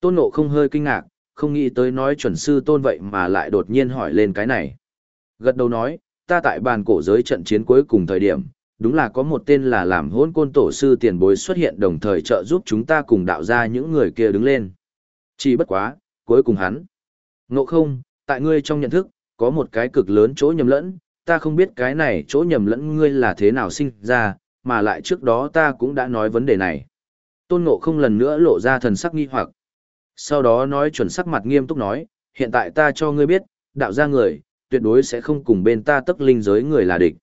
S1: Tôn Nộ không hơi kinh ngạc, không nghĩ tới nói chuẩn sư tôn vậy mà lại đột nhiên hỏi lên cái này. Gật đầu nói, ta tại bàn cổ giới trận chiến cuối cùng thời điểm, đúng là có một tên là làm hôn côn tổ sư tiền bối xuất hiện đồng thời trợ giúp chúng ta cùng đạo ra những người kia đứng lên. Chỉ bất quá, cuối cùng hắn. Ngộ không, tại ngươi trong nhận thức, có một cái cực lớn chỗ nhầm lẫn, ta không biết cái này chỗ nhầm lẫn ngươi là thế nào sinh ra, mà lại trước đó ta cũng đã nói vấn đề này. Tôn ngộ không lần nữa lộ ra thần sắc nghi hoặc. Sau đó nói chuẩn sắc mặt nghiêm túc nói, hiện tại ta cho ngươi biết, đạo ra người, tuyệt đối sẽ không cùng bên ta tức linh giới người là địch.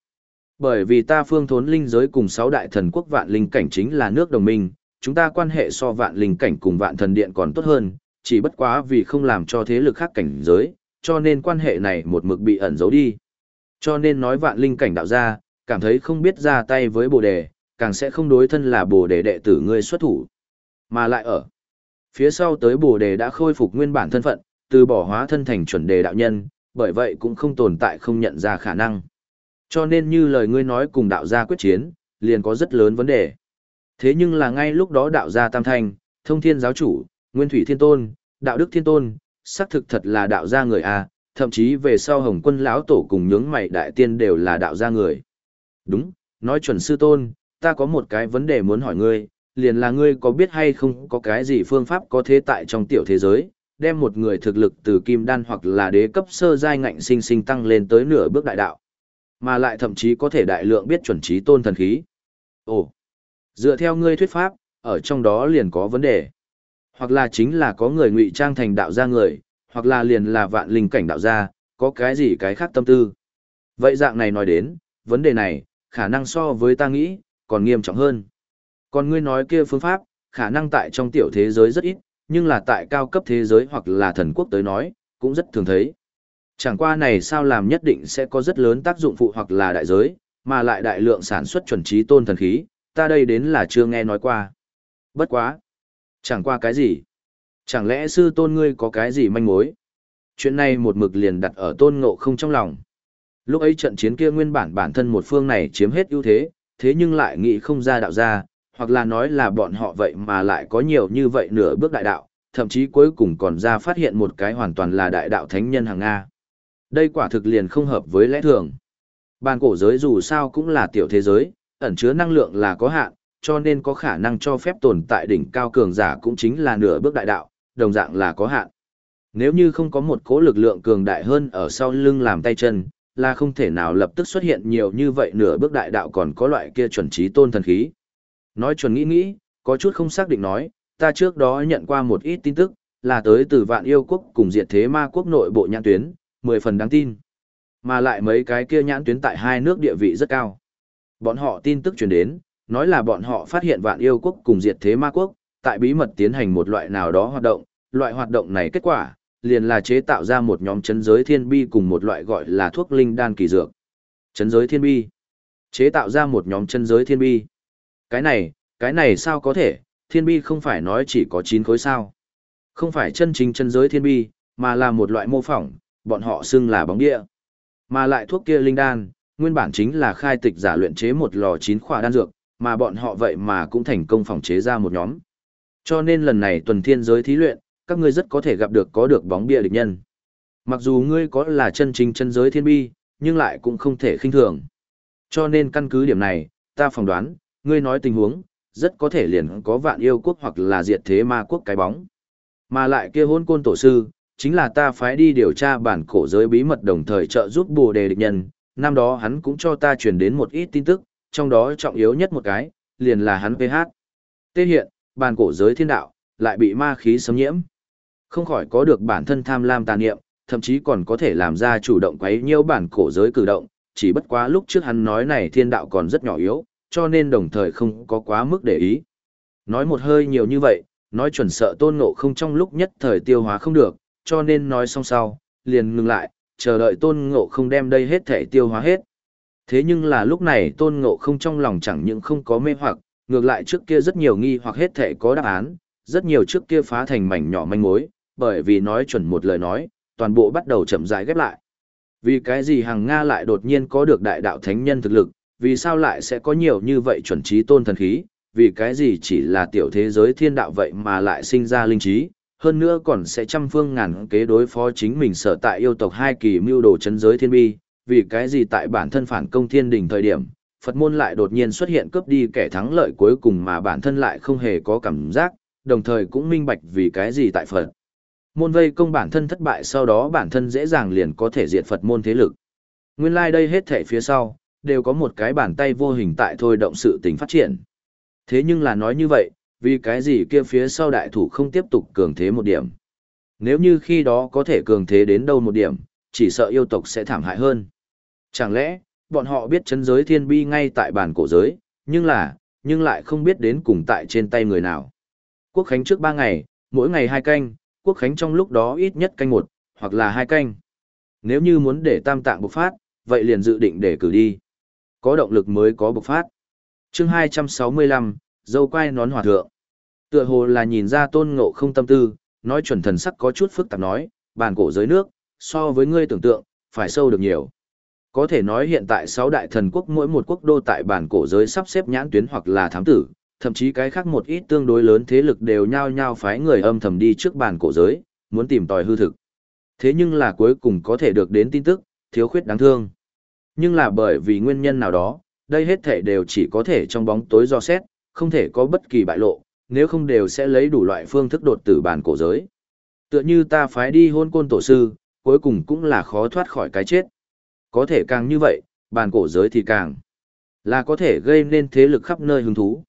S1: Bởi vì ta phương thốn linh giới cùng sáu đại thần quốc vạn linh cảnh chính là nước đồng minh, chúng ta quan hệ so vạn linh cảnh cùng vạn thần điện còn tốt hơn, chỉ bất quá vì không làm cho thế lực khác cảnh giới, cho nên quan hệ này một mực bị ẩn giấu đi. Cho nên nói vạn linh cảnh đạo ra, cảm thấy không biết ra tay với bồ đề, càng sẽ không đối thân là bồ đề đệ tử ngươi xuất thủ. Mà lại ở phía sau tới bồ đề đã khôi phục nguyên bản thân phận, từ bỏ hóa thân thành chuẩn đề đạo nhân, bởi vậy cũng không tồn tại không nhận ra khả năng. Cho nên như lời ngươi nói cùng đạo gia quyết chiến, liền có rất lớn vấn đề. Thế nhưng là ngay lúc đó đạo gia tam thanh, thông thiên giáo chủ, nguyên thủy thiên tôn, đạo đức thiên tôn, xác thực thật là đạo gia người a thậm chí về sau hồng quân lão tổ cùng nhướng mày đại tiên đều là đạo gia người. Đúng, nói chuẩn sư tôn, ta có một cái vấn đề muốn hỏi ngươi, liền là ngươi có biết hay không có cái gì phương pháp có thế tại trong tiểu thế giới, đem một người thực lực từ kim đan hoặc là đế cấp sơ giai ngạnh sinh sinh tăng lên tới nửa bước đại đạo, mà lại thậm chí có thể đại lượng biết chuẩn trí tôn thần khí. Ồ, dựa theo ngươi thuyết pháp, ở trong đó liền có vấn đề. Hoặc là chính là có người ngụy trang thành đạo gia người, hoặc là liền là vạn linh cảnh đạo gia, có cái gì cái khác tâm tư. Vậy dạng này nói đến, vấn đề này, khả năng so với ta nghĩ, còn nghiêm trọng hơn. Còn ngươi nói kia phương pháp, khả năng tại trong tiểu thế giới rất ít, nhưng là tại cao cấp thế giới hoặc là thần quốc tới nói, cũng rất thường thấy. Chẳng qua này sao làm nhất định sẽ có rất lớn tác dụng phụ hoặc là đại giới, mà lại đại lượng sản xuất chuẩn trí tôn thần khí, ta đây đến là chưa nghe nói qua. Bất quá. Chẳng qua cái gì? Chẳng lẽ sư tôn ngươi có cái gì manh mối? Chuyện này một mực liền đặt ở tôn ngộ không trong lòng. Lúc ấy trận chiến kia nguyên bản bản thân một phương này chiếm hết ưu thế, thế nhưng lại nghĩ không ra đạo ra, hoặc là nói là bọn họ vậy mà lại có nhiều như vậy nửa bước đại đạo, thậm chí cuối cùng còn ra phát hiện một cái hoàn toàn là đại đạo thánh nhân hàng Nga. Đây quả thực liền không hợp với lẽ thường. Bàn cổ giới dù sao cũng là tiểu thế giới, ẩn chứa năng lượng là có hạn, cho nên có khả năng cho phép tồn tại đỉnh cao cường giả cũng chính là nửa bước đại đạo, đồng dạng là có hạn. Nếu như không có một cố lực lượng cường đại hơn ở sau lưng làm tay chân, là không thể nào lập tức xuất hiện nhiều như vậy nửa bước đại đạo còn có loại kia chuẩn trí tôn thần khí. Nói chuẩn nghĩ nghĩ, có chút không xác định nói, ta trước đó nhận qua một ít tin tức, là tới từ vạn yêu quốc cùng diệt thế ma quốc nội bộ nhãn tuyến, mười phần đáng tin. Mà lại mấy cái kia nhãn tuyến tại hai nước địa vị rất cao. Bọn họ tin tức truyền đến, nói là bọn họ phát hiện vạn yêu quốc cùng diệt thế ma quốc, tại bí mật tiến hành một loại nào đó hoạt động, loại hoạt động này kết quả, liền là chế tạo ra một nhóm chấn giới thiên bi cùng một loại gọi là thuốc linh đan kỳ dược. Chấn giới thiên bi. Chế tạo ra một nhóm chân giới thiên bi. Cái này, cái này sao có thể, thiên bi không phải nói chỉ có 9 khối sao. Không phải chân chính chân giới thiên bi, mà là một loại mô phỏng, bọn họ xưng là bóng địa. Mà lại thuốc kia linh đan, nguyên bản chính là khai tịch giả luyện chế một lò 9 khỏa đan dược, mà bọn họ vậy mà cũng thành công phòng chế ra một nhóm. Cho nên lần này tuần thiên giới thí luyện, các ngươi rất có thể gặp được có được bóng bia địch nhân. Mặc dù ngươi có là chân chính chân giới thiên bi, nhưng lại cũng không thể khinh thường. Cho nên căn cứ điểm này, ta phỏng đoán, ngươi nói tình huống, rất có thể liền có vạn yêu quốc hoặc là diệt thế ma quốc cái bóng. Mà lại kia hôn côn tổ sư, chính là ta phái đi điều tra bản cổ giới bí mật đồng thời trợ giúp bồ đề địch nhân, năm đó hắn cũng cho ta truyền đến một ít tin tức, trong đó trọng yếu nhất một cái, liền là hắn PH. Tê hiện, bản cổ giới thiên đạo, lại bị ma khí xâm nhiễm. Không khỏi có được bản thân tham lam tàn niệm, thậm chí còn có thể làm ra chủ động quấy nhiễu bản cổ giới cử động, chỉ bất quá lúc trước hắn nói này thiên đạo còn rất nhỏ yếu, cho nên đồng thời không có quá mức để ý. Nói một hơi nhiều như vậy, nói chuẩn sợ tôn ngộ không trong lúc nhất thời tiêu hóa không được, cho nên nói xong sau, liền ngừng lại, chờ đợi tôn ngộ không đem đây hết thể tiêu hóa hết. Thế nhưng là lúc này tôn ngộ không trong lòng chẳng những không có mê hoặc, ngược lại trước kia rất nhiều nghi hoặc hết thể có đáp án, rất nhiều trước kia phá thành mảnh nhỏ manh mối, bởi vì nói chuẩn một lời nói, toàn bộ bắt đầu chậm rãi ghép lại. Vì cái gì hàng Nga lại đột nhiên có được đại đạo thánh nhân thực lực, vì sao lại sẽ có nhiều như vậy chuẩn trí tôn thần khí, vì cái gì chỉ là tiểu thế giới thiên đạo vậy mà lại sinh ra linh trí, hơn nữa còn sẽ trăm phương ngàn kế đối phó chính mình sở tại yêu tộc hai kỳ mưu đồ chấn giới thiên bi, vì cái gì tại bản thân phản công thiên đình thời điểm, Phật môn lại đột nhiên xuất hiện cướp đi kẻ thắng lợi cuối cùng mà bản thân lại không hề có cảm giác, đồng thời cũng minh bạch vì cái gì tại Phật. Môn vây công bản thân thất bại sau đó bản thân dễ dàng liền có thể diệt Phật môn thế lực. Nguyên lai like đây hết thể phía sau, đều có một cái bàn tay vô hình tại thôi động sự tình phát triển. Thế nhưng là nói như vậy, vì cái gì kia phía sau đại thủ không tiếp tục cường thế một điểm. Nếu như khi đó có thể cường thế đến đâu một điểm, chỉ sợ yêu tộc sẽ thảm hại hơn. Chẳng lẽ, bọn họ biết chân giới thiên bi ngay tại bản cổ giới, nhưng là, nhưng lại không biết đến cùng tại trên tay người nào. Quốc khánh trước ba ngày, mỗi ngày hai canh, quốc khánh trong lúc đó ít nhất canh một, hoặc là hai canh. Nếu như muốn để tam tạng bộc phát, vậy liền dự định để cử đi. Có động lực mới có bộc phát. chương 265, dâu quai nón hòa thượng. Tựa hồ là nhìn ra tôn ngộ không tâm tư, nói chuẩn thần sắc có chút phức tạp nói, bàn cổ giới nước, so với ngươi tưởng tượng, phải sâu được nhiều. Có thể nói hiện tại sáu đại thần quốc mỗi một quốc đô tại bản cổ giới sắp xếp nhãn tuyến hoặc là thám tử, thậm chí cái khác một ít tương đối lớn thế lực đều nhao nhao phái người âm thầm đi trước bàn cổ giới, muốn tìm tòi hư thực. Thế nhưng là cuối cùng có thể được đến tin tức, thiếu khuyết đáng thương. Nhưng là bởi vì nguyên nhân nào đó, đây hết thể đều chỉ có thể trong bóng tối do xét, không thể có bất kỳ bại lộ, nếu không đều sẽ lấy đủ loại phương thức đột tử bàn cổ giới. Tựa như ta phái đi hôn côn tổ sư, cuối cùng cũng là khó thoát khỏi cái chết. Có thể càng như vậy, bàn cổ giới thì càng là có thể gây nên thế lực khắp nơi hứng thú.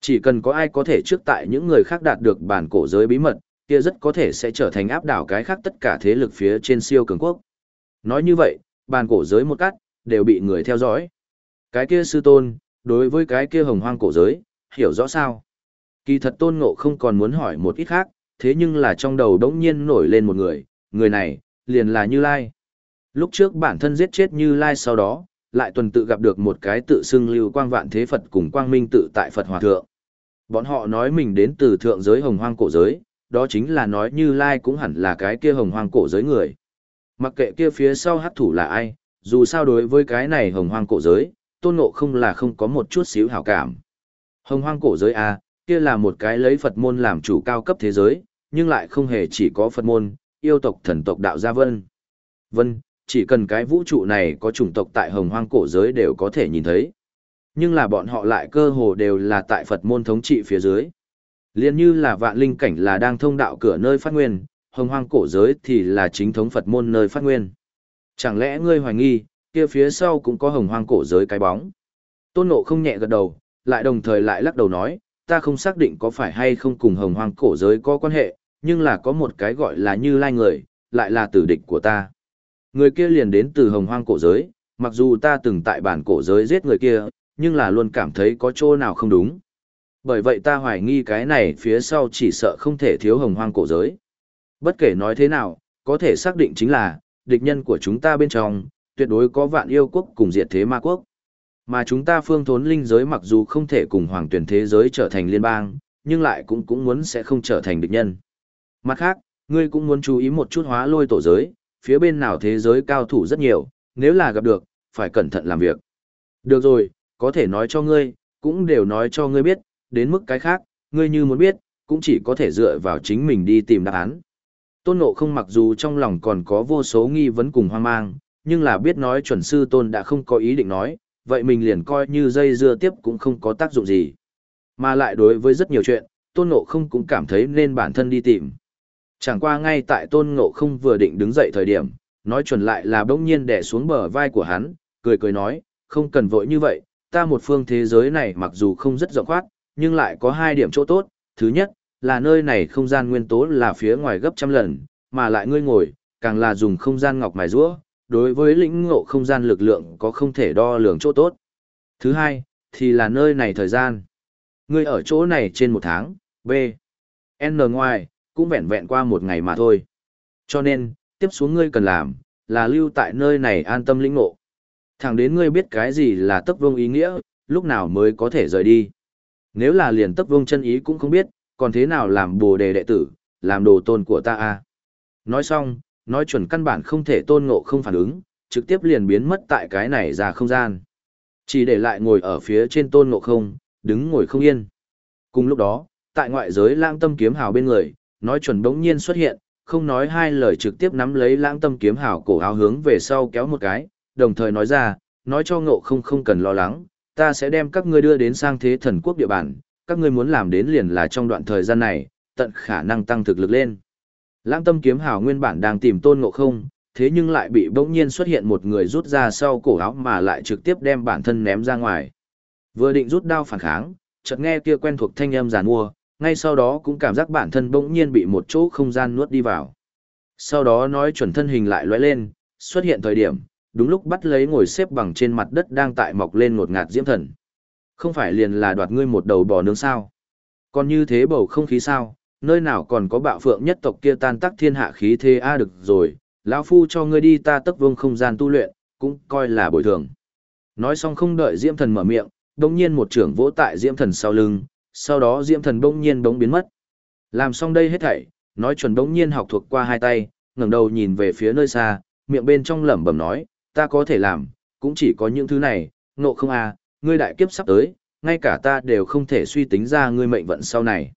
S1: Chỉ cần có ai có thể trước tại những người khác đạt được bản cổ giới bí mật, kia rất có thể sẽ trở thành áp đảo cái khác tất cả thế lực phía trên siêu cường quốc. Nói như vậy, bản cổ giới một cắt, đều bị người theo dõi. Cái kia sư tôn, đối với cái kia hồng hoang cổ giới, hiểu rõ sao? Kỳ thật tôn ngộ không còn muốn hỏi một ít khác, thế nhưng là trong đầu đống nhiên nổi lên một người, người này, liền là Như Lai. Lúc trước bản thân giết chết Như Lai sau đó, lại tuần tự gặp được một cái tự xưng lưu quang vạn thế Phật cùng quang minh tự tại Phật Hòa Thượng. Bọn họ nói mình đến từ thượng giới hồng hoang cổ giới, đó chính là nói Như Lai cũng hẳn là cái kia hồng hoang cổ giới người. Mặc kệ kia phía sau hấp thủ là ai, dù sao đối với cái này hồng hoang cổ giới, tôn ngộ không là không có một chút xíu hảo cảm. Hồng hoang cổ giới A, kia là một cái lấy Phật môn làm chủ cao cấp thế giới, nhưng lại không hề chỉ có Phật môn, yêu tộc thần tộc đạo gia vân. Vân, chỉ cần cái vũ trụ này có chủng tộc tại hồng hoang cổ giới đều có thể nhìn thấy. Nhưng là bọn họ lại cơ hồ đều là tại Phật môn thống trị phía dưới. Liên như là vạn linh cảnh là đang thông đạo cửa nơi phát nguyên, hồng hoang cổ giới thì là chính thống Phật môn nơi phát nguyên. Chẳng lẽ ngươi hoài nghi, kia phía sau cũng có hồng hoang cổ giới cái bóng? Tôn Ngộ không nhẹ gật đầu, lại đồng thời lại lắc đầu nói, ta không xác định có phải hay không cùng hồng hoang cổ giới có quan hệ, nhưng là có một cái gọi là như lai người, lại là tử địch của ta. Người kia liền đến từ hồng hoang cổ giới, mặc dù ta từng tại bản cổ giới giết người kia, nhưng là luôn cảm thấy có chỗ nào không đúng. Bởi vậy ta hoài nghi cái này phía sau chỉ sợ không thể thiếu hồng hoang cổ giới. Bất kể nói thế nào, có thể xác định chính là, địch nhân của chúng ta bên trong, tuyệt đối có vạn yêu quốc cùng diệt thế ma quốc. Mà chúng ta phương thốn linh giới mặc dù không thể cùng hoàng tuyển thế giới trở thành liên bang, nhưng lại cũng cũng muốn sẽ không trở thành địch nhân. Mặt khác, ngươi cũng muốn chú ý một chút hóa lôi tổ giới, phía bên nào thế giới cao thủ rất nhiều, nếu là gặp được, phải cẩn thận làm việc. Được rồi, có thể nói cho ngươi, cũng đều nói cho ngươi biết, đến mức cái khác, ngươi như muốn biết, cũng chỉ có thể dựa vào chính mình đi tìm đáp án. Tôn Ngộ không mặc dù trong lòng còn có vô số nghi vấn cùng hoang mang, nhưng là biết nói chuẩn sư Tôn đã không có ý định nói, vậy mình liền coi như dây dưa tiếp cũng không có tác dụng gì. Mà lại đối với rất nhiều chuyện, Tôn Ngộ không cũng cảm thấy nên bản thân đi tìm. Chẳng qua ngay tại tôn ngộ không vừa định đứng dậy thời điểm, nói chuẩn lại là bỗng nhiên đè xuống bờ vai của hắn, cười cười nói, không cần vội như vậy, ta một phương thế giới này mặc dù không rất rộng khoát, nhưng lại có hai điểm chỗ tốt, thứ nhất, là nơi này không gian nguyên tố là phía ngoài gấp trăm lần, mà lại ngươi ngồi, càng là dùng không gian ngọc mài rũa, đối với lĩnh ngộ không gian lực lượng có không thể đo lường chỗ tốt. Thứ hai, thì là nơi này thời gian. Ngươi ở chỗ này trên một tháng, B. N ngoài, cũng vẹn vẹn qua một ngày mà thôi. Cho nên, tiếp xuống ngươi cần làm, là lưu tại nơi này an tâm lĩnh ngộ. Thẳng đến ngươi biết cái gì là tấp vương ý nghĩa, lúc nào mới có thể rời đi. Nếu là liền tấp vương chân ý cũng không biết, còn thế nào làm bồ đề đệ tử, làm đồ tôn của ta a Nói xong, nói chuẩn căn bản không thể tôn ngộ không phản ứng, trực tiếp liền biến mất tại cái này ra không gian. Chỉ để lại ngồi ở phía trên tôn ngộ không, đứng ngồi không yên. Cùng lúc đó, tại ngoại giới lãng tâm kiếm hào bên người, nói chuẩn đống nhiên xuất hiện, không nói hai lời trực tiếp nắm lấy lãng tâm kiếm hào cổ áo hướng về sau kéo một cái, đồng thời nói ra, nói cho ngộ không không cần lo lắng, ta sẽ đem các ngươi đưa đến sang thế thần quốc địa bàn, các ngươi muốn làm đến liền là trong đoạn thời gian này, tận khả năng tăng thực lực lên. Lãng tâm kiếm hào nguyên bản đang tìm tôn ngộ không, thế nhưng lại bị bỗng nhiên xuất hiện một người rút ra sau cổ áo mà lại trực tiếp đem bản thân ném ra ngoài. Vừa định rút đao phản kháng, chợt nghe kia quen thuộc thanh âm giàn mua, ngay sau đó cũng cảm giác bản thân bỗng nhiên bị một chỗ không gian nuốt đi vào. Sau đó nói chuẩn thân hình lại lóe lên, xuất hiện thời điểm, đúng lúc bắt lấy ngồi xếp bằng trên mặt đất đang tại mọc lên ngột ngạt diễm thần. Không phải liền là đoạt ngươi một đầu bò nướng sao? Còn như thế bầu không khí sao? Nơi nào còn có bạo phượng nhất tộc kia tan tác thiên hạ khí thế a được rồi, lão phu cho ngươi đi ta tấc vương không gian tu luyện, cũng coi là bồi thường. Nói xong không đợi diễm thần mở miệng, đồng nhiên một trưởng vỗ tại diễm thần sau lưng, sau đó diễm thần bỗng nhiên bỗng biến mất. Làm xong đây hết thảy, nói chuẩn bỗng nhiên học thuộc qua hai tay, ngẩng đầu nhìn về phía nơi xa, miệng bên trong lẩm bẩm nói, ta có thể làm, cũng chỉ có những thứ này, nộ không à, ngươi đại kiếp sắp tới, ngay cả ta đều không thể suy tính ra ngươi mệnh vận sau này.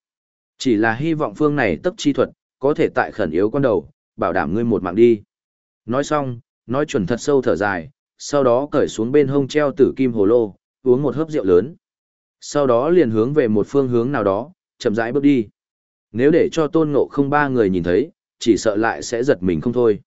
S1: Chỉ là hy vọng phương này tấp chi thuật, có thể tại khẩn yếu con đầu, bảo đảm ngươi một mạng đi. Nói xong, nói chuẩn thật sâu thở dài, sau đó cởi xuống bên hông treo tử kim hồ lô, uống một hớp rượu lớn. Sau đó liền hướng về một phương hướng nào đó, chậm rãi bước đi. Nếu để cho tôn ngộ không ba người nhìn thấy, chỉ sợ lại sẽ giật mình không thôi.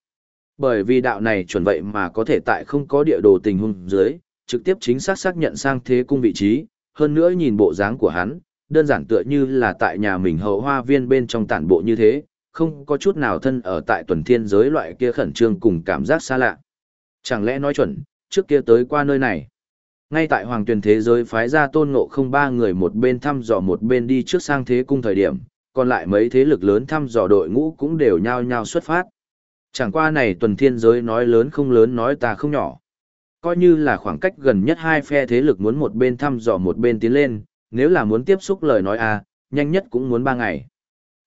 S1: Bởi vì đạo này chuẩn vậy mà có thể tại không có địa đồ tình huống dưới, trực tiếp chính xác xác nhận sang thế cung vị trí, hơn nữa nhìn bộ dáng của hắn, đơn giản tựa như là tại nhà mình hậu hoa viên bên trong tản bộ như thế, không có chút nào thân ở tại tuần thiên giới loại kia khẩn trương cùng cảm giác xa lạ. Chẳng lẽ nói chuẩn, trước kia tới qua nơi này. Ngay tại hoàng tuyển thế giới phái ra tôn ngộ không ba người một bên thăm dò một bên đi trước sang thế cung thời điểm, còn lại mấy thế lực lớn thăm dò đội ngũ cũng đều nhao nhao xuất phát. Chẳng qua này tuần thiên giới nói lớn không lớn nói ta không nhỏ. Coi như là khoảng cách gần nhất hai phe thế lực muốn một bên thăm dò một bên tiến lên, nếu là muốn tiếp xúc lời nói a à, nhanh nhất cũng muốn ba ngày.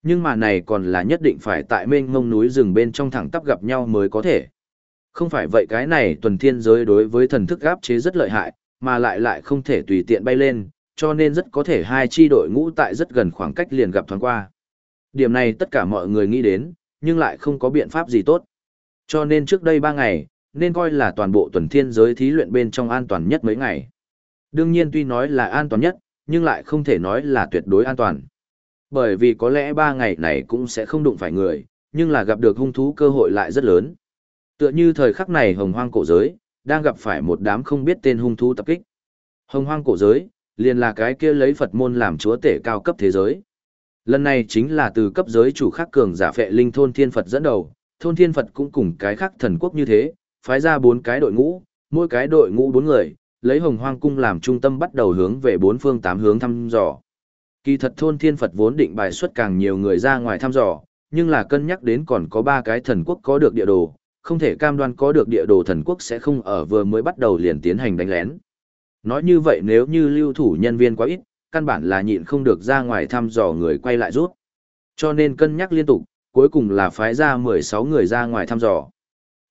S1: Nhưng mà này còn là nhất định phải tại mênh mông núi rừng bên trong thẳng tắp gặp nhau mới có thể. Không phải vậy cái này tuần thiên giới đối với thần thức áp chế rất lợi hại, mà lại lại không thể tùy tiện bay lên, cho nên rất có thể hai chi đội ngũ tại rất gần khoảng cách liền gặp thoáng qua. Điểm này tất cả mọi người nghĩ đến, nhưng lại không có biện pháp gì tốt. Cho nên trước đây ba ngày, nên coi là toàn bộ tuần thiên giới thí luyện bên trong an toàn nhất mấy ngày. Đương nhiên tuy nói là an toàn nhất, nhưng lại không thể nói là tuyệt đối an toàn. Bởi vì có lẽ ba ngày này cũng sẽ không đụng phải người, nhưng là gặp được hung thú cơ hội lại rất lớn. Tựa như thời khắc này hồng hoang cổ giới, đang gặp phải một đám không biết tên hung thú tập kích. Hồng hoang cổ giới, liền là cái kia lấy Phật môn làm chúa tể cao cấp thế giới. Lần này chính là từ cấp giới chủ khắc cường giả phệ linh thôn thiên Phật dẫn đầu, thôn thiên Phật cũng cùng cái khắc thần quốc như thế, phái ra bốn cái đội ngũ, mỗi cái đội ngũ bốn người, lấy hồng hoang cung làm trung tâm bắt đầu hướng về bốn phương tám hướng thăm dò. Kỳ thật thôn thiên Phật vốn định bài xuất càng nhiều người ra ngoài thăm dò, nhưng là cân nhắc đến còn có ba cái thần quốc có được địa đồ, không thể cam đoan có được địa đồ thần quốc sẽ không ở vừa mới bắt đầu liền tiến hành đánh lén. Nói như vậy nếu như lưu thủ nhân viên quá ít, căn bản là nhịn không được ra ngoài thăm dò người quay lại rút. Cho nên cân nhắc liên tục, cuối cùng là phái ra 16 người ra ngoài thăm dò.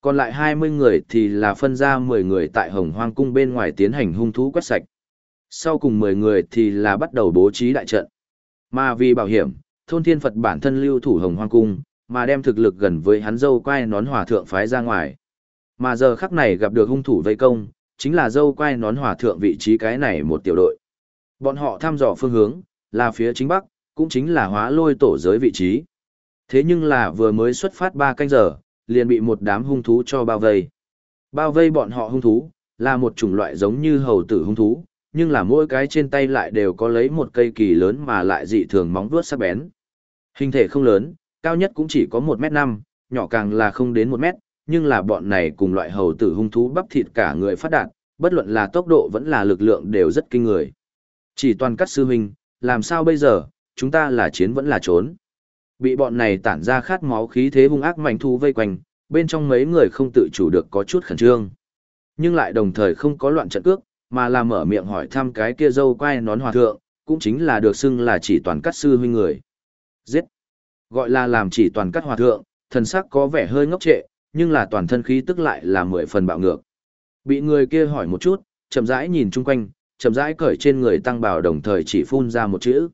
S1: Còn lại 20 người thì là phân ra 10 người tại Hồng Hoang Cung bên ngoài tiến hành hung thú quét sạch. Sau cùng 10 người thì là bắt đầu bố trí đại trận. Mà vì bảo hiểm, thôn thiên Phật bản thân lưu thủ Hồng Hoang Cung, mà đem thực lực gần với hắn dâu quai nón hòa thượng phái ra ngoài. Mà giờ khắc này gặp được hung thủ vây công, chính là dâu quai nón hòa thượng vị trí cái này một tiểu đội. Bọn họ thăm dò phương hướng, là phía chính bắc, cũng chính là hóa lôi tổ giới vị trí. Thế nhưng là vừa mới xuất phát 3 canh giờ, liền bị một đám hung thú cho bao vây. Bao vây bọn họ hung thú, là một chủng loại giống như hầu tử hung thú, nhưng là mỗi cái trên tay lại đều có lấy một cây kỳ lớn mà lại dị thường móng vuốt sắc bén. Hình thể không lớn, cao nhất cũng chỉ có 1m5, nhỏ càng là không đến 1m, nhưng là bọn này cùng loại hầu tử hung thú bắp thịt cả người phát đạt, bất luận là tốc độ vẫn là lực lượng đều rất kinh người. Chỉ toàn cắt sư huynh, làm sao bây giờ, chúng ta là chiến vẫn là trốn. Bị bọn này tản ra khát máu khí thế hung ác mạnh thu vây quanh, bên trong mấy người không tự chủ được có chút khẩn trương. Nhưng lại đồng thời không có loạn trận cước, mà là mở miệng hỏi thăm cái kia dâu quay nón hòa thượng, cũng chính là được xưng là chỉ toàn cắt sư huynh người. Giết! Gọi là làm chỉ toàn cắt hòa thượng, thần sắc có vẻ hơi ngốc trệ, nhưng là toàn thân khí tức lại là mười phần bạo ngược. Bị người kia hỏi một chút, chậm rãi nhìn chung quanh, chậm rãi cởi trên người tăng bào đồng thời chỉ phun ra một chữ.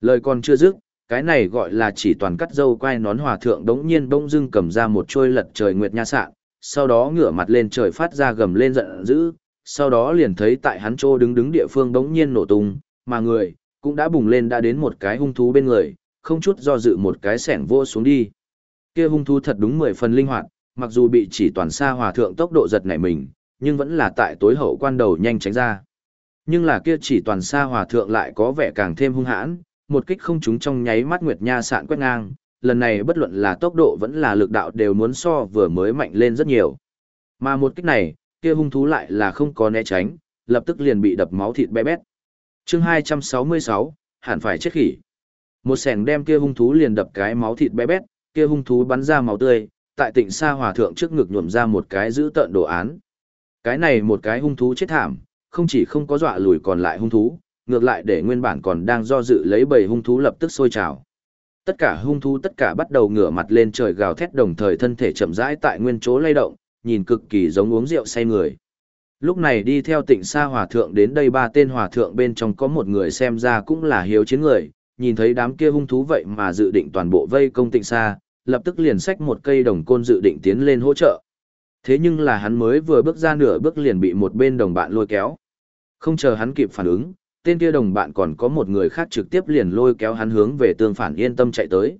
S1: Lời còn chưa dứt, cái này gọi là chỉ toàn cắt dâu quay nón hòa thượng đống nhiên bỗng dưng cầm ra một trôi lật trời nguyệt nha sạn, sau đó ngửa mặt lên trời phát ra gầm lên giận dữ, sau đó liền thấy tại hắn chỗ đứng đứng địa phương đống nhiên nổ tung, mà người, cũng đã bùng lên đã đến một cái hung thú bên người, không chút do dự một cái sẻng vô xuống đi. Kia hung thú thật đúng mười phần linh hoạt, mặc dù bị chỉ toàn xa hòa thượng tốc độ giật nảy mình, nhưng vẫn là tại tối hậu quan đầu nhanh tránh ra. Nhưng là kia chỉ toàn xa hòa thượng lại có vẻ càng thêm hung hãn, một kích không trúng trong nháy mắt Nguyệt Nha sạn quét ngang, lần này bất luận là tốc độ vẫn là lực đạo đều muốn so vừa mới mạnh lên rất nhiều. Mà một kích này, kia hung thú lại là không có né tránh, lập tức liền bị đập máu thịt bé bét. Chương 266, hẳn phải chết khỉ. Một sẻng đem kia hung thú liền đập cái máu thịt bé bét, kia hung thú bắn ra máu tươi, tại tỉnh Sa Hòa thượng trước ngực nhuộm ra một cái giữ tận đồ án. Cái này một cái hung thú chết thảm, không chỉ không có dọa lùi còn lại hung thú, ngược lại để nguyên bản còn đang do dự lấy bầy hung thú lập tức sôi trào. Tất cả hung thú tất cả bắt đầu ngửa mặt lên trời gào thét đồng thời thân thể chậm rãi tại nguyên chỗ lay động, nhìn cực kỳ giống uống rượu say người. Lúc này đi theo tỉnh Sa Hòa Thượng đến đây ba tên Hòa Thượng bên trong có một người xem ra cũng là hiếu chiến người, nhìn thấy đám kia hung thú vậy mà dự định toàn bộ vây công tịnh Sa, lập tức liền xách một cây đồng côn dự định tiến lên hỗ trợ. Thế nhưng là hắn mới vừa bước ra nửa bước liền bị một bên đồng bạn lôi kéo. Không chờ hắn kịp phản ứng, tên kia đồng bạn còn có một người khác trực tiếp liền lôi kéo hắn hướng về tương phản yên tâm chạy tới.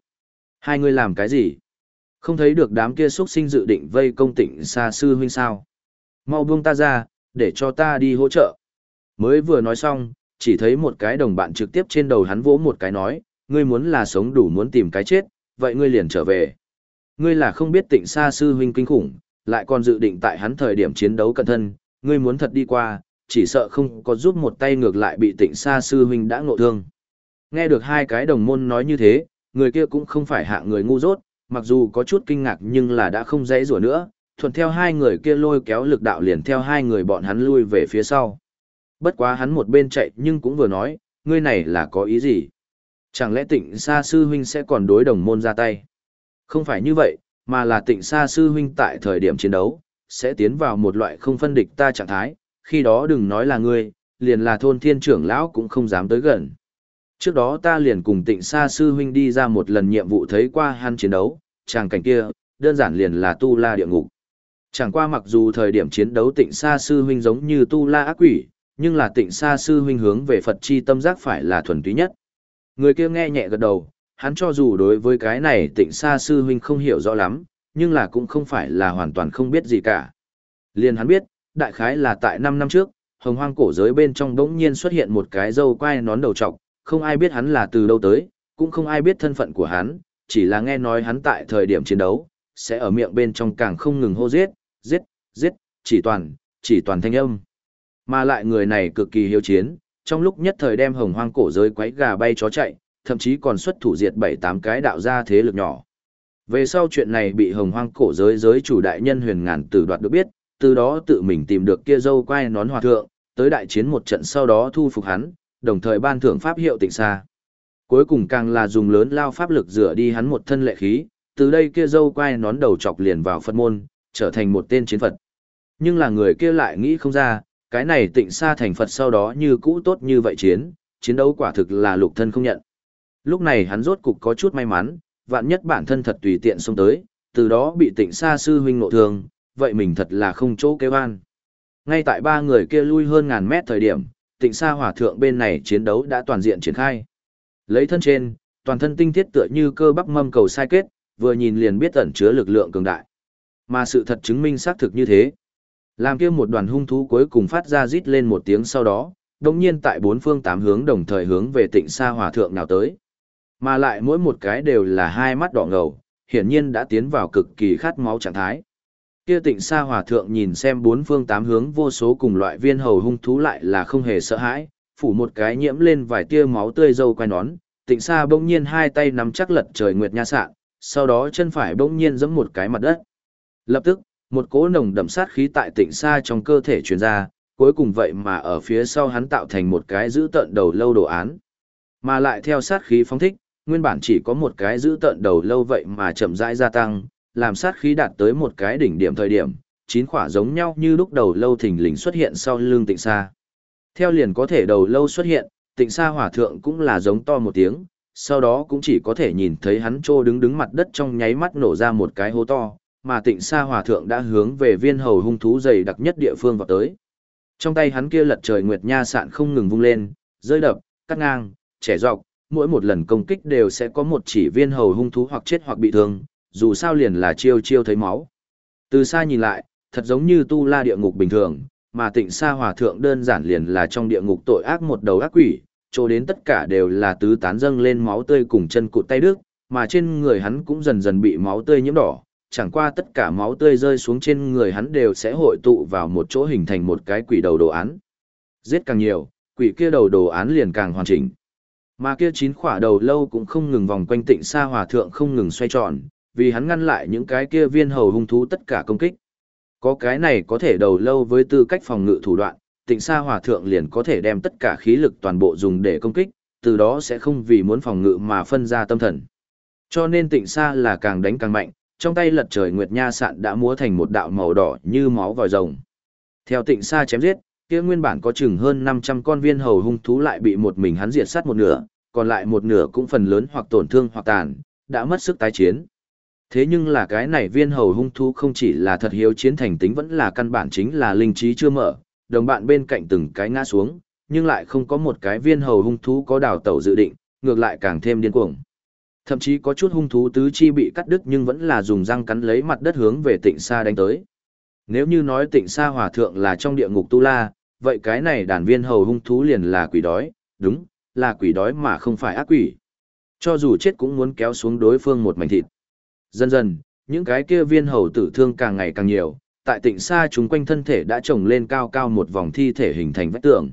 S1: Hai người làm cái gì? Không thấy được đám kia xuất sinh dự định vây công tịnh xa sư huynh sao? Mau buông ta ra, để cho ta đi hỗ trợ. Mới vừa nói xong, chỉ thấy một cái đồng bạn trực tiếp trên đầu hắn vỗ một cái nói, ngươi muốn là sống đủ muốn tìm cái chết, vậy ngươi liền trở về. Ngươi là không biết tịnh xa sư huynh kinh khủng, lại còn dự định tại hắn thời điểm chiến đấu cẩn thân, ngươi muốn thật đi qua, chỉ sợ không có giúp một tay ngược lại bị tịnh xa sư huynh đã ngộ thương. Nghe được hai cái đồng môn nói như thế, người kia cũng không phải hạ người ngu dốt, mặc dù có chút kinh ngạc nhưng là đã không dãy rủa nữa, thuận theo hai người kia lôi kéo lực đạo liền theo hai người bọn hắn lui về phía sau. Bất quá hắn một bên chạy nhưng cũng vừa nói, ngươi này là có ý gì? Chẳng lẽ tịnh sa sư huynh sẽ còn đối đồng môn ra tay? Không phải như vậy, mà là tịnh sa sư huynh tại thời điểm chiến đấu, sẽ tiến vào một loại không phân địch ta trạng thái, khi đó đừng nói là ngươi, liền là thôn thiên trưởng lão cũng không dám tới gần. Trước đó ta liền cùng tịnh sa sư huynh đi ra một lần nhiệm vụ thấy qua hắn chiến đấu, tràng cảnh kia, đơn giản liền là tu la địa ngục. Chẳng qua mặc dù thời điểm chiến đấu tịnh sa sư huynh giống như tu la ác quỷ, nhưng là tịnh sa sư huynh hướng về Phật chi tâm giác phải là thuần túy nhất. Người kia nghe nhẹ gật đầu, hắn cho dù đối với cái này tịnh sa sư huynh không hiểu rõ lắm, nhưng là cũng không phải là hoàn toàn không biết gì cả. Liền hắn biết, đại khái là tại 5 năm trước, hồng hoang cổ giới bên trong đống nhiên xuất hiện một cái dâu quai nón đầu trọc, không ai biết hắn là từ đâu tới, cũng không ai biết thân phận của hắn, chỉ là nghe nói hắn tại thời điểm chiến đấu, sẽ ở miệng bên trong càng không ngừng hô giết, giết, giết, chỉ toàn, chỉ toàn thanh âm. Mà lại người này cực kỳ hiếu chiến, trong lúc nhất thời đem hồng hoang cổ giới quấy gà bay chó chạy, thậm chí còn xuất thủ diệt 7-8 cái đạo gia thế lực nhỏ. Về sau chuyện này bị hồng hoang cổ giới giới chủ đại nhân huyền ngàn tử đoạt được biết, từ đó tự mình tìm được kia dâu quai nón hòa thượng, tới đại chiến một trận sau đó thu phục hắn, đồng thời ban thưởng pháp hiệu tịnh xa. Cuối cùng càng là dùng lớn lao pháp lực rửa đi hắn một thân lệ khí, từ đây kia dâu quai nón đầu chọc liền vào Phật môn, trở thành một tên chiến Phật. Nhưng là người kia lại nghĩ không ra, cái này tịnh xa thành Phật sau đó như cũ tốt như vậy chiến, chiến đấu quả thực là lục thân không nhận. Lúc này hắn rốt cục có chút may mắn, vạn nhất bản thân thật tùy tiện xông tới, từ đó bị tịnh xa sư huynh nộ thương, vậy mình thật là không chỗ kêu an. Ngay tại ba người kia lui hơn ngàn mét thời điểm, tịnh xa hỏa thượng bên này chiến đấu đã toàn diện triển khai. Lấy thân trên, toàn thân tinh thiết tựa như cơ bắp mâm cầu sai kết, vừa nhìn liền biết ẩn chứa lực lượng cường đại. Mà sự thật chứng minh xác thực như thế. Làm kia một đoàn hung thú cuối cùng phát ra rít lên một tiếng sau đó, đồng nhiên tại bốn phương tám hướng đồng thời hướng về tịnh xa hòa thượng nào tới. Mà lại mỗi một cái đều là hai mắt đỏ ngầu, hiển nhiên đã tiến vào cực kỳ khát máu trạng thái. Kia tịnh xa hòa thượng nhìn xem bốn phương tám hướng vô số cùng loại viên hầu hung thú lại là không hề sợ hãi, phủ một cái nhiễm lên vài tia máu tươi dâu quay nón, tịnh xa bỗng nhiên hai tay nắm chắc lật trời nguyệt nha sạn, sau đó chân phải bỗng nhiên giẫm một cái mặt đất. Lập tức, một cỗ nồng đậm sát khí tại tịnh xa trong cơ thể truyền ra, cuối cùng vậy mà ở phía sau hắn tạo thành một cái giữ tận đầu lâu đồ án. Mà lại theo sát khí phóng thích, nguyên bản chỉ có một cái giữ tận đầu lâu vậy mà chậm rãi gia tăng, làm sát khí đạt tới một cái đỉnh điểm thời điểm, chín khỏa giống nhau như lúc đầu lâu thình lình xuất hiện sau lưng tịnh xa. Theo liền có thể đầu lâu xuất hiện, tịnh xa hỏa thượng cũng là giống to một tiếng, sau đó cũng chỉ có thể nhìn thấy hắn trô đứng đứng mặt đất trong nháy mắt nổ ra một cái hố to, mà tịnh Sa Hòa thượng đã hướng về viên hầu hung thú dày đặc nhất địa phương vào tới. Trong tay hắn kia lật trời nguyệt nha sạn không ngừng vung lên, rơi đập, cắt ngang, trẻ dọc, mỗi một lần công kích đều sẽ có một chỉ viên hầu hung thú hoặc chết hoặc bị thương, dù sao liền là chiêu chiêu thấy máu. Từ xa nhìn lại, thật giống như tu la địa ngục bình thường, mà tịnh Sa hòa thượng đơn giản liền là trong địa ngục tội ác một đầu ác quỷ, chỗ đến tất cả đều là tứ tán dâng lên máu tươi cùng chân cụt tay đức, mà trên người hắn cũng dần dần bị máu tươi nhiễm đỏ, chẳng qua tất cả máu tươi rơi xuống trên người hắn đều sẽ hội tụ vào một chỗ hình thành một cái quỷ đầu đồ án. Giết càng nhiều, quỷ kia đầu đồ án liền càng hoàn chỉnh. Mà kia chín khỏa đầu lâu cũng không ngừng vòng quanh tịnh xa hòa thượng không ngừng xoay tròn, vì hắn ngăn lại những cái kia viên hầu hung thú tất cả công kích. Có cái này có thể đầu lâu với tư cách phòng ngự thủ đoạn, tịnh xa hòa thượng liền có thể đem tất cả khí lực toàn bộ dùng để công kích, từ đó sẽ không vì muốn phòng ngự mà phân ra tâm thần. Cho nên tịnh xa là càng đánh càng mạnh, trong tay lật trời nguyệt nha sạn đã múa thành một đạo màu đỏ như máu vòi rồng. Theo tịnh xa chém giết, kia nguyên bản có chừng hơn 500 con viên hầu hung thú lại bị một mình hắn diệt sát một nửa, còn lại một nửa cũng phần lớn hoặc tổn thương hoặc tàn, đã mất sức tái chiến. Thế nhưng là cái này viên hầu hung thú không chỉ là thật hiếu chiến thành tính vẫn là căn bản chính là linh trí chưa mở, đồng bạn bên cạnh từng cái ngã xuống, nhưng lại không có một cái viên hầu hung thú có đào tẩu dự định, ngược lại càng thêm điên cuồng. Thậm chí có chút hung thú tứ chi bị cắt đứt nhưng vẫn là dùng răng cắn lấy mặt đất hướng về tịnh xa đánh tới. Nếu như nói tịnh xa hòa thượng là trong địa ngục tu la, vậy cái này đàn viên hầu hung thú liền là quỷ đói, đúng, là quỷ đói mà không phải ác quỷ. Cho dù chết cũng muốn kéo xuống đối phương một mảnh thịt. Dần dần, những cái kia viên hầu tử thương càng ngày càng nhiều, tại tịnh xa chúng quanh thân thể đã trồng lên cao cao một vòng thi thể hình thành vách tường.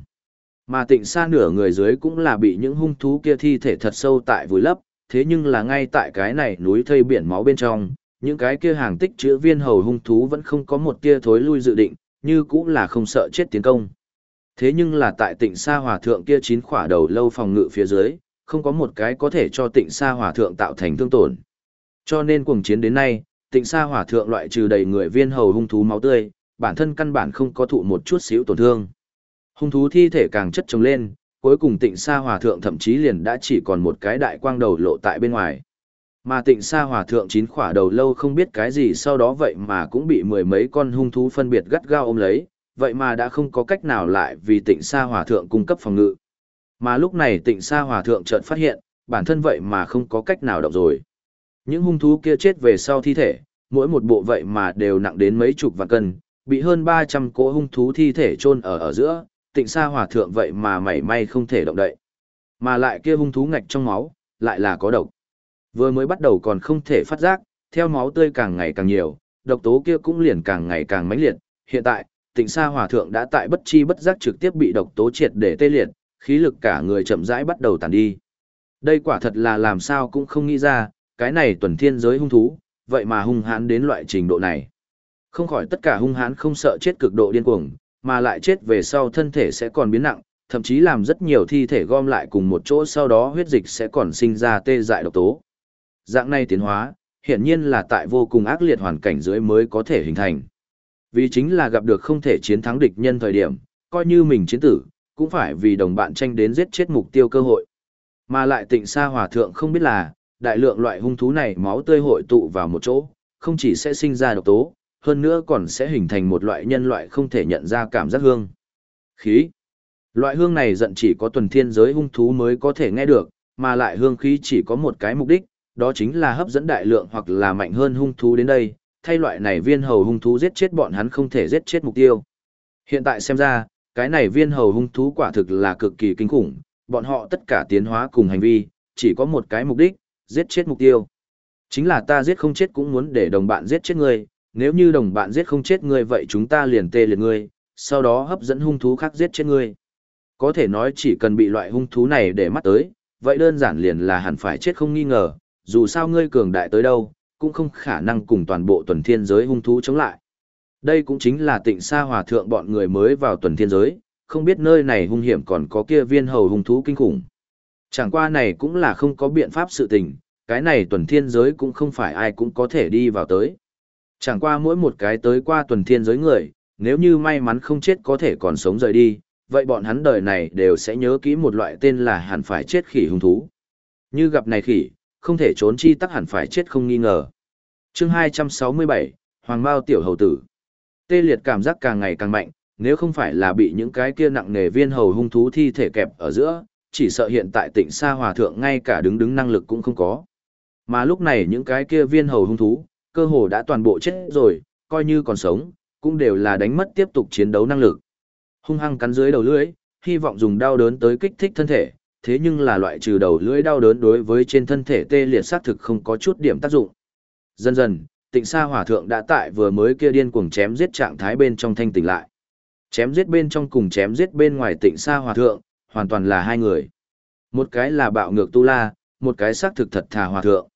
S1: Mà tịnh xa nửa người dưới cũng là bị những hung thú kia thi thể thật sâu tại vùi lấp, thế nhưng là ngay tại cái này núi thây biển máu bên trong, những cái kia hàng tích chữa viên hầu hung thú vẫn không có một tia thối lui dự định, như cũng là không sợ chết tiến công. Thế nhưng là tại tịnh sa hòa thượng kia chín khỏa đầu lâu phòng ngự phía dưới, không có một cái có thể cho tịnh sa hòa thượng tạo thành thương tổn. Cho nên cuồng chiến đến nay, tịnh sa hòa thượng loại trừ đầy người viên hầu hung thú máu tươi, bản thân căn bản không có thụ một chút xíu tổn thương. Hung thú thi thể càng chất trồng lên, cuối cùng tịnh Sa Hòa thượng thậm chí liền đã chỉ còn một cái đại quang đầu lộ tại bên ngoài. Mà tịnh Sa Hòa thượng chín khỏa đầu lâu không biết cái gì sau đó vậy mà cũng bị mười mấy con hung thú phân biệt gắt gao ôm lấy, vậy mà đã không có cách nào lại vì tịnh Sa Hòa thượng cung cấp phòng ngự. Mà lúc này tịnh Sa Hòa thượng chợt phát hiện, bản thân vậy mà không có cách nào động rồi. Những hung thú kia chết về sau thi thể, mỗi một bộ vậy mà đều nặng đến mấy chục vạn cân, bị hơn 300 cỗ hung thú thi thể chôn ở ở giữa, tịnh Sa hòa thượng vậy mà mảy may không thể động đậy. Mà lại kia hung thú ngạch trong máu, lại là có độc. Vừa mới bắt đầu còn không thể phát giác, theo máu tươi càng ngày càng nhiều, độc tố kia cũng liền càng ngày càng mãnh liệt. Hiện tại, tịnh Sa hòa thượng đã tại bất chi bất giác trực tiếp bị độc tố triệt để tê liệt, khí lực cả người chậm rãi bắt đầu tàn đi. Đây quả thật là làm sao cũng không nghĩ ra, cái này tuần thiên giới hung thú, vậy mà hung hãn đến loại trình độ này. Không khỏi tất cả hung hãn không sợ chết cực độ điên cuồng, mà lại chết về sau thân thể sẽ còn biến nặng, thậm chí làm rất nhiều thi thể gom lại cùng một chỗ sau đó huyết dịch sẽ còn sinh ra tê dại độc tố. Dạng này tiến hóa, hiển nhiên là tại vô cùng ác liệt hoàn cảnh dưới mới có thể hình thành. Vì chính là gặp được không thể chiến thắng địch nhân thời điểm, coi như mình chiến tử, cũng phải vì đồng bạn tranh đến giết chết mục tiêu cơ hội. Mà lại tịnh xa hòa thượng không biết là, đại lượng loại hung thú này máu tươi hội tụ vào một chỗ, không chỉ sẽ sinh ra độc tố, hơn nữa còn sẽ hình thành một loại nhân loại không thể nhận ra cảm giác hương. Khí. Loại hương này giận chỉ có tuần thiên giới hung thú mới có thể nghe được, mà lại hương khí chỉ có một cái mục đích, đó chính là hấp dẫn đại lượng hoặc là mạnh hơn hung thú đến đây, thay loại này viên hầu hung thú giết chết bọn hắn không thể giết chết mục tiêu. Hiện tại xem ra, cái này viên hầu hung thú quả thực là cực kỳ kinh khủng, bọn họ tất cả tiến hóa cùng hành vi, chỉ có một cái mục đích, giết chết mục tiêu. Chính là ta giết không chết cũng muốn để đồng bạn giết chết ngươi, nếu như đồng bạn giết không chết ngươi vậy chúng ta liền tê liệt ngươi, sau đó hấp dẫn hung thú khác giết chết ngươi. Có thể nói chỉ cần bị loại hung thú này để mắt tới, vậy đơn giản liền là hẳn phải chết không nghi ngờ, dù sao ngươi cường đại tới đâu, cũng không khả năng cùng toàn bộ tuần thiên giới hung thú chống lại. Đây cũng chính là tịnh sa hòa thượng bọn người mới vào tuần thiên giới, không biết nơi này hung hiểm còn có kia viên hầu hung thú kinh khủng. Chẳng qua này cũng là không có biện pháp sự tình, cái này tuần thiên giới cũng không phải ai cũng có thể đi vào tới. Chẳng qua mỗi một cái tới qua tuần thiên giới người, nếu như may mắn không chết có thể còn sống rời đi, vậy bọn hắn đời này đều sẽ nhớ kỹ một loại tên là hẳn phải chết khỉ hung thú. Như gặp này khỉ, không thể trốn chi tắc hẳn phải chết không nghi ngờ. chương 267, Hoàng Mao Tiểu Hầu Tử. Tê liệt cảm giác càng ngày càng mạnh, nếu không phải là bị những cái kia nặng nề viên hầu hung thú thi thể kẹp ở giữa, chỉ sợ hiện tại tỉnh Sa Hòa Thượng ngay cả đứng đứng năng lực cũng không có. Mà lúc này những cái kia viên hầu hung thú, cơ hồ đã toàn bộ chết rồi, coi như còn sống, cũng đều là đánh mất tiếp tục chiến đấu năng lực. Hung hăng cắn dưới đầu lưỡi, hy vọng dùng đau đớn tới kích thích thân thể, thế nhưng là loại trừ đầu lưỡi đau đớn đối với trên thân thể tê liệt xác thực không có chút điểm tác dụng. Dần dần, tịnh sa hỏa thượng đã tại vừa mới kia điên cuồng chém giết trạng thái bên trong thanh tỉnh lại. Chém giết bên trong cùng chém giết bên ngoài tịnh sa hỏa thượng, hoàn toàn là hai người. Một cái là bạo ngược tu la, một cái xác thực thật thà hòa thượng.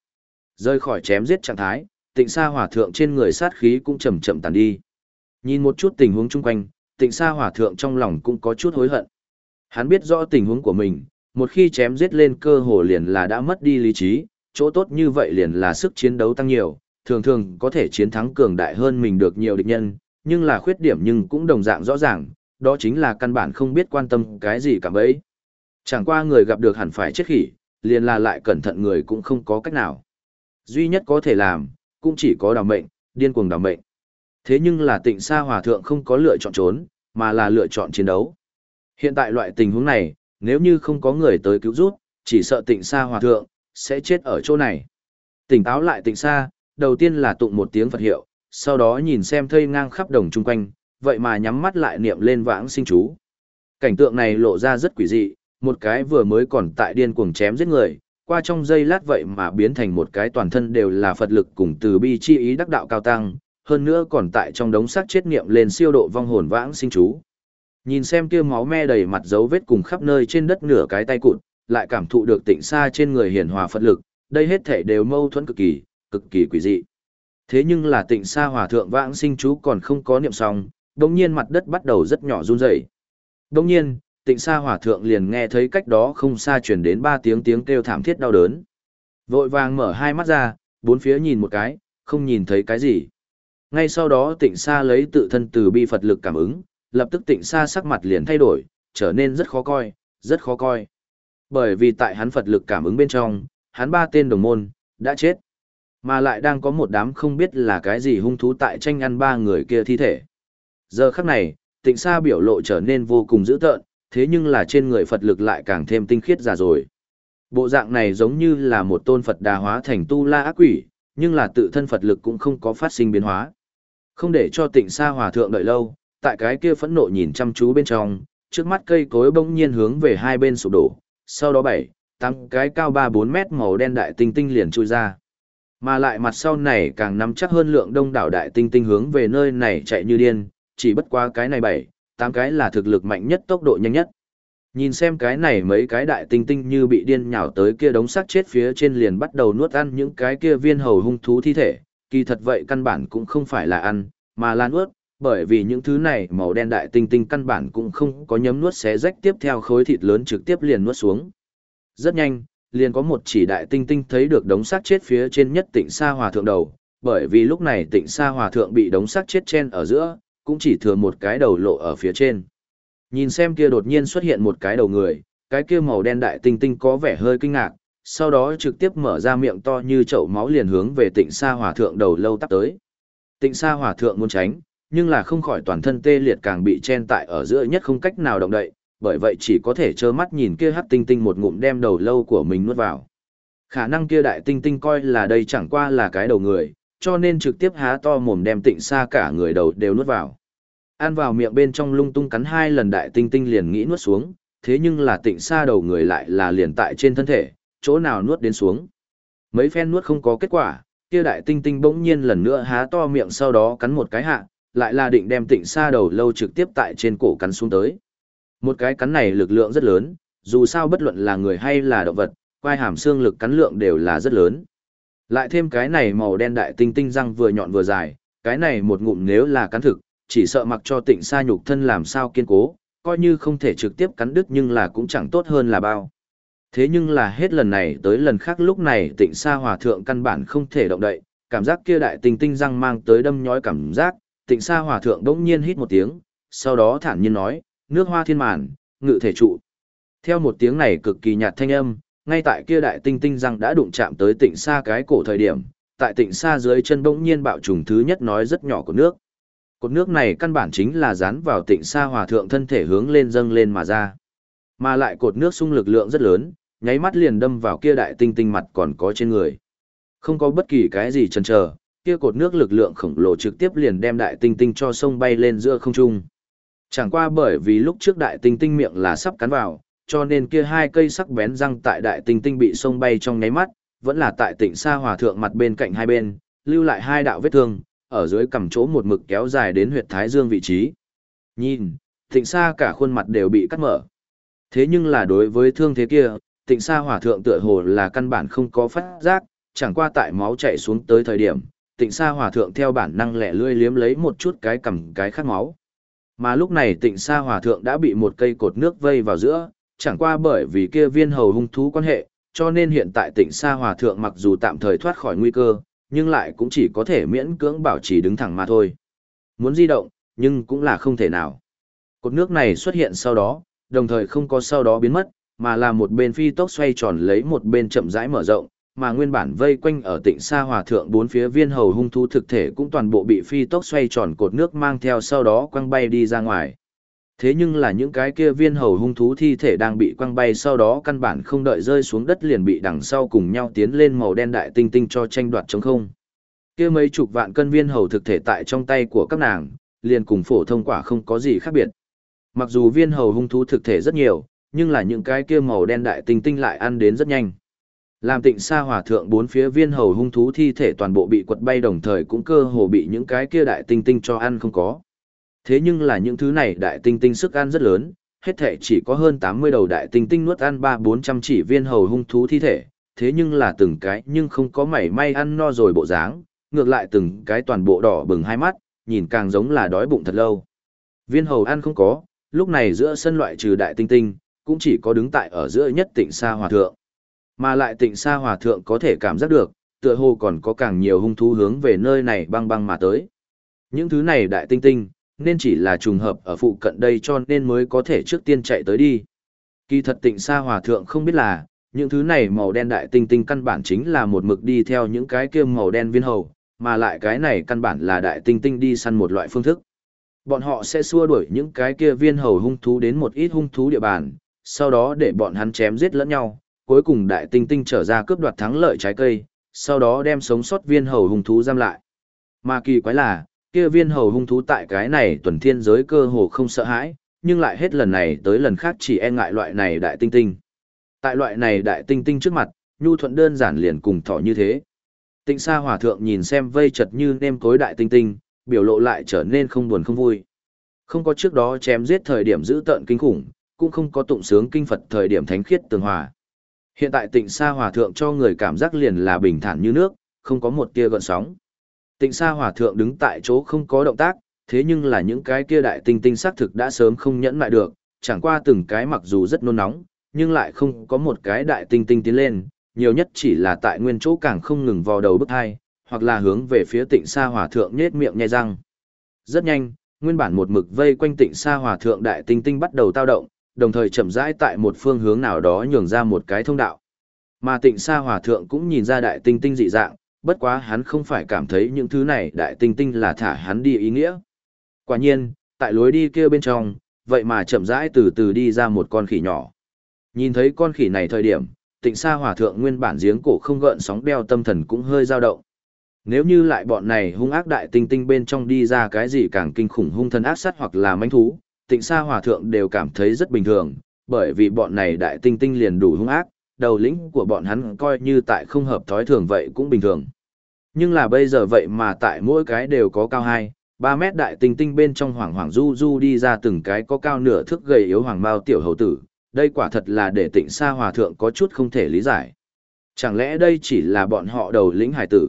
S1: Rơi khỏi chém giết trạng thái, tịnh sa hỏa thượng trên người sát khí cũng chậm chậm tàn đi. Nhìn một chút tình huống chung quanh, tịnh sa hỏa thượng trong lòng cũng có chút hối hận. Hắn biết rõ tình huống của mình, một khi chém giết lên cơ hồ liền là đã mất đi lý trí, chỗ tốt như vậy liền là sức chiến đấu tăng nhiều, thường thường có thể chiến thắng cường đại hơn mình được nhiều địch nhân, nhưng là khuyết điểm nhưng cũng đồng dạng rõ ràng, đó chính là căn bản không biết quan tâm cái gì cả bấy. Chẳng qua người gặp được hẳn phải chết khỉ, liền là lại cẩn thận người cũng không có cách nào. Duy nhất có thể làm, cũng chỉ có đào mệnh, điên cuồng đào mệnh. Thế nhưng là tịnh sa hòa thượng không có lựa chọn trốn, mà là lựa chọn chiến đấu. Hiện tại loại tình huống này, nếu như không có người tới cứu rút, chỉ sợ tịnh sa hòa thượng, sẽ chết ở chỗ này. Tỉnh táo lại tịnh sa, đầu tiên là tụng một tiếng Phật hiệu, sau đó nhìn xem thây ngang khắp đồng chung quanh, vậy mà nhắm mắt lại niệm lên vãng sinh chú. Cảnh tượng này lộ ra rất quỷ dị, một cái vừa mới còn tại điên cuồng chém giết người, qua trong giây lát vậy mà biến thành một cái toàn thân đều là Phật lực cùng từ bi chi ý đắc đạo cao tăng, hơn nữa còn tại trong đống xác chết niệm lên siêu độ vong hồn vãng sinh chú. Nhìn xem kia máu me đầy mặt dấu vết cùng khắp nơi trên đất nửa cái tay cụt, lại cảm thụ được tịnh xa trên người hiển hòa Phật lực, đây hết thể đều mâu thuẫn cực kỳ, cực kỳ quỷ dị. Thế nhưng là tịnh xa hòa thượng vãng sinh chú còn không có niệm xong, đồng nhiên mặt đất bắt đầu rất nhỏ run rẩy. Đồng nhiên, tịnh Sa hòa thượng liền nghe thấy cách đó không xa chuyển đến ba tiếng tiếng kêu thảm thiết đau đớn. Vội vàng mở hai mắt ra, bốn phía nhìn một cái, không nhìn thấy cái gì. Ngay sau đó tịnh Sa lấy tự thân từ bi Phật lực cảm ứng, lập tức tịnh Sa sắc mặt liền thay đổi, trở nên rất khó coi, rất khó coi. Bởi vì tại hắn Phật lực cảm ứng bên trong, hắn ba tên đồng môn, đã chết. Mà lại đang có một đám không biết là cái gì hung thú tại tranh ăn ba người kia thi thể. Giờ khắc này, tịnh Sa biểu lộ trở nên vô cùng dữ tợn, thế nhưng là trên người Phật lực lại càng thêm tinh khiết ra rồi. Bộ dạng này giống như là một tôn Phật đà hóa thành tu la ác quỷ, nhưng là tự thân Phật lực cũng không có phát sinh biến hóa. Không để cho tịnh xa hòa thượng đợi lâu, tại cái kia phẫn nộ nhìn chăm chú bên trong, trước mắt cây cối bỗng nhiên hướng về hai bên sụp đổ, sau đó bảy, tăng cái cao ba bốn mét màu đen đại tinh tinh liền chui ra. Mà lại mặt sau này càng nắm chắc hơn lượng đông đảo đại tinh tinh hướng về nơi này chạy như điên, chỉ bất qua cái này bảy, tám cái là thực lực mạnh nhất tốc độ nhanh nhất. Nhìn xem cái này mấy cái đại tinh tinh như bị điên nhào tới kia đống xác chết phía trên liền bắt đầu nuốt ăn những cái kia viên hầu hung thú thi thể, kỳ thật vậy căn bản cũng không phải là ăn, mà là nuốt, bởi vì những thứ này màu đen đại tinh tinh căn bản cũng không có nhấm nuốt xé rách tiếp theo khối thịt lớn trực tiếp liền nuốt xuống. Rất nhanh, liền có một chỉ đại tinh tinh thấy được đống xác chết phía trên nhất tịnh sa hòa thượng đầu, bởi vì lúc này tịnh sa hòa thượng bị đống xác chết chen ở giữa, cũng chỉ thừa một cái đầu lộ ở phía trên. Nhìn xem kia đột nhiên xuất hiện một cái đầu người, cái kia màu đen đại tinh tinh có vẻ hơi kinh ngạc, sau đó trực tiếp mở ra miệng to như chậu máu liền hướng về tịnh sa hòa thượng đầu lâu tắp tới. Tịnh sa hòa thượng muốn tránh, nhưng là không khỏi toàn thân tê liệt càng bị chen tại ở giữa nhất không cách nào động đậy, bởi vậy chỉ có thể trơ mắt nhìn kia hắc tinh tinh một ngụm đem đầu lâu của mình nuốt vào. Khả năng kia đại tinh tinh coi là đây chẳng qua là cái đầu người, cho nên trực tiếp há to mồm đem tịnh xa cả người đầu đều nuốt vào. Ăn vào miệng bên trong lung tung cắn hai lần đại tinh tinh liền nghĩ nuốt xuống, thế nhưng là tịnh xa đầu người lại là liền tại trên thân thể, chỗ nào nuốt đến xuống. Mấy phen nuốt không có kết quả, kia đại tinh tinh bỗng nhiên lần nữa há to miệng sau đó cắn một cái hạ, lại là định đem tịnh xa đầu lâu trực tiếp tại trên cổ cắn xuống tới. Một cái cắn này lực lượng rất lớn, dù sao bất luận là người hay là động vật, quai hàm xương lực cắn lượng đều là rất lớn. Lại thêm cái này màu đen đại tinh tinh răng vừa nhọn vừa dài, cái này một ngụm nếu là cắn thực, chỉ sợ mặc cho tịnh sa nhục thân làm sao kiên cố, coi như không thể trực tiếp cắn đứt nhưng là cũng chẳng tốt hơn là bao. Thế nhưng là hết lần này tới lần khác lúc này tịnh sa hòa thượng căn bản không thể động đậy, cảm giác kia đại tinh tinh răng mang tới đâm nhói cảm giác, tịnh sa hòa thượng đỗng nhiên hít một tiếng, sau đó thản nhiên nói, nước hoa thiên màn, ngự thể trụ. Theo một tiếng này cực kỳ nhạt thanh âm, ngay tại kia đại tinh tinh răng đã đụng chạm tới tịnh xa cái cổ thời điểm, tại tịnh xa dưới chân bỗng nhiên bạo trùng thứ nhất nói rất nhỏ của nước. Cột nước này căn bản chính là dán vào tịnh xa hòa thượng thân thể hướng lên dâng lên mà ra. Mà lại cột nước sung lực lượng rất lớn, nháy mắt liền đâm vào kia đại tinh tinh mặt còn có trên người. Không có bất kỳ cái gì chần chờ, kia cột nước lực lượng khổng lồ trực tiếp liền đem đại tinh tinh cho sông bay lên giữa không trung. Chẳng qua bởi vì lúc trước đại tinh tinh miệng là sắp cắn vào, cho nên kia hai cây sắc bén răng tại đại tinh tinh bị sông bay trong nháy mắt, vẫn là tại tỉnh xa hòa thượng mặt bên cạnh hai bên, lưu lại hai đạo vết thương, ở dưới cằm chỗ một mực kéo dài đến huyệt thái dương vị trí. Nhìn, tịnh xa cả khuôn mặt đều bị cắt mở. Thế nhưng là đối với thương thế kia, tịnh xa hòa thượng tựa hồ là căn bản không có phát giác, chẳng qua tại máu chạy xuống tới thời điểm, tịnh xa hòa thượng theo bản năng lẻ lươi liếm lấy một chút cái cầm cái khát máu. Mà lúc này tịnh xa hòa thượng đã bị một cây cột nước vây vào giữa, chẳng qua bởi vì kia viên hầu hung thú quan hệ, cho nên hiện tại tịnh sa hòa thượng mặc dù tạm thời thoát khỏi nguy cơ, nhưng lại cũng chỉ có thể miễn cưỡng bảo trì đứng thẳng mà thôi. Muốn di động, nhưng cũng là không thể nào. Cột nước này xuất hiện sau đó, đồng thời không có sau đó biến mất, mà là một bên phi tốc xoay tròn lấy một bên chậm rãi mở rộng, mà nguyên bản vây quanh ở tịnh sa hòa thượng bốn phía viên hầu hung thú thực thể cũng toàn bộ bị phi tốc xoay tròn cột nước mang theo sau đó quăng bay đi ra ngoài. Thế nhưng là những cái kia viên hầu hung thú thi thể đang bị quăng bay sau đó căn bản không đợi rơi xuống đất liền bị đằng sau cùng nhau tiến lên màu đen đại tinh tinh cho tranh đoạt chống không. Kia mấy chục vạn cân viên hầu thực thể tại trong tay của các nàng, liền cùng phổ thông quả không có gì khác biệt. Mặc dù viên hầu hung thú thực thể rất nhiều, nhưng là những cái kia màu đen đại tinh tinh lại ăn đến rất nhanh. Làm tịnh xa hòa thượng bốn phía viên hầu hung thú thi thể toàn bộ bị quật bay đồng thời cũng cơ hồ bị những cái kia đại tinh tinh cho ăn không có. Thế nhưng là những thứ này đại tinh tinh sức ăn rất lớn, hết thể chỉ có hơn 80 đầu đại tinh tinh nuốt ăn 3-400 chỉ viên hầu hung thú thi thể, thế nhưng là từng cái nhưng không có mảy may ăn no rồi bộ dáng, ngược lại từng cái toàn bộ đỏ bừng hai mắt, nhìn càng giống là đói bụng thật lâu. Viên hầu ăn không có, lúc này giữa sân loại trừ đại tinh tinh, cũng chỉ có đứng tại ở giữa nhất tịnh xa hòa thượng. Mà lại tịnh xa hòa thượng có thể cảm giác được, tựa hồ còn có càng nhiều hung thú hướng về nơi này băng băng mà tới. Những thứ này đại tinh tinh, nên chỉ là trùng hợp ở phụ cận đây cho nên mới có thể trước tiên chạy tới đi. Kỳ thật tịnh xa hòa thượng không biết là, những thứ này màu đen đại tinh tinh căn bản chính là một mực đi theo những cái kia màu đen viên hầu, mà lại cái này căn bản là đại tinh tinh đi săn một loại phương thức. Bọn họ sẽ xua đuổi những cái kia viên hầu hung thú đến một ít hung thú địa bàn, sau đó để bọn hắn chém giết lẫn nhau, cuối cùng đại tinh tinh trở ra cướp đoạt thắng lợi trái cây, sau đó đem sống sót viên hầu hung thú giam lại. Mà kỳ quái là, kia viên hầu hung thú tại cái này tuần thiên giới cơ hồ không sợ hãi, nhưng lại hết lần này tới lần khác chỉ e ngại loại này đại tinh tinh. Tại loại này đại tinh tinh trước mặt, nhu thuận đơn giản liền cùng thỏ như thế. Tịnh Sa Hòa Thượng nhìn xem vây chật như nêm cối đại tinh tinh, biểu lộ lại trở nên không buồn không vui. Không có trước đó chém giết thời điểm giữ tợn kinh khủng, cũng không có tụng sướng kinh Phật thời điểm thánh khiết tường hòa. Hiện tại tịnh Sa Hòa Thượng cho người cảm giác liền là bình thản như nước, không có một tia gợn sóng. Tịnh Sa Hòa Thượng đứng tại chỗ không có động tác, thế nhưng là những cái kia đại tinh tinh xác thực đã sớm không nhẫn lại được, chẳng qua từng cái mặc dù rất nôn nóng, nhưng lại không có một cái đại tinh tinh tiến lên, nhiều nhất chỉ là tại nguyên chỗ càng không ngừng vò đầu bức hai, hoặc là hướng về phía tịnh Sa Hòa Thượng nhết miệng nhai răng. Rất nhanh, nguyên bản một mực vây quanh tịnh Sa Hòa Thượng đại tinh tinh bắt đầu tao động, đồng thời chậm rãi tại một phương hướng nào đó nhường ra một cái thông đạo. Mà tịnh Sa Hòa Thượng cũng nhìn ra đại tinh tinh dị dạng, bất quá hắn không phải cảm thấy những thứ này đại tinh tinh là thả hắn đi ý nghĩa. Quả nhiên, tại lối đi kia bên trong, vậy mà chậm rãi từ từ đi ra một con khỉ nhỏ. Nhìn thấy con khỉ này thời điểm, tịnh sa hòa thượng nguyên bản giếng cổ không gợn sóng đeo tâm thần cũng hơi dao động. Nếu như lại bọn này hung ác đại tinh tinh bên trong đi ra cái gì càng kinh khủng hung thần ác sát hoặc là manh thú, tịnh sa hòa thượng đều cảm thấy rất bình thường, bởi vì bọn này đại tinh tinh liền đủ hung ác, đầu lĩnh của bọn hắn coi như tại không hợp thói thường vậy cũng bình thường. Nhưng là bây giờ vậy mà tại mỗi cái đều có cao 2, 3 mét đại tinh tinh bên trong hoàng hoàng du du đi ra từng cái có cao nửa thước gầy yếu hoàng mao tiểu hầu tử, đây quả thật là để tịnh sa hòa thượng có chút không thể lý giải. Chẳng lẽ đây chỉ là bọn họ đầu lĩnh hải tử?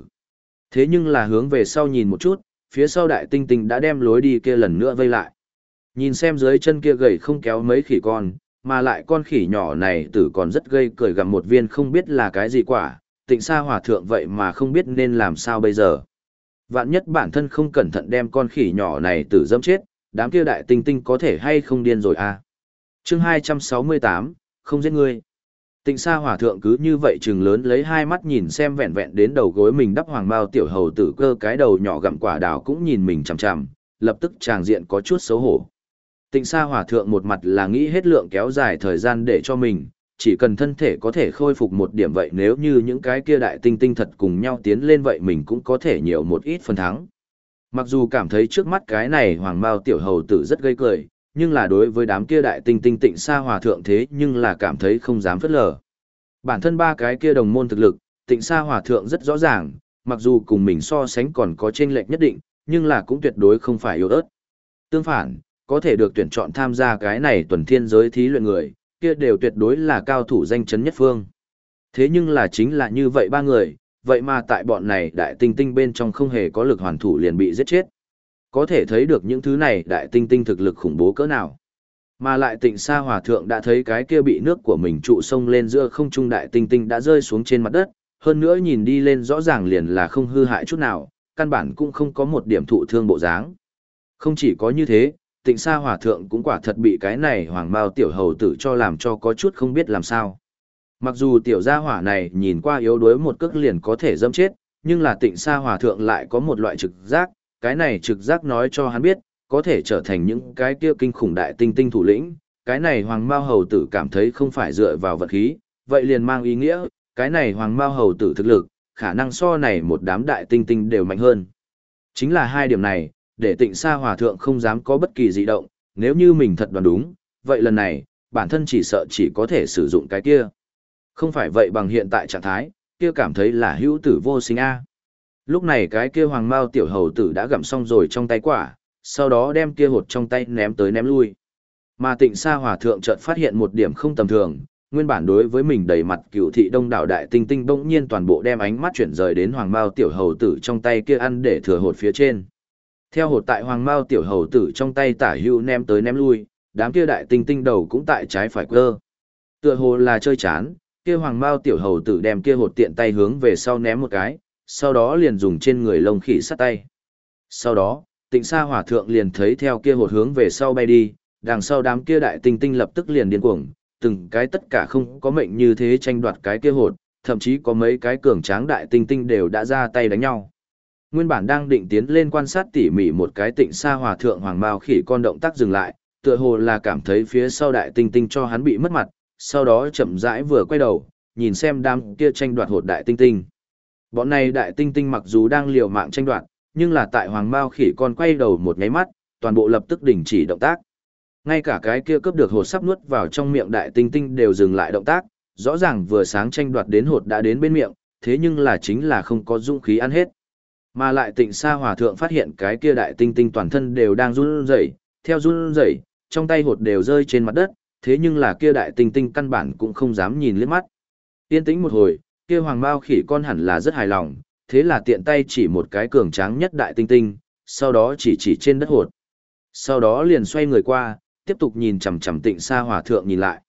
S1: Thế nhưng là hướng về sau nhìn một chút, phía sau đại tinh tinh đã đem lối đi kia lần nữa vây lại. Nhìn xem dưới chân kia gầy không kéo mấy khỉ con, mà lại con khỉ nhỏ này tử còn rất gây cười gặm một viên không biết là cái gì quả, tịnh sa hòa thượng vậy mà không biết nên làm sao bây giờ. Vạn nhất bản thân không cẩn thận đem con khỉ nhỏ này tử dẫm chết, đám kia đại tinh tinh có thể hay không điên rồi à. chương 268, không giết ngươi. Tịnh sa hòa thượng cứ như vậy trừng lớn lấy hai mắt nhìn xem vẹn vẹn đến đầu gối mình đắp hoàng bao tiểu hầu tử cơ cái đầu nhỏ gặm quả đào cũng nhìn mình chằm chằm, lập tức tràng diện có chút xấu hổ. Tịnh sa hòa thượng một mặt là nghĩ hết lượng kéo dài thời gian để cho mình, chỉ cần thân thể có thể khôi phục một điểm vậy nếu như những cái kia đại tinh tinh thật cùng nhau tiến lên vậy mình cũng có thể nhiều một ít phần thắng. Mặc dù cảm thấy trước mắt cái này hoàng mao tiểu hầu tử rất gây cười, nhưng là đối với đám kia đại tinh tinh tịnh sa hòa thượng thế nhưng là cảm thấy không dám phớt lờ. Bản thân ba cái kia đồng môn thực lực, tịnh sa hòa thượng rất rõ ràng, mặc dù cùng mình so sánh còn có chênh lệch nhất định, nhưng là cũng tuyệt đối không phải yếu ớt. Tương phản, có thể được tuyển chọn tham gia cái này tuần thiên giới thí luyện người, kia đều tuyệt đối là cao thủ danh chấn nhất phương. Thế nhưng là chính là như vậy ba người, vậy mà tại bọn này đại tinh tinh bên trong không hề có lực hoàn thủ liền bị giết chết. Có thể thấy được những thứ này đại tinh tinh thực lực khủng bố cỡ nào. Mà lại tịnh sa hòa thượng đã thấy cái kia bị nước của mình trụ sông lên giữa không trung đại tinh tinh đã rơi xuống trên mặt đất, hơn nữa nhìn đi lên rõ ràng liền là không hư hại chút nào, căn bản cũng không có một điểm thụ thương bộ dáng. Không chỉ có như thế, tịnh sa hòa thượng cũng quả thật bị cái này hoàng mao tiểu hầu tử cho làm cho có chút không biết làm sao. Mặc dù tiểu gia hỏa này nhìn qua yếu đuối một cước liền có thể dâm chết, nhưng là tịnh sa hòa thượng lại có một loại trực giác, cái này trực giác nói cho hắn biết, có thể trở thành những cái kia kinh khủng đại tinh tinh thủ lĩnh, cái này hoàng mao hầu tử cảm thấy không phải dựa vào vật khí, vậy liền mang ý nghĩa, cái này hoàng mao hầu tử thực lực, khả năng so này một đám đại tinh tinh đều mạnh hơn. Chính là hai điểm này, để tịnh sa hòa thượng không dám có bất kỳ dị động, nếu như mình thật đoán đúng, vậy lần này, bản thân chỉ sợ chỉ có thể sử dụng cái kia. Không phải vậy bằng hiện tại trạng thái, kia cảm thấy là hữu tử vô sinh a. Lúc này cái kia hoàng mao tiểu hầu tử đã gặm xong rồi trong tay quả, sau đó đem kia hột trong tay ném tới ném lui. Mà tịnh sa hòa thượng chợt phát hiện một điểm không tầm thường, nguyên bản đối với mình đầy mặt cựu thị đông đảo đại tinh tinh bỗng nhiên toàn bộ đem ánh mắt chuyển rời đến hoàng mao tiểu hầu tử trong tay kia ăn để thừa hột phía trên. Theo hột tại hoàng mao tiểu hầu tử trong tay tả hữu ném tới ném lui, đám kia đại tinh tinh đầu cũng tại trái phải cơ. Tựa hồ là chơi chán, kia hoàng mao tiểu hầu tử đem kia hột tiện tay hướng về sau ném một cái, sau đó liền dùng trên người lông khỉ sắt tay. Sau đó, tịnh sa hỏa thượng liền thấy theo kia hột hướng về sau bay đi, đằng sau đám kia đại tinh tinh lập tức liền điên cuồng, từng cái tất cả không có mệnh như thế tranh đoạt cái kia hột, thậm chí có mấy cái cường tráng đại tinh tinh đều đã ra tay đánh nhau. Nguyên bản đang định tiến lên quan sát tỉ mỉ một cái tịnh sa hòa thượng hoàng mao khỉ con động tác dừng lại, tựa hồ là cảm thấy phía sau đại tinh tinh cho hắn bị mất mặt, sau đó chậm rãi vừa quay đầu, nhìn xem đám kia tranh đoạt hột đại tinh tinh. Bọn này đại tinh tinh mặc dù đang liều mạng tranh đoạt, nhưng là tại hoàng mao khỉ con quay đầu một nháy mắt, toàn bộ lập tức đình chỉ động tác. Ngay cả cái kia cướp được hột sắp nuốt vào trong miệng đại tinh tinh đều dừng lại động tác, rõ ràng vừa sáng tranh đoạt đến hột đã đến bên miệng, thế nhưng là chính là không có dũng khí ăn hết. Mà lại tịnh sa hòa thượng phát hiện cái kia đại tinh tinh toàn thân đều đang run rẩy, theo run rẩy, trong tay hột đều rơi trên mặt đất, thế nhưng là kia đại tinh tinh căn bản cũng không dám nhìn liếc mắt. Yên tĩnh một hồi, kia hoàng bao khỉ con hẳn là rất hài lòng, thế là tiện tay chỉ một cái cường tráng nhất đại tinh tinh, sau đó chỉ chỉ trên đất hột. Sau đó liền xoay người qua, tiếp tục nhìn chằm chằm tịnh sa hòa thượng nhìn lại.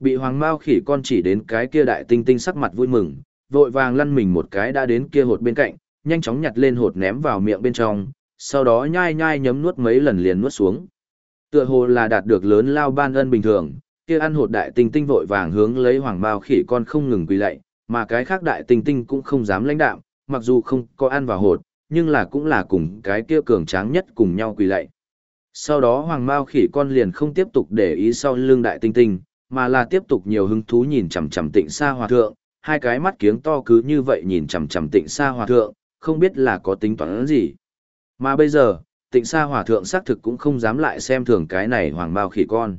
S1: Bị hoàng bao khỉ con chỉ đến cái kia đại tinh tinh sắc mặt vui mừng, vội vàng lăn mình một cái đã đến kia hột bên cạnh, nhanh chóng nhặt lên hột ném vào miệng bên trong, sau đó nhai nhai nhấm nuốt mấy lần liền nuốt xuống. Tựa hồ là đạt được lớn lao ban ân bình thường, kia ăn hột đại tinh tinh vội vàng hướng lấy hoàng bao khỉ con không ngừng quỳ lạy, mà cái khác đại tinh tinh cũng không dám lãnh đạm, mặc dù không có ăn vào hột, nhưng là cũng là cùng cái kia cường tráng nhất cùng nhau quỳ lạy. Sau đó hoàng mao khỉ con liền không tiếp tục để ý sau lưng đại tinh tinh, mà là tiếp tục nhiều hứng thú nhìn chằm chằm tịnh xa hòa thượng, hai cái mắt kiếng to cứ như vậy nhìn chằm chằm tịnh xa hòa thượng, không biết là có tính toán gì. Mà bây giờ, tịnh Sa hòa thượng xác thực cũng không dám lại xem thường cái này hoàng bao khỉ con.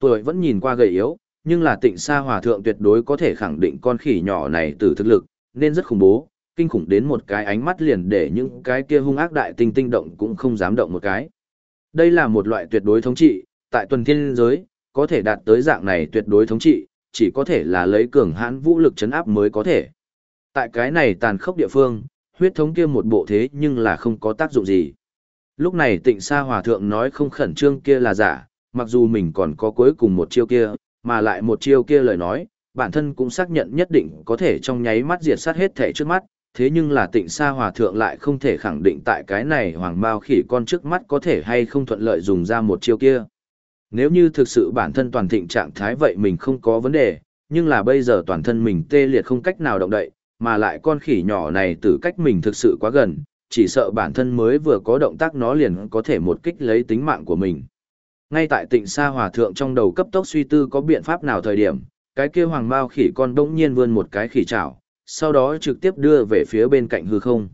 S1: Tuổi vẫn nhìn qua gầy yếu, nhưng là tịnh Sa hòa thượng tuyệt đối có thể khẳng định con khỉ nhỏ này từ thực lực, nên rất khủng bố, kinh khủng đến một cái ánh mắt liền để những cái kia hung ác đại tinh tinh động cũng không dám động một cái. Đây là một loại tuyệt đối thống trị, tại tuần thiên giới, có thể đạt tới dạng này tuyệt đối thống trị, chỉ có thể là lấy cường hãn vũ lực chấn áp mới có thể. Tại cái này tàn khốc địa phương, huyết thống kia một bộ thế nhưng là không có tác dụng gì. Lúc này tịnh sa hòa thượng nói không khẩn trương kia là giả, mặc dù mình còn có cuối cùng một chiêu kia, mà lại một chiêu kia lời nói, bản thân cũng xác nhận nhất định có thể trong nháy mắt diệt sát hết thể trước mắt, thế nhưng là tịnh sa hòa thượng lại không thể khẳng định tại cái này hoàng bao khỉ con trước mắt có thể hay không thuận lợi dùng ra một chiêu kia. Nếu như thực sự bản thân toàn thịnh trạng thái vậy mình không có vấn đề, nhưng là bây giờ toàn thân mình tê liệt không cách nào động đậy, mà lại con khỉ nhỏ này từ cách mình thực sự quá gần, chỉ sợ bản thân mới vừa có động tác nó liền có thể một kích lấy tính mạng của mình. Ngay tại tịnh sa hòa thượng trong đầu cấp tốc suy tư có biện pháp nào thời điểm, cái kia hoàng mao khỉ con bỗng nhiên vươn một cái khỉ chảo, sau đó trực tiếp đưa về phía bên cạnh hư không.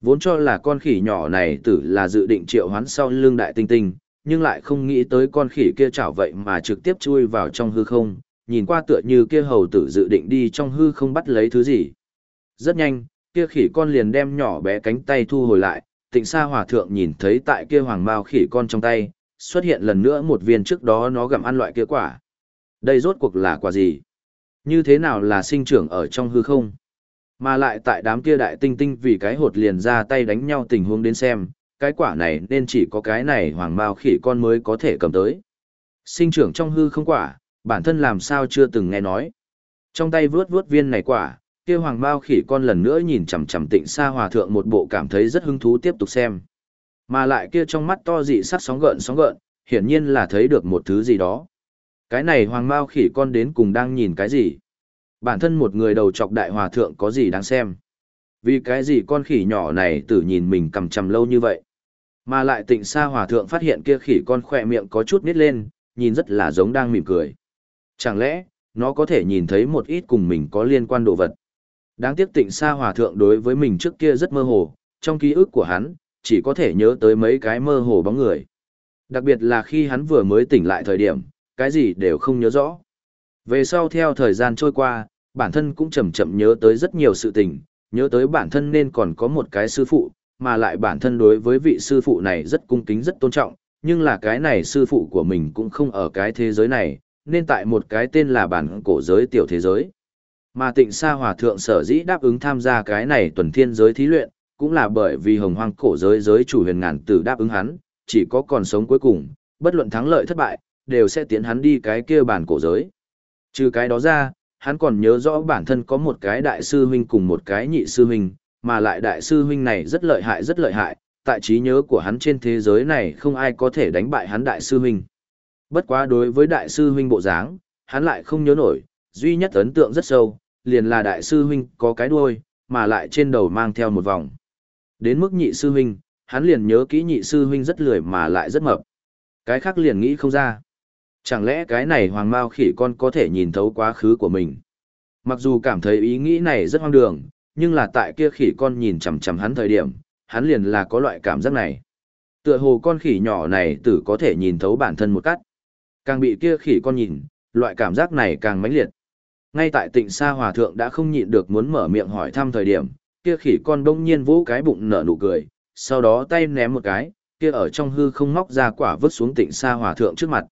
S1: Vốn cho là con khỉ nhỏ này tử là dự định triệu hoán sau lưng đại tinh tinh, nhưng lại không nghĩ tới con khỉ kia chảo vậy mà trực tiếp chui vào trong hư không, nhìn qua tựa như kia hầu tử dự định đi trong hư không bắt lấy thứ gì. Rất nhanh, kia khỉ con liền đem nhỏ bé cánh tay thu hồi lại, tịnh sa hòa thượng nhìn thấy tại kia hoàng mao khỉ con trong tay, xuất hiện lần nữa một viên trước đó nó gặm ăn loại kia quả. Đây rốt cuộc là quả gì? Như thế nào là sinh trưởng ở trong hư không? Mà lại tại đám kia đại tinh tinh vì cái hột liền ra tay đánh nhau tình huống đến xem, cái quả này nên chỉ có cái này hoàng mao khỉ con mới có thể cầm tới. Sinh trưởng trong hư không quả, bản thân làm sao chưa từng nghe nói. Trong tay vướt vướt viên này quả, kia hoàng bao khỉ con lần nữa nhìn chằm chằm tịnh xa hòa thượng một bộ cảm thấy rất hứng thú tiếp tục xem. Mà lại kia trong mắt to dị sắc sóng gợn sóng gợn, hiển nhiên là thấy được một thứ gì đó. Cái này hoàng bao khỉ con đến cùng đang nhìn cái gì? Bản thân một người đầu chọc đại hòa thượng có gì đáng xem? Vì cái gì con khỉ nhỏ này tử nhìn mình cầm chằm lâu như vậy? Mà lại tịnh xa hòa thượng phát hiện kia khỉ con khỏe miệng có chút nít lên, nhìn rất là giống đang mỉm cười. Chẳng lẽ, nó có thể nhìn thấy một ít cùng mình có liên quan đồ vật? Đáng tiếc tịnh xa hòa thượng đối với mình trước kia rất mơ hồ, trong ký ức của hắn, chỉ có thể nhớ tới mấy cái mơ hồ bóng người. Đặc biệt là khi hắn vừa mới tỉnh lại thời điểm, cái gì đều không nhớ rõ. Về sau theo thời gian trôi qua, bản thân cũng chậm chậm nhớ tới rất nhiều sự tình, nhớ tới bản thân nên còn có một cái sư phụ, mà lại bản thân đối với vị sư phụ này rất cung kính rất tôn trọng, nhưng là cái này sư phụ của mình cũng không ở cái thế giới này, nên tại một cái tên là bản cổ giới tiểu thế giới. Mà tịnh sa hòa thượng sở dĩ đáp ứng tham gia cái này tuần thiên giới thí luyện, cũng là bởi vì hồng hoang cổ giới giới chủ huyền ngàn tử đáp ứng hắn, chỉ có còn sống cuối cùng, bất luận thắng lợi thất bại, đều sẽ tiến hắn đi cái kia bản cổ giới. Trừ cái đó ra, hắn còn nhớ rõ bản thân có một cái đại sư huynh cùng một cái nhị sư huynh, mà lại đại sư huynh này rất lợi hại rất lợi hại, tại trí nhớ của hắn trên thế giới này không ai có thể đánh bại hắn đại sư huynh. Bất quá đối với đại sư huynh bộ dáng, hắn lại không nhớ nổi, duy nhất ấn tượng rất sâu, liền là đại sư huynh có cái đuôi, mà lại trên đầu mang theo một vòng. Đến mức nhị sư huynh, hắn liền nhớ kỹ nhị sư huynh rất lười mà lại rất mập. Cái khác liền nghĩ không ra. Chẳng lẽ cái này hoàng mao khỉ con có thể nhìn thấu quá khứ của mình? Mặc dù cảm thấy ý nghĩ này rất hoang đường, nhưng là tại kia khỉ con nhìn chằm chằm hắn thời điểm, hắn liền là có loại cảm giác này. Tựa hồ con khỉ nhỏ này tử có thể nhìn thấu bản thân một cách. Càng bị kia khỉ con nhìn, loại cảm giác này càng mãnh liệt. Ngay tại tịnh Sa Hòa Thượng đã không nhịn được muốn mở miệng hỏi thăm thời điểm, kia khỉ con đông nhiên vỗ cái bụng nở nụ cười, sau đó tay ném một cái, kia ở trong hư không móc ra quả vứt xuống tịnh Sa Hòa Thượng trước mặt.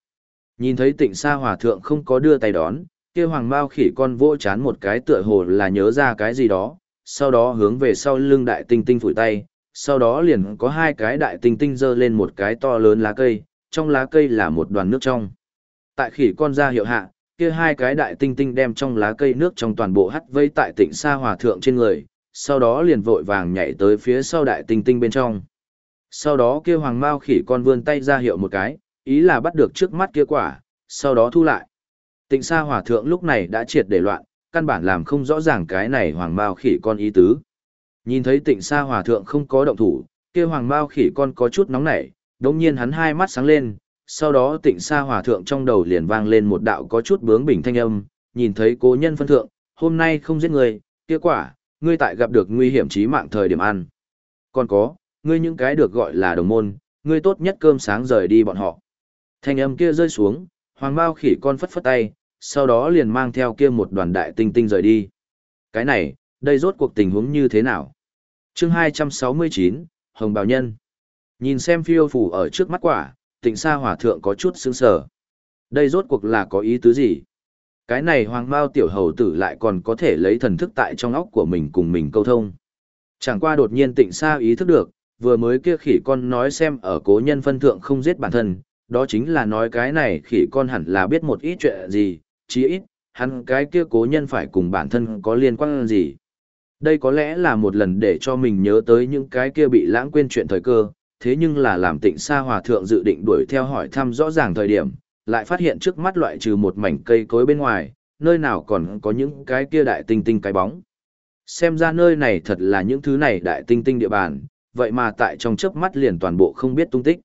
S1: Nhìn thấy tịnh Sa Hòa Thượng không có đưa tay đón, kia hoàng mao khỉ con vỗ chán một cái tựa hồ là nhớ ra cái gì đó, sau đó hướng về sau lưng đại tinh tinh phủi tay, sau đó liền có hai cái đại tinh tinh giơ lên một cái to lớn lá cây, trong lá cây là một đoàn nước trong. Tại khỉ con ra hiệu hạ, kia hai cái đại tinh tinh đem trong lá cây nước trong toàn bộ hắt vây tại tịnh sa hòa thượng trên người, sau đó liền vội vàng nhảy tới phía sau đại tinh tinh bên trong. Sau đó kia hoàng mao khỉ con vươn tay ra hiệu một cái, ý là bắt được trước mắt kia quả, sau đó thu lại. Tịnh sa hòa thượng lúc này đã triệt để loạn, căn bản làm không rõ ràng cái này hoàng mao khỉ con ý tứ. Nhìn thấy tịnh sa hòa thượng không có động thủ, kia hoàng mao khỉ con có chút nóng nảy, đồng nhiên hắn hai mắt sáng lên, sau đó tịnh sa hòa thượng trong đầu liền vang lên một đạo có chút bướng bỉnh thanh âm, nhìn thấy cố nhân phân thượng, hôm nay không giết người, kết quả, ngươi tại gặp được nguy hiểm chí mạng thời điểm ăn. Còn có, ngươi những cái được gọi là đồng môn, ngươi tốt nhất cơm sáng rời đi bọn họ. Thanh âm kia rơi xuống, hoàng bao khỉ con phất phất tay, sau đó liền mang theo kia một đoàn đại tinh tinh rời đi. Cái này, đây rốt cuộc tình huống như thế nào? chương 269, Hồng Bào Nhân. Nhìn xem phiêu phủ ở trước mắt quả, tịnh sa hòa thượng có chút sướng sở. Đây rốt cuộc là có ý tứ gì? Cái này hoàng Mao tiểu hầu tử lại còn có thể lấy thần thức tại trong óc của mình cùng mình câu thông. Chẳng qua đột nhiên tịnh sa ý thức được, vừa mới kia khỉ con nói xem ở cố nhân phân thượng không giết bản thân, đó chính là nói cái này khỉ con hẳn là biết một ít chuyện gì, chí ít, hắn cái kia cố nhân phải cùng bản thân có liên quan gì. Đây có lẽ là một lần để cho mình nhớ tới những cái kia bị lãng quên chuyện thời cơ, thế nhưng là làm tịnh sa hòa thượng dự định đuổi theo hỏi thăm rõ ràng thời điểm, lại phát hiện trước mắt loại trừ một mảnh cây cối bên ngoài, nơi nào còn có những cái kia đại tinh tinh cái bóng. Xem ra nơi này thật là những thứ này đại tinh tinh địa bàn, vậy mà tại trong chớp mắt liền toàn bộ không biết tung tích.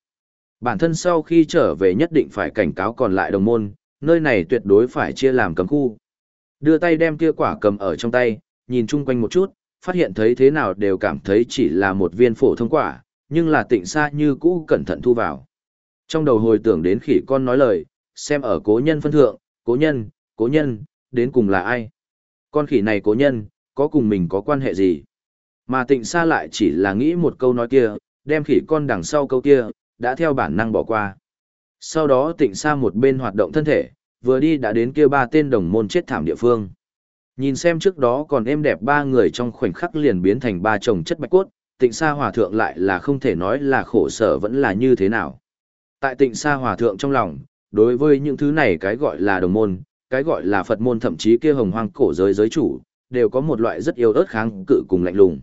S1: Bản thân sau khi trở về nhất định phải cảnh cáo còn lại đồng môn, nơi này tuyệt đối phải chia làm cấm khu. Đưa tay đem kia quả cầm ở trong tay, nhìn chung quanh một chút, phát hiện thấy thế nào đều cảm thấy chỉ là một viên phổ thông quả, nhưng là tịnh xa như cũ cẩn thận thu vào. Trong đầu hồi tưởng đến khỉ con nói lời, xem ở cố nhân phân thượng, cố nhân, cố nhân, đến cùng là ai? Con khỉ này cố nhân, có cùng mình có quan hệ gì? Mà tịnh xa lại chỉ là nghĩ một câu nói kia, đem khỉ con đằng sau câu kia, đã theo bản năng bỏ qua. Sau đó tịnh xa một bên hoạt động thân thể, vừa đi đã đến kia ba tên đồng môn chết thảm địa phương. Nhìn xem trước đó còn êm đẹp ba người trong khoảnh khắc liền biến thành ba chồng chất bạch cốt, tịnh sa hòa thượng lại là không thể nói là khổ sở vẫn là như thế nào. Tại tịnh sa hòa thượng trong lòng, đối với những thứ này cái gọi là đồng môn, cái gọi là Phật môn thậm chí kia hồng hoang cổ giới giới chủ, đều có một loại rất yêu ớt kháng cự cùng lạnh lùng.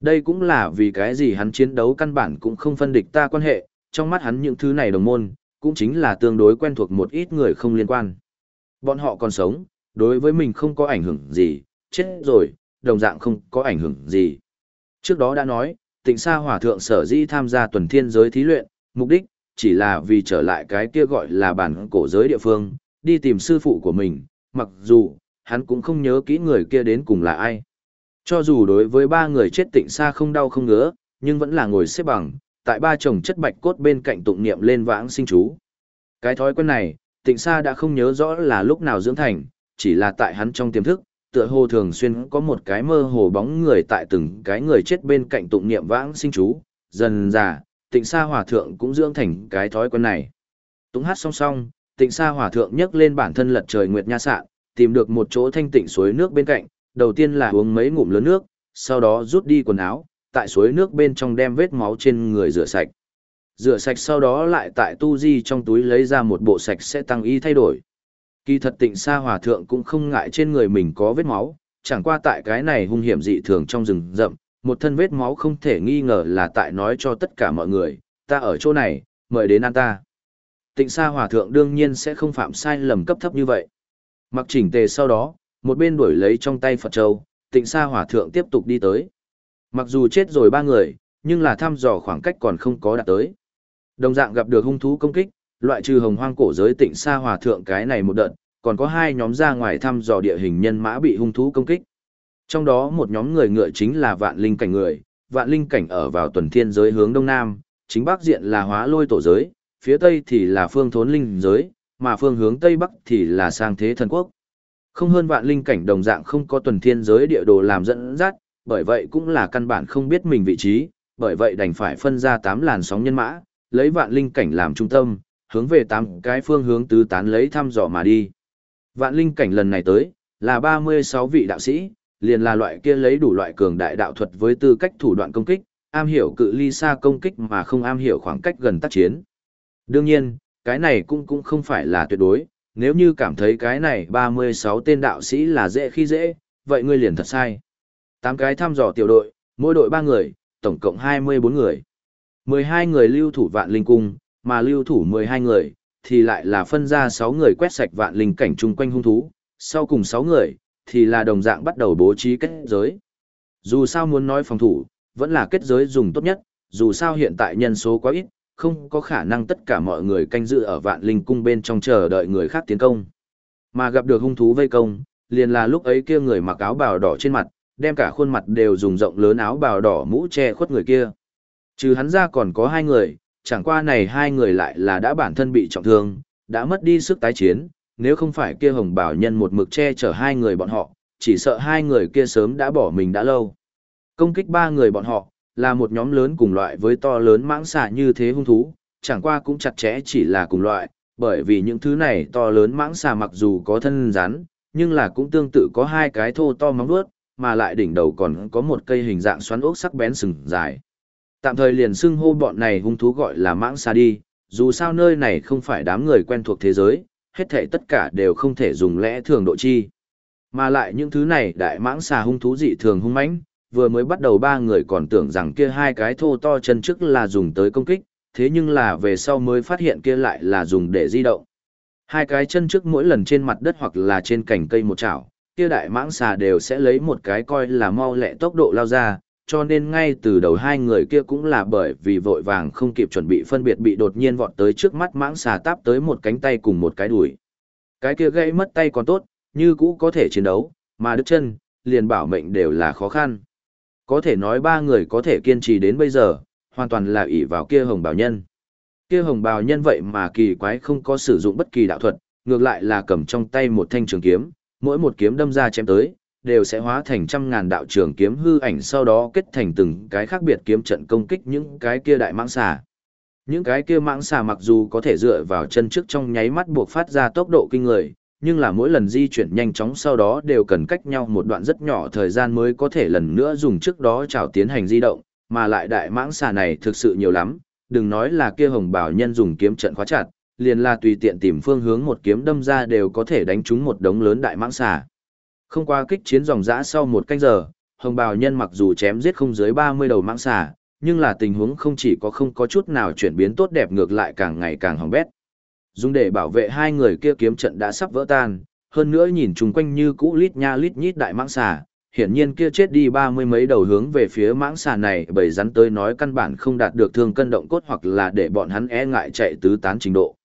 S1: Đây cũng là vì cái gì hắn chiến đấu căn bản cũng không phân địch ta quan hệ, trong mắt hắn những thứ này đồng môn, cũng chính là tương đối quen thuộc một ít người không liên quan. Bọn họ còn sống, đối với mình không có ảnh hưởng gì, chết rồi, đồng dạng không có ảnh hưởng gì. Trước đó đã nói, tịnh sa hòa thượng sở di tham gia tuần thiên giới thí luyện, mục đích, chỉ là vì trở lại cái kia gọi là bản cổ giới địa phương, đi tìm sư phụ của mình, mặc dù, hắn cũng không nhớ kỹ người kia đến cùng là ai. Cho dù đối với ba người chết tịnh sa không đau không ngứa, nhưng vẫn là ngồi xếp bằng, tại ba chồng chất bạch cốt bên cạnh tụng niệm lên vãng sinh chú. Cái thói quen này, tịnh sa đã không nhớ rõ là lúc nào dưỡng thành, chỉ là tại hắn trong tiềm thức, tựa hồ thường xuyên có một cái mơ hồ bóng người tại từng cái người chết bên cạnh tụng niệm vãng sinh chú, dần già, tịnh sa hòa thượng cũng dưỡng thành cái thói quen này. Túng hát song song, tịnh sa hòa thượng nhấc lên bản thân lật trời nguyệt nha sạn, tìm được một chỗ thanh tịnh suối nước bên cạnh, đầu tiên là uống mấy ngụm lớn nước, sau đó rút đi quần áo, tại suối nước bên trong đem vết máu trên người rửa sạch. Rửa sạch sau đó lại tại tu di trong túi lấy ra một bộ sạch sẽ tăng y thay đổi. Kỳ thật tịnh sa hòa thượng cũng không ngại trên người mình có vết máu, chẳng qua tại cái này hung hiểm dị thường trong rừng rậm, một thân vết máu không thể nghi ngờ là tại nói cho tất cả mọi người, ta ở chỗ này, mời đến an ta. Tịnh sa hòa thượng đương nhiên sẽ không phạm sai lầm cấp thấp như vậy. Mặc chỉnh tề sau đó, một bên đuổi lấy trong tay Phật Châu, tịnh sa hòa thượng tiếp tục đi tới. Mặc dù chết rồi ba người, nhưng là thăm dò khoảng cách còn không có đạt tới. Đồng dạng gặp được hung thú công kích, loại trừ hồng hoang cổ giới tịnh sa hòa thượng cái này một đợt, còn có hai nhóm ra ngoài thăm dò địa hình nhân mã bị hung thú công kích. Trong đó một nhóm người ngựa chính là vạn linh cảnh người, vạn linh cảnh ở vào tuần thiên giới hướng đông nam, chính bắc diện là hóa lôi tổ giới, phía tây thì là phương thốn linh giới, mà phương hướng tây bắc thì là sang thế thần quốc. Không hơn vạn linh cảnh đồng dạng không có tuần thiên giới địa đồ làm dẫn dắt, bởi vậy cũng là căn bản không biết mình vị trí, bởi vậy đành phải phân ra tám làn sóng nhân mã, lấy vạn linh cảnh làm trung tâm, hướng về tám cái phương hướng tứ tán lấy thăm dò mà đi. Vạn linh cảnh lần này tới, là 36 vị đạo sĩ, liền là loại kia lấy đủ loại cường đại đạo thuật với tư cách thủ đoạn công kích, am hiểu cự ly xa công kích mà không am hiểu khoảng cách gần tác chiến. Đương nhiên, cái này cũng cũng không phải là tuyệt đối, nếu như cảm thấy cái này 36 tên đạo sĩ là dễ khi dễ, vậy ngươi liền thật sai. 8 cái thăm dò tiểu đội, mỗi đội 3 người, tổng cộng 24 người. 12 người lưu thủ vạn linh cung, mà lưu thủ 12 người, thì lại là phân ra 6 người quét sạch vạn linh cảnh chung quanh hung thú, sau cùng 6 người, thì là đồng dạng bắt đầu bố trí kết giới. Dù sao muốn nói phòng thủ, vẫn là kết giới dùng tốt nhất, dù sao hiện tại nhân số quá ít, không có khả năng tất cả mọi người canh giữ ở vạn linh cung bên trong chờ đợi người khác tiến công. Mà gặp được hung thú vây công, liền là lúc ấy kia người mặc áo bào đỏ trên mặt, đem cả khuôn mặt đều dùng rộng lớn áo bào đỏ mũ che khuất người kia. Trừ hắn ra còn có hai người, chẳng qua này hai người lại là đã bản thân bị trọng thương, đã mất đi sức tái chiến, nếu không phải kia hồng bảo nhân một mực che chở hai người bọn họ, chỉ sợ hai người kia sớm đã bỏ mình đã lâu. Công kích ba người bọn họ, là một nhóm lớn cùng loại với to lớn mãng xà như thế hung thú, chẳng qua cũng chặt chẽ chỉ là cùng loại, bởi vì những thứ này to lớn mãng xà mặc dù có thân rắn, nhưng là cũng tương tự có hai cái thô to móng vuốt, mà lại đỉnh đầu còn có một cây hình dạng xoắn ốc sắc bén sừng dài. Tạm thời liền xưng hô bọn này hung thú gọi là mãng xà đi, dù sao nơi này không phải đám người quen thuộc thế giới, hết thảy tất cả đều không thể dùng lẽ thường độ chi. Mà lại những thứ này đại mãng xà hung thú dị thường hung mãnh, vừa mới bắt đầu ba người còn tưởng rằng kia hai cái thô to chân trước là dùng tới công kích, thế nhưng là về sau mới phát hiện kia lại là dùng để di động. Hai cái chân trước mỗi lần trên mặt đất hoặc là trên cành cây một chảo, kia đại mãng xà đều sẽ lấy một cái coi là mau lẹ tốc độ lao ra, cho nên ngay từ đầu hai người kia cũng là bởi vì vội vàng không kịp chuẩn bị phân biệt bị đột nhiên vọt tới trước mắt mãng xà táp tới một cánh tay cùng một cái đùi. Cái kia gãy mất tay còn tốt, như cũ có thể chiến đấu, mà đứt chân, liền bảo mệnh đều là khó khăn. Có thể nói ba người có thể kiên trì đến bây giờ, hoàn toàn là ỷ vào kia hồng bào nhân. Kia hồng bào nhân vậy mà kỳ quái không có sử dụng bất kỳ đạo thuật, ngược lại là cầm trong tay một thanh trường kiếm, mỗi một kiếm đâm ra chém tới, đều sẽ hóa thành trăm ngàn đạo trường kiếm hư ảnh sau đó kết thành từng cái khác biệt kiếm trận công kích những cái kia đại mãng xà. Những cái kia mãng xà mặc dù có thể dựa vào chân trước trong nháy mắt buộc phát ra tốc độ kinh người, nhưng là mỗi lần di chuyển nhanh chóng sau đó đều cần cách nhau một đoạn rất nhỏ thời gian mới có thể lần nữa dùng trước đó chảo tiến hành di động, mà lại đại mãng xà này thực sự nhiều lắm, đừng nói là kia hồng bảo nhân dùng kiếm trận khóa chặt, liền là tùy tiện tìm phương hướng một kiếm đâm ra đều có thể đánh trúng một đống lớn đại mãng xà. Không qua kích chiến dòng dã sau một canh giờ, hồng bào nhân mặc dù chém giết không dưới 30 đầu mạng xà, nhưng là tình huống không chỉ có không có chút nào chuyển biến tốt đẹp ngược lại càng ngày càng hỏng bét. Dùng để bảo vệ hai người kia kiếm trận đã sắp vỡ tan, hơn nữa nhìn chung quanh như cũ lít nha lít nhít đại mạng xà, hiển nhiên kia chết đi ba mươi mấy đầu hướng về phía mãng xà này bởi rắn tới nói căn bản không đạt được thương cân động cốt hoặc là để bọn hắn e ngại chạy tứ tán trình độ.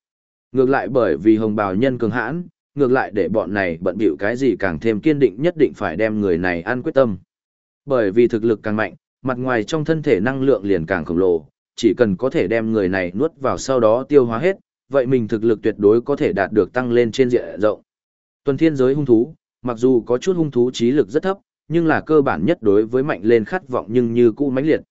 S1: Ngược lại bởi vì hồng bào nhân cường hãn, ngược lại để bọn này bận bịu cái gì càng thêm kiên định nhất định phải đem người này ăn quyết tâm. Bởi vì thực lực càng mạnh, mặt ngoài trong thân thể năng lượng liền càng khổng lồ, chỉ cần có thể đem người này nuốt vào sau đó tiêu hóa hết, vậy mình thực lực tuyệt đối có thể đạt được tăng lên trên diện rộng. Tuần thiên giới hung thú, mặc dù có chút hung thú trí lực rất thấp, nhưng là cơ bản nhất đối với mạnh lên khát vọng nhưng như cũ mãnh liệt.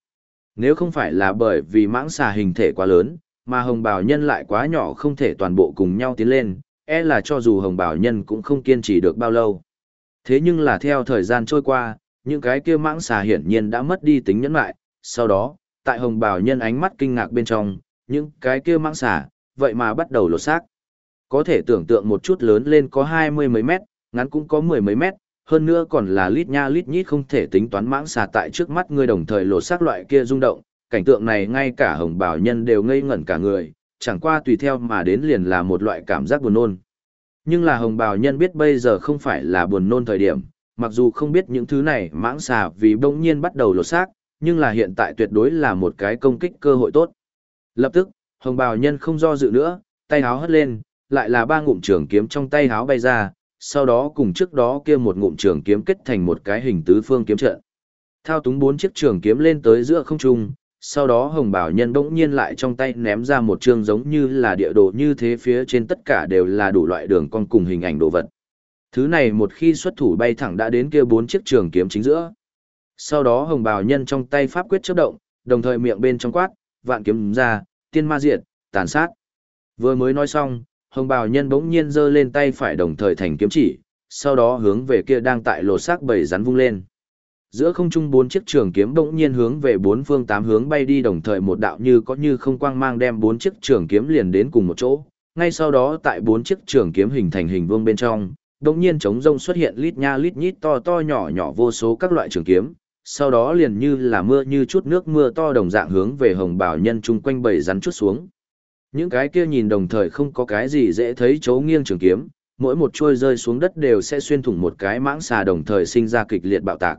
S1: Nếu không phải là bởi vì mãng xà hình thể quá lớn, mà hồng bào nhân lại quá nhỏ không thể toàn bộ cùng nhau tiến lên, e là cho dù hồng Bảo nhân cũng không kiên trì được bao lâu. Thế nhưng là theo thời gian trôi qua, những cái kia mãng xà hiển nhiên đã mất đi tính nhẫn lại, sau đó, tại hồng Bảo nhân ánh mắt kinh ngạc bên trong, những cái kia mãng xà, vậy mà bắt đầu lột xác. Có thể tưởng tượng một chút lớn lên có hai mươi mấy mét, ngắn cũng có mười mấy mét, hơn nữa còn là lít nha lít nhít không thể tính toán mãng xà tại trước mắt ngươi đồng thời lột xác loại kia rung động, cảnh tượng này ngay cả hồng bảo nhân đều ngây ngẩn cả người, chẳng qua tùy theo mà đến liền là một loại cảm giác buồn nôn. Nhưng là hồng bào nhân biết bây giờ không phải là buồn nôn thời điểm, mặc dù không biết những thứ này mãng xà vì bỗng nhiên bắt đầu lột xác, nhưng là hiện tại tuyệt đối là một cái công kích cơ hội tốt. Lập tức, hồng bào nhân không do dự nữa, tay háo hất lên, lại là ba ngụm trường kiếm trong tay háo bay ra, sau đó cùng trước đó kia một ngụm trường kiếm kết thành một cái hình tứ phương kiếm trận. Thao túng bốn chiếc trường kiếm lên tới giữa không trung, sau đó hồng bảo nhân bỗng nhiên lại trong tay ném ra một chương giống như là địa đồ như thế phía trên tất cả đều là đủ loại đường con cùng hình ảnh đồ vật. Thứ này một khi xuất thủ bay thẳng đã đến kia bốn chiếc trường kiếm chính giữa. Sau đó hồng bảo nhân trong tay pháp quyết chớp động, đồng thời miệng bên trong quát, vạn kiếm ra, tiên ma diệt, tàn sát. Vừa mới nói xong, hồng bào nhân bỗng nhiên giơ lên tay phải đồng thời thành kiếm chỉ, sau đó hướng về kia đang tại lột xác bầy rắn vung lên. Giữa không trung bốn chiếc trường kiếm bỗng nhiên hướng về bốn phương tám hướng bay đi đồng thời một đạo như có như không quang mang đem bốn chiếc trường kiếm liền đến cùng một chỗ. Ngay sau đó tại bốn chiếc trường kiếm hình thành hình vuông bên trong, bỗng nhiên trống rông xuất hiện lít nha lít nhít to to nhỏ nhỏ vô số các loại trường kiếm, sau đó liền như là mưa như chút nước mưa to đồng dạng hướng về hồng bảo nhân chung quanh bầy rắn chút xuống. Những cái kia nhìn đồng thời không có cái gì dễ thấy chấu nghiêng trường kiếm, mỗi một trôi rơi xuống đất đều sẽ xuyên thủng một cái mãng xà đồng thời sinh ra kịch liệt bạo tạc.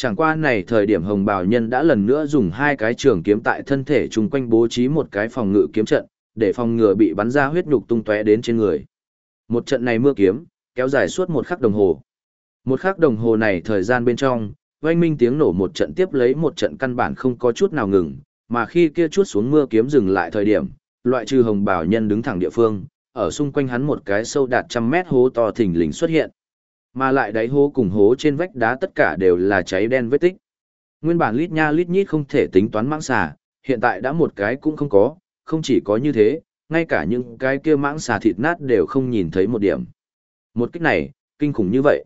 S1: Chẳng qua này thời điểm hồng bào nhân đã lần nữa dùng hai cái trường kiếm tại thân thể chung quanh bố trí một cái phòng ngự kiếm trận, để phòng ngừa bị bắn ra huyết nhục tung tóe đến trên người. Một trận này mưa kiếm, kéo dài suốt một khắc đồng hồ. Một khắc đồng hồ này thời gian bên trong, oanh minh tiếng nổ một trận tiếp lấy một trận căn bản không có chút nào ngừng, mà khi kia chút xuống mưa kiếm dừng lại thời điểm, loại trừ hồng bảo nhân đứng thẳng địa phương, ở xung quanh hắn một cái sâu đạt trăm mét hố to thình lình xuất hiện. Mà lại đáy hố cùng hố trên vách đá tất cả đều là cháy đen vết tích. Nguyên bản lít nha lít nhít không thể tính toán mãng xà, hiện tại đã một cái cũng không có, không chỉ có như thế, ngay cả những cái kia mãng xà thịt nát đều không nhìn thấy một điểm. Một kích này, kinh khủng như vậy.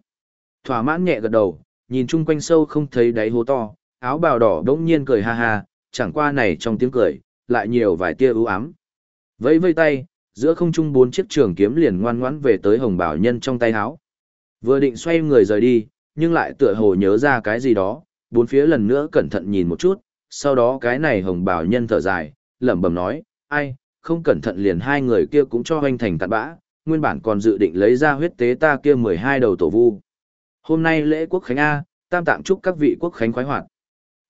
S1: Thỏa mãn nhẹ gật đầu, nhìn chung quanh sâu không thấy đáy hố to, áo bào đỏ đỗng nhiên cười ha ha, chẳng qua này trong tiếng cười, lại nhiều vài tia ưu ám. Vẫy vây tay, giữa không trung bốn chiếc trường kiếm liền ngoan ngoãn về tới hồng bảo nhân trong tay áo. Vừa định xoay người rời đi, nhưng lại tựa hồ nhớ ra cái gì đó, bốn phía lần nữa cẩn thận nhìn một chút, sau đó cái này hồng bảo nhân thở dài, lẩm bẩm nói, ai, không cẩn thận liền hai người kia cũng cho hoanh thành cặn bã, nguyên bản còn dự định lấy ra huyết tế ta kia 12 đầu tổ vu. Hôm nay lễ quốc khánh A, tam tạm chúc các vị quốc khánh khoái hoạt.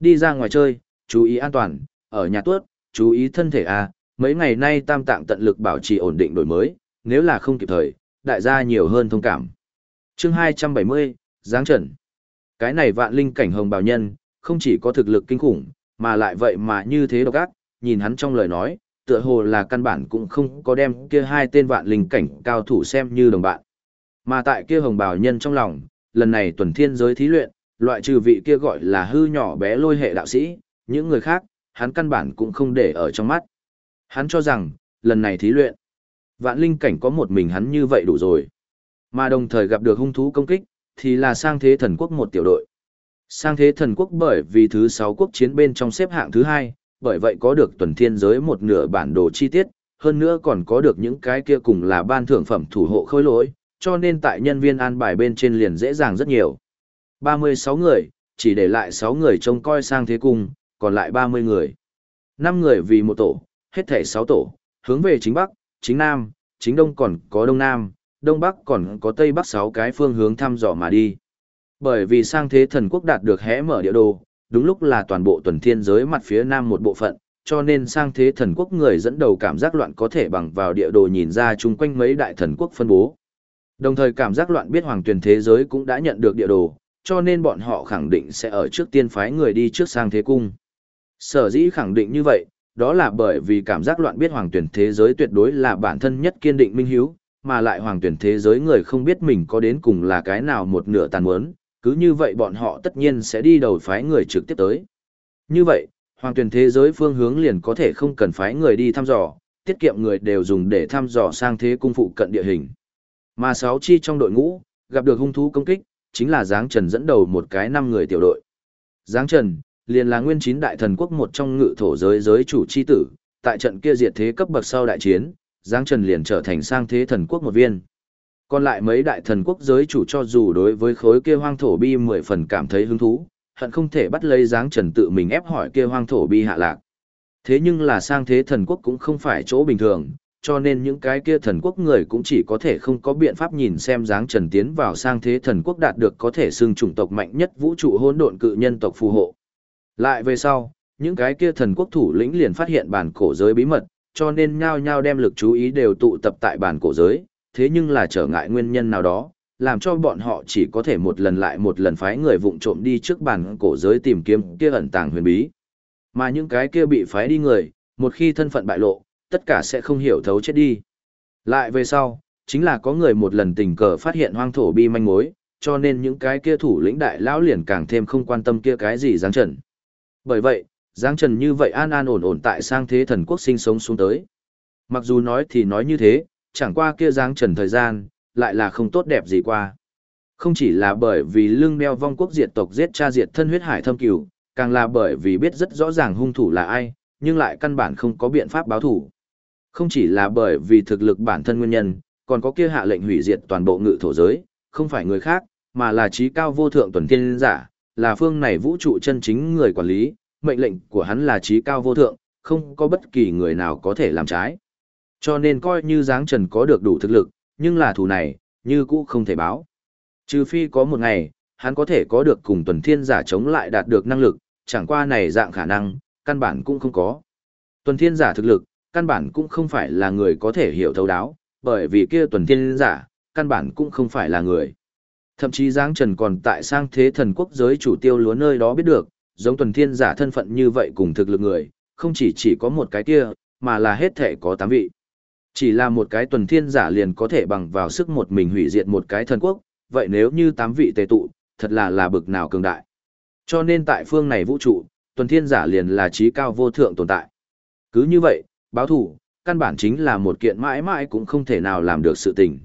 S1: Đi ra ngoài chơi, chú ý an toàn, ở nhà tuốt, chú ý thân thể A, mấy ngày nay tam tạng tận lực bảo trì ổn định đổi mới, nếu là không kịp thời, đại gia nhiều hơn thông cảm chương 270, Giáng Trần. Cái này vạn linh cảnh hồng bào nhân, không chỉ có thực lực kinh khủng, mà lại vậy mà như thế độc ác, nhìn hắn trong lời nói, tựa hồ là căn bản cũng không có đem kia hai tên vạn linh cảnh cao thủ xem như đồng bạn. Mà tại kia hồng bào nhân trong lòng, lần này tuần thiên giới thí luyện, loại trừ vị kia gọi là hư nhỏ bé lôi hệ đạo sĩ, những người khác, hắn căn bản cũng không để ở trong mắt. Hắn cho rằng, lần này thí luyện, vạn linh cảnh có một mình hắn như vậy đủ rồi. Mà đồng thời gặp được hung thú công kích, thì là sang thế thần quốc một tiểu đội. Sang thế thần quốc bởi vì thứ sáu quốc chiến bên trong xếp hạng thứ hai, bởi vậy có được tuần thiên giới một nửa bản đồ chi tiết, hơn nữa còn có được những cái kia cùng là ban thưởng phẩm thủ hộ khôi lỗi, cho nên tại nhân viên an bài bên trên liền dễ dàng rất nhiều. 36 người, chỉ để lại 6 người trông coi sang thế cung, còn lại 30 người. 5 người vì một tổ, hết thể 6 tổ, hướng về chính Bắc, chính Nam, chính Đông còn có Đông Nam, Đông Bắc còn có Tây Bắc 6 cái phương hướng thăm dò mà đi. Bởi vì sang thế thần quốc đạt được hẽ mở địa đồ, đúng lúc là toàn bộ tuần thiên giới mặt phía Nam một bộ phận, cho nên sang thế thần quốc người dẫn đầu cảm giác loạn có thể bằng vào địa đồ nhìn ra chung quanh mấy đại thần quốc phân bố. Đồng thời cảm giác loạn biết hoàng tuyển thế giới cũng đã nhận được địa đồ, cho nên bọn họ khẳng định sẽ ở trước tiên phái người đi trước sang thế cung. Sở dĩ khẳng định như vậy, đó là bởi vì cảm giác loạn biết hoàng tuyển thế giới tuyệt đối là bản thân nhất kiên định minh hiếu, mà lại hoàng tuyển thế giới người không biết mình có đến cùng là cái nào một nửa tàn muốn, cứ như vậy bọn họ tất nhiên sẽ đi đầu phái người trực tiếp tới. Như vậy, hoàng tuyển thế giới phương hướng liền có thể không cần phái người đi thăm dò, tiết kiệm người đều dùng để thăm dò sang thế cung phụ cận địa hình. Mà sáu chi trong đội ngũ, gặp được hung thú công kích, chính là Giáng Trần dẫn đầu một cái năm người tiểu đội. Giáng Trần, liền là nguyên chín đại thần quốc một trong ngự thổ giới giới chủ chi tử, tại trận kia diệt thế cấp bậc sau đại chiến, Giáng Trần liền trở thành sang thế thần quốc một viên. Còn lại mấy đại thần quốc giới chủ cho dù đối với khối kia hoang thổ bi mười phần cảm thấy hứng thú, hận không thể bắt lấy Giáng Trần tự mình ép hỏi kia hoang thổ bi hạ lạc. Thế nhưng là sang thế thần quốc cũng không phải chỗ bình thường, cho nên những cái kia thần quốc người cũng chỉ có thể không có biện pháp nhìn xem dáng trần tiến vào sang thế thần quốc đạt được có thể xưng chủng tộc mạnh nhất vũ trụ hỗn độn cự nhân tộc phù hộ. Lại về sau, những cái kia thần quốc thủ lĩnh liền phát hiện bản cổ giới bí mật, cho nên nhao nhao đem lực chú ý đều tụ tập tại bản cổ giới, thế nhưng là trở ngại nguyên nhân nào đó, làm cho bọn họ chỉ có thể một lần lại một lần phái người vụng trộm đi trước bản cổ giới tìm kiếm kia ẩn tàng huyền bí. Mà những cái kia bị phái đi người, một khi thân phận bại lộ, tất cả sẽ không hiểu thấu chết đi. Lại về sau, chính là có người một lần tình cờ phát hiện hoang thổ bi manh mối, cho nên những cái kia thủ lĩnh đại lão liền càng thêm không quan tâm kia cái gì Giáng Trần. Bởi vậy, Giáng Trần như vậy an an ổn ổn tại sang thế thần quốc sinh sống xuống tới. Mặc dù nói thì nói như thế, chẳng qua kia Giáng Trần thời gian, lại là không tốt đẹp gì qua. Không chỉ là bởi vì lương đeo vong quốc diệt tộc giết cha diệt thân huyết hải thâm cửu, càng là bởi vì biết rất rõ ràng hung thủ là ai, nhưng lại căn bản không có biện pháp báo thủ. Không chỉ là bởi vì thực lực bản thân nguyên nhân, còn có kia hạ lệnh hủy diệt toàn bộ ngự thổ giới, không phải người khác, mà là trí cao vô thượng tuần thiên giả, là phương này vũ trụ chân chính người quản lý, mệnh lệnh của hắn là trí cao vô thượng, không có bất kỳ người nào có thể làm trái. Cho nên coi như giáng trần có được đủ thực lực, nhưng là thù này, như cũ không thể báo. Trừ phi có một ngày, hắn có thể có được cùng tuần thiên giả chống lại đạt được năng lực, chẳng qua này dạng khả năng, căn bản cũng không có. Tuần thiên giả thực lực, căn bản cũng không phải là người có thể hiểu thấu đáo, bởi vì kia tuần thiên giả, căn bản cũng không phải là người. Thậm chí Giáng Trần còn tại sang thế thần quốc giới chủ tiêu lúa nơi đó biết được, giống tuần thiên giả thân phận như vậy cùng thực lực người, không chỉ chỉ có một cái kia, mà là hết thể có tám vị. Chỉ là một cái tuần thiên giả liền có thể bằng vào sức một mình hủy diệt một cái thần quốc, vậy nếu như tám vị tề tụ, thật là là bực nào cường đại. Cho nên tại phương này vũ trụ, tuần thiên giả liền là trí cao vô thượng tồn tại. Cứ như vậy, báo thủ, căn bản chính là một kiện mãi mãi cũng không thể nào làm được sự tình.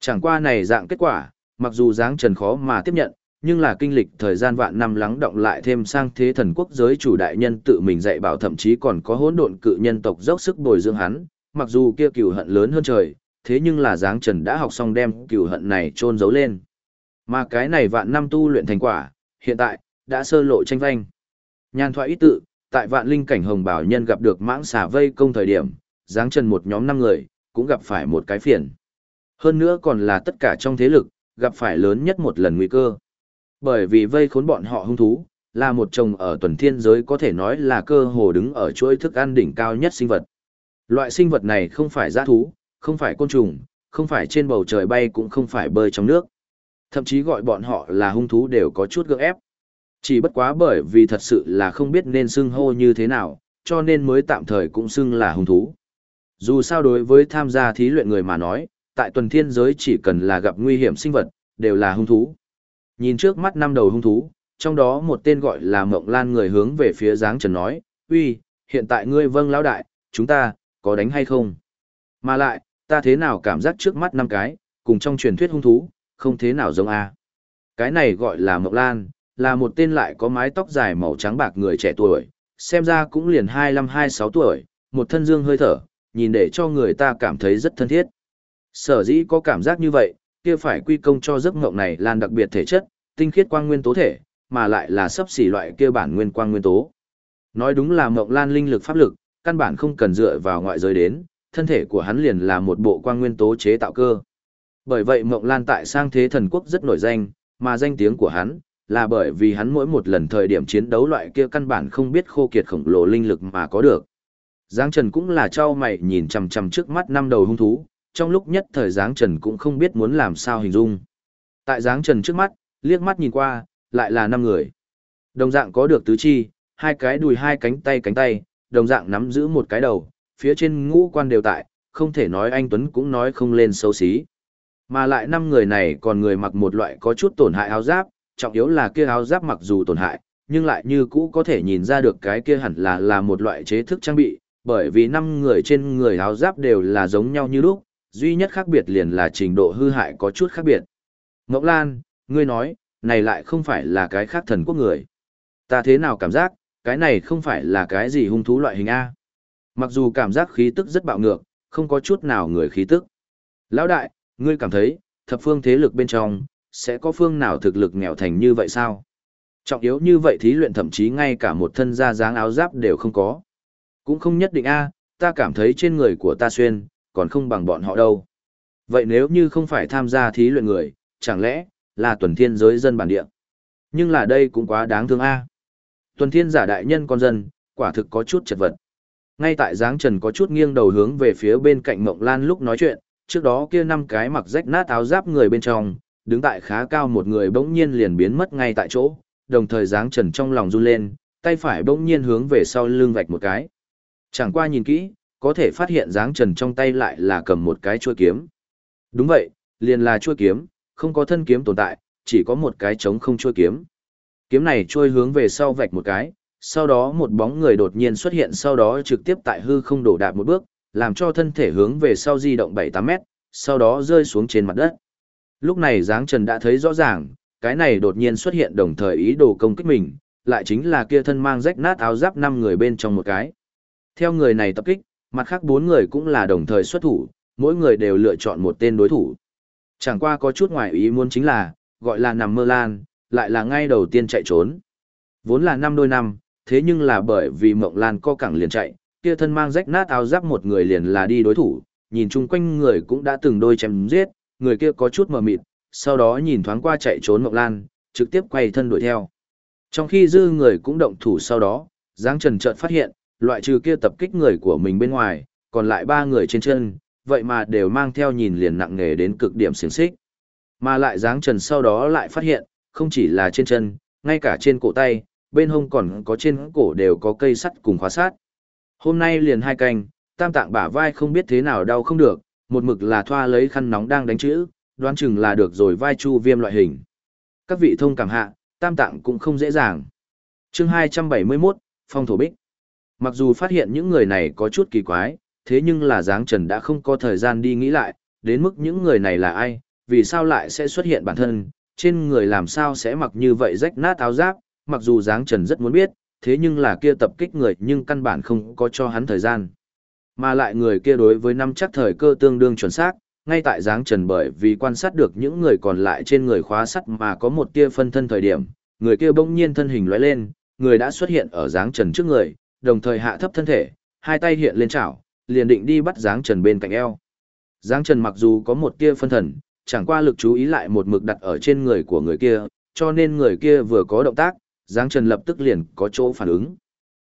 S1: Chẳng qua này dạng kết quả, mặc dù dáng trần khó mà tiếp nhận, nhưng là kinh lịch thời gian vạn năm lắng động lại thêm sang thế thần quốc giới chủ đại nhân tự mình dạy bảo thậm chí còn có hỗn độn cự nhân tộc dốc sức bồi dưỡng hắn, mặc dù kia cừu hận lớn hơn trời, thế nhưng là dáng trần đã học xong đem cừu hận này trôn giấu lên. Mà cái này vạn năm tu luyện thành quả, hiện tại, đã sơ lộ tranh vanh. Nhan thoại ý tự, tại vạn linh cảnh hồng bảo nhân gặp được mãng xà vây công thời điểm, dáng trần một nhóm năm người, cũng gặp phải một cái phiền. Hơn nữa còn là tất cả trong thế lực, gặp phải lớn nhất một lần nguy cơ. Bởi vì vây khốn bọn họ hung thú, là một chồng ở tuần thiên giới có thể nói là cơ hồ đứng ở chuỗi thức ăn đỉnh cao nhất sinh vật. Loại sinh vật này không phải giã thú, không phải côn trùng, không phải trên bầu trời bay cũng không phải bơi trong nước. Thậm chí gọi bọn họ là hung thú đều có chút gượng ép. Chỉ bất quá bởi vì thật sự là không biết nên xưng hô như thế nào, cho nên mới tạm thời cũng xưng là hung thú. Dù sao đối với tham gia thí luyện người mà nói, tại tuần thiên giới chỉ cần là gặp nguy hiểm sinh vật, đều là hung thú. Nhìn trước mắt năm đầu hung thú, trong đó một tên gọi là Mộng Lan người hướng về phía Giáng Trần nói, uy, hiện tại ngươi vâng lão đại, chúng ta, có đánh hay không? Mà lại, ta thế nào cảm giác trước mắt năm cái, cùng trong truyền thuyết hung thú, không thế nào giống a. Cái này gọi là Mộng Lan, là một tên lại có mái tóc dài màu trắng bạc người trẻ tuổi, xem ra cũng liền 25-26 tuổi, một thân dương hơi thở, nhìn để cho người ta cảm thấy rất thân thiết. Sở dĩ có cảm giác như vậy, kia phải quy công cho giấc ngộng này lan đặc biệt thể chất, tinh khiết quang nguyên tố thể, mà lại là sắp xỉ loại kia bản nguyên quang nguyên tố. Nói đúng là ngộng lan linh lực pháp lực, căn bản không cần dựa vào ngoại giới đến, thân thể của hắn liền là một bộ quang nguyên tố chế tạo cơ. Bởi vậy Mộng Lan tại sang thế thần quốc rất nổi danh, mà danh tiếng của hắn là bởi vì hắn mỗi một lần thời điểm chiến đấu loại kia căn bản không biết khô kiệt khổng lồ linh lực mà có được. giang Trần cũng là trao mày nhìn chằm chằm trước mắt năm đầu hung thú, trong lúc nhất thời Giáng Trần cũng không biết muốn làm sao hình dung. Tại Giáng Trần trước mắt, liếc mắt nhìn qua, lại là năm người. Đồng dạng có được tứ chi, hai cái đùi hai cánh tay cánh tay, đồng dạng nắm giữ một cái đầu, phía trên ngũ quan đều tại, không thể nói anh Tuấn cũng nói không lên xấu xí. Mà lại năm người này còn người mặc một loại có chút tổn hại áo giáp, trọng yếu là kia áo giáp mặc dù tổn hại, nhưng lại như cũ có thể nhìn ra được cái kia hẳn là là một loại chế thức trang bị, bởi vì năm người trên người áo giáp đều là giống nhau như lúc, duy nhất khác biệt liền là trình độ hư hại có chút khác biệt. Ngọc Lan, ngươi nói, này lại không phải là cái khác thần quốc người. Ta thế nào cảm giác, cái này không phải là cái gì hung thú loại hình A. Mặc dù cảm giác khí tức rất bạo ngược, không có chút nào người khí tức. Lão đại, ngươi cảm thấy, thập phương thế lực bên trong, sẽ có phương nào thực lực nghèo thành như vậy sao? Trọng yếu như vậy thí luyện thậm chí ngay cả một thân da dáng áo giáp đều không có. Cũng không nhất định a, ta cảm thấy trên người của ta xuyên, còn không bằng bọn họ đâu. Vậy nếu như không phải tham gia thí luyện người, chẳng lẽ là tuần thiên giới dân bản địa? Nhưng là đây cũng quá đáng thương a. Tuần thiên giả đại nhân con dân, quả thực có chút chật vật. Ngay tại dáng trần có chút nghiêng đầu hướng về phía bên cạnh Mộng Lan lúc nói chuyện, trước đó kia năm cái mặc rách nát áo giáp người bên trong, đứng tại khá cao một người bỗng nhiên liền biến mất ngay tại chỗ, đồng thời dáng trần trong lòng run lên, tay phải bỗng nhiên hướng về sau lưng vạch một cái. Chẳng qua nhìn kỹ, có thể phát hiện giáng trần trong tay lại là cầm một cái chuôi kiếm. Đúng vậy, liền là chuôi kiếm, không có thân kiếm tồn tại, chỉ có một cái trống không chuôi kiếm. Kiếm này trôi hướng về sau vạch một cái, sau đó một bóng người đột nhiên xuất hiện sau đó trực tiếp tại hư không đổ đạp một bước, làm cho thân thể hướng về sau di động 7-8 mét, sau đó rơi xuống trên mặt đất. Lúc này Giáng Trần đã thấy rõ ràng, cái này đột nhiên xuất hiện đồng thời ý đồ công kích mình, lại chính là kia thân mang rách nát áo giáp năm người bên trong một cái. Theo người này tập kích, mặt khác bốn người cũng là đồng thời xuất thủ, mỗi người đều lựa chọn một tên đối thủ. Chẳng qua có chút ngoài ý muốn chính là, gọi là nằm mơ lan, lại là ngay đầu tiên chạy trốn. Vốn là năm đôi năm, thế nhưng là bởi vì mộng lan co cẳng liền chạy, kia thân mang rách nát áo giáp một người liền là đi đối thủ, nhìn chung quanh người cũng đã từng đôi chém giết, người kia có chút mờ mịt, sau đó nhìn thoáng qua chạy trốn Mộng Lan, trực tiếp quay thân đuổi theo. Trong khi dư người cũng động thủ sau đó, Giáng Trần chợt phát hiện, loại trừ kia tập kích người của mình bên ngoài, còn lại ba người trên chân, vậy mà đều mang theo nhìn liền nặng nề đến cực điểm xiềng xích. Mà lại dáng Trần sau đó lại phát hiện, không chỉ là trên chân, ngay cả trên cổ tay, bên hông còn có trên cổ đều có cây sắt cùng khóa sát. Hôm nay liền hai canh, tam tạng bả vai không biết thế nào đau không được, một mực là thoa lấy khăn nóng đang đánh chữ, đoán chừng là được rồi vai chu viêm loại hình. Các vị thông cảm hạ, tam tạng cũng không dễ dàng. chương 271, Phong Thổ Bích. Mặc dù phát hiện những người này có chút kỳ quái, thế nhưng là Giáng Trần đã không có thời gian đi nghĩ lại, đến mức những người này là ai, vì sao lại sẽ xuất hiện bản thân, trên người làm sao sẽ mặc như vậy rách nát áo giáp, mặc dù Giáng Trần rất muốn biết, thế nhưng là kia tập kích người nhưng căn bản không có cho hắn thời gian. Mà lại người kia đối với năm chắc thời cơ tương đương chuẩn xác, ngay tại Giáng Trần bởi vì quan sát được những người còn lại trên người khóa sắt mà có một tia phân thân thời điểm, người kia bỗng nhiên thân hình lóe lên, người đã xuất hiện ở Giáng Trần trước người, đồng thời hạ thấp thân thể, hai tay hiện lên chảo, liền định đi bắt Giáng Trần bên cạnh eo. Giáng Trần mặc dù có một tia phân thần, chẳng qua lực chú ý lại một mực đặt ở trên người của người kia, cho nên người kia vừa có động tác, Giáng Trần lập tức liền có chỗ phản ứng.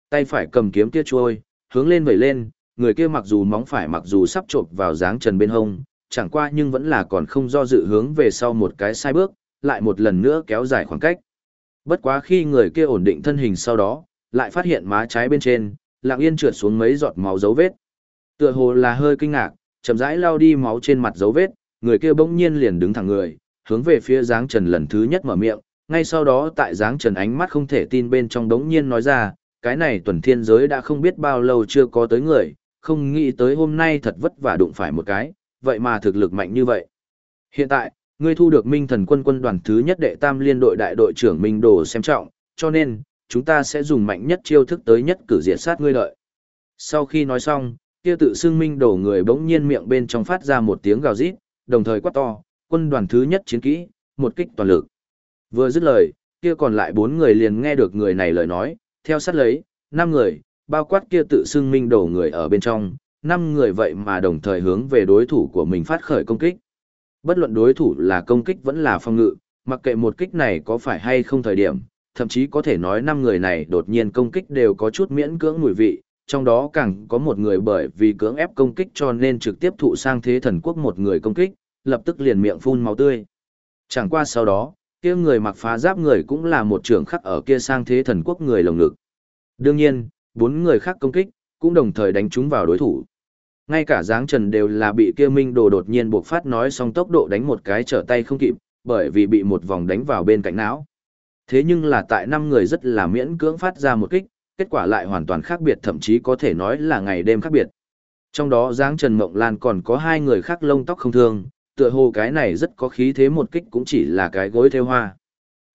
S1: Tay phải cầm kiếm kia trôi, hướng lên vẩy lên, người kia mặc dù móng phải mặc dù sắp chộp vào Giáng Trần bên hông, chẳng qua nhưng vẫn là còn không do dự hướng về sau một cái sai bước, lại một lần nữa kéo dài khoảng cách. Bất quá khi người kia ổn định thân hình sau đó, lại phát hiện má trái bên trên, lặng yên trượt xuống mấy giọt máu dấu vết. Tựa hồ là hơi kinh ngạc, chậm rãi lau đi máu trên mặt dấu vết, người kia bỗng nhiên liền đứng thẳng người, hướng về phía Giáng Trần lần thứ nhất mở miệng, ngay sau đó tại Giáng Trần ánh mắt không thể tin bên trong đống nhiên nói ra, cái này tuần thiên giới đã không biết bao lâu chưa có tới người, không nghĩ tới hôm nay thật vất vả đụng phải một cái, vậy mà thực lực mạnh như vậy. Hiện tại, ngươi thu được Minh Thần quân quân đoàn thứ nhất đệ tam liên đội đại đội trưởng Minh Đồ xem trọng, cho nên, chúng ta sẽ dùng mạnh nhất chiêu thức tới nhất cử diệt sát ngươi lợi. Sau khi nói xong, kia tự xưng Minh đổ người bỗng nhiên miệng bên trong phát ra một tiếng gào rít, đồng thời quát to, quân đoàn thứ nhất chiến kỹ, một kích toàn lực. Vừa dứt lời, kia còn lại bốn người liền nghe được người này lời nói, theo sát lấy, năm người, bao quát kia tự xưng Minh đổ người ở bên trong, năm người vậy mà đồng thời hướng về đối thủ của mình phát khởi công kích. Bất luận đối thủ là công kích vẫn là phòng ngự, mặc kệ một kích này có phải hay không thời điểm, thậm chí có thể nói năm người này đột nhiên công kích đều có chút miễn cưỡng mùi vị, trong đó càng có một người bởi vì cưỡng ép công kích cho nên trực tiếp thụ sang thế thần quốc một người công kích, lập tức liền miệng phun máu tươi. Chẳng qua sau đó, kia người mặc phá giáp người cũng là một trưởng khắc ở kia sang thế thần quốc người lồng ngực. Đương nhiên, bốn người khác công kích, cũng đồng thời đánh trúng vào đối thủ. Ngay cả dáng trần đều là bị kia minh đồ đột nhiên buộc phát nói xong tốc độ đánh một cái trở tay không kịp, bởi vì bị một vòng đánh vào bên cạnh não. Thế nhưng là tại năm người rất là miễn cưỡng phát ra một kích, kết quả lại hoàn toàn khác biệt thậm chí có thể nói là ngày đêm khác biệt. Trong đó dáng Trần Mộng Lan còn có hai người khác lông tóc không thương, tựa hồ cái này rất có khí thế một kích cũng chỉ là cái gối theo hoa.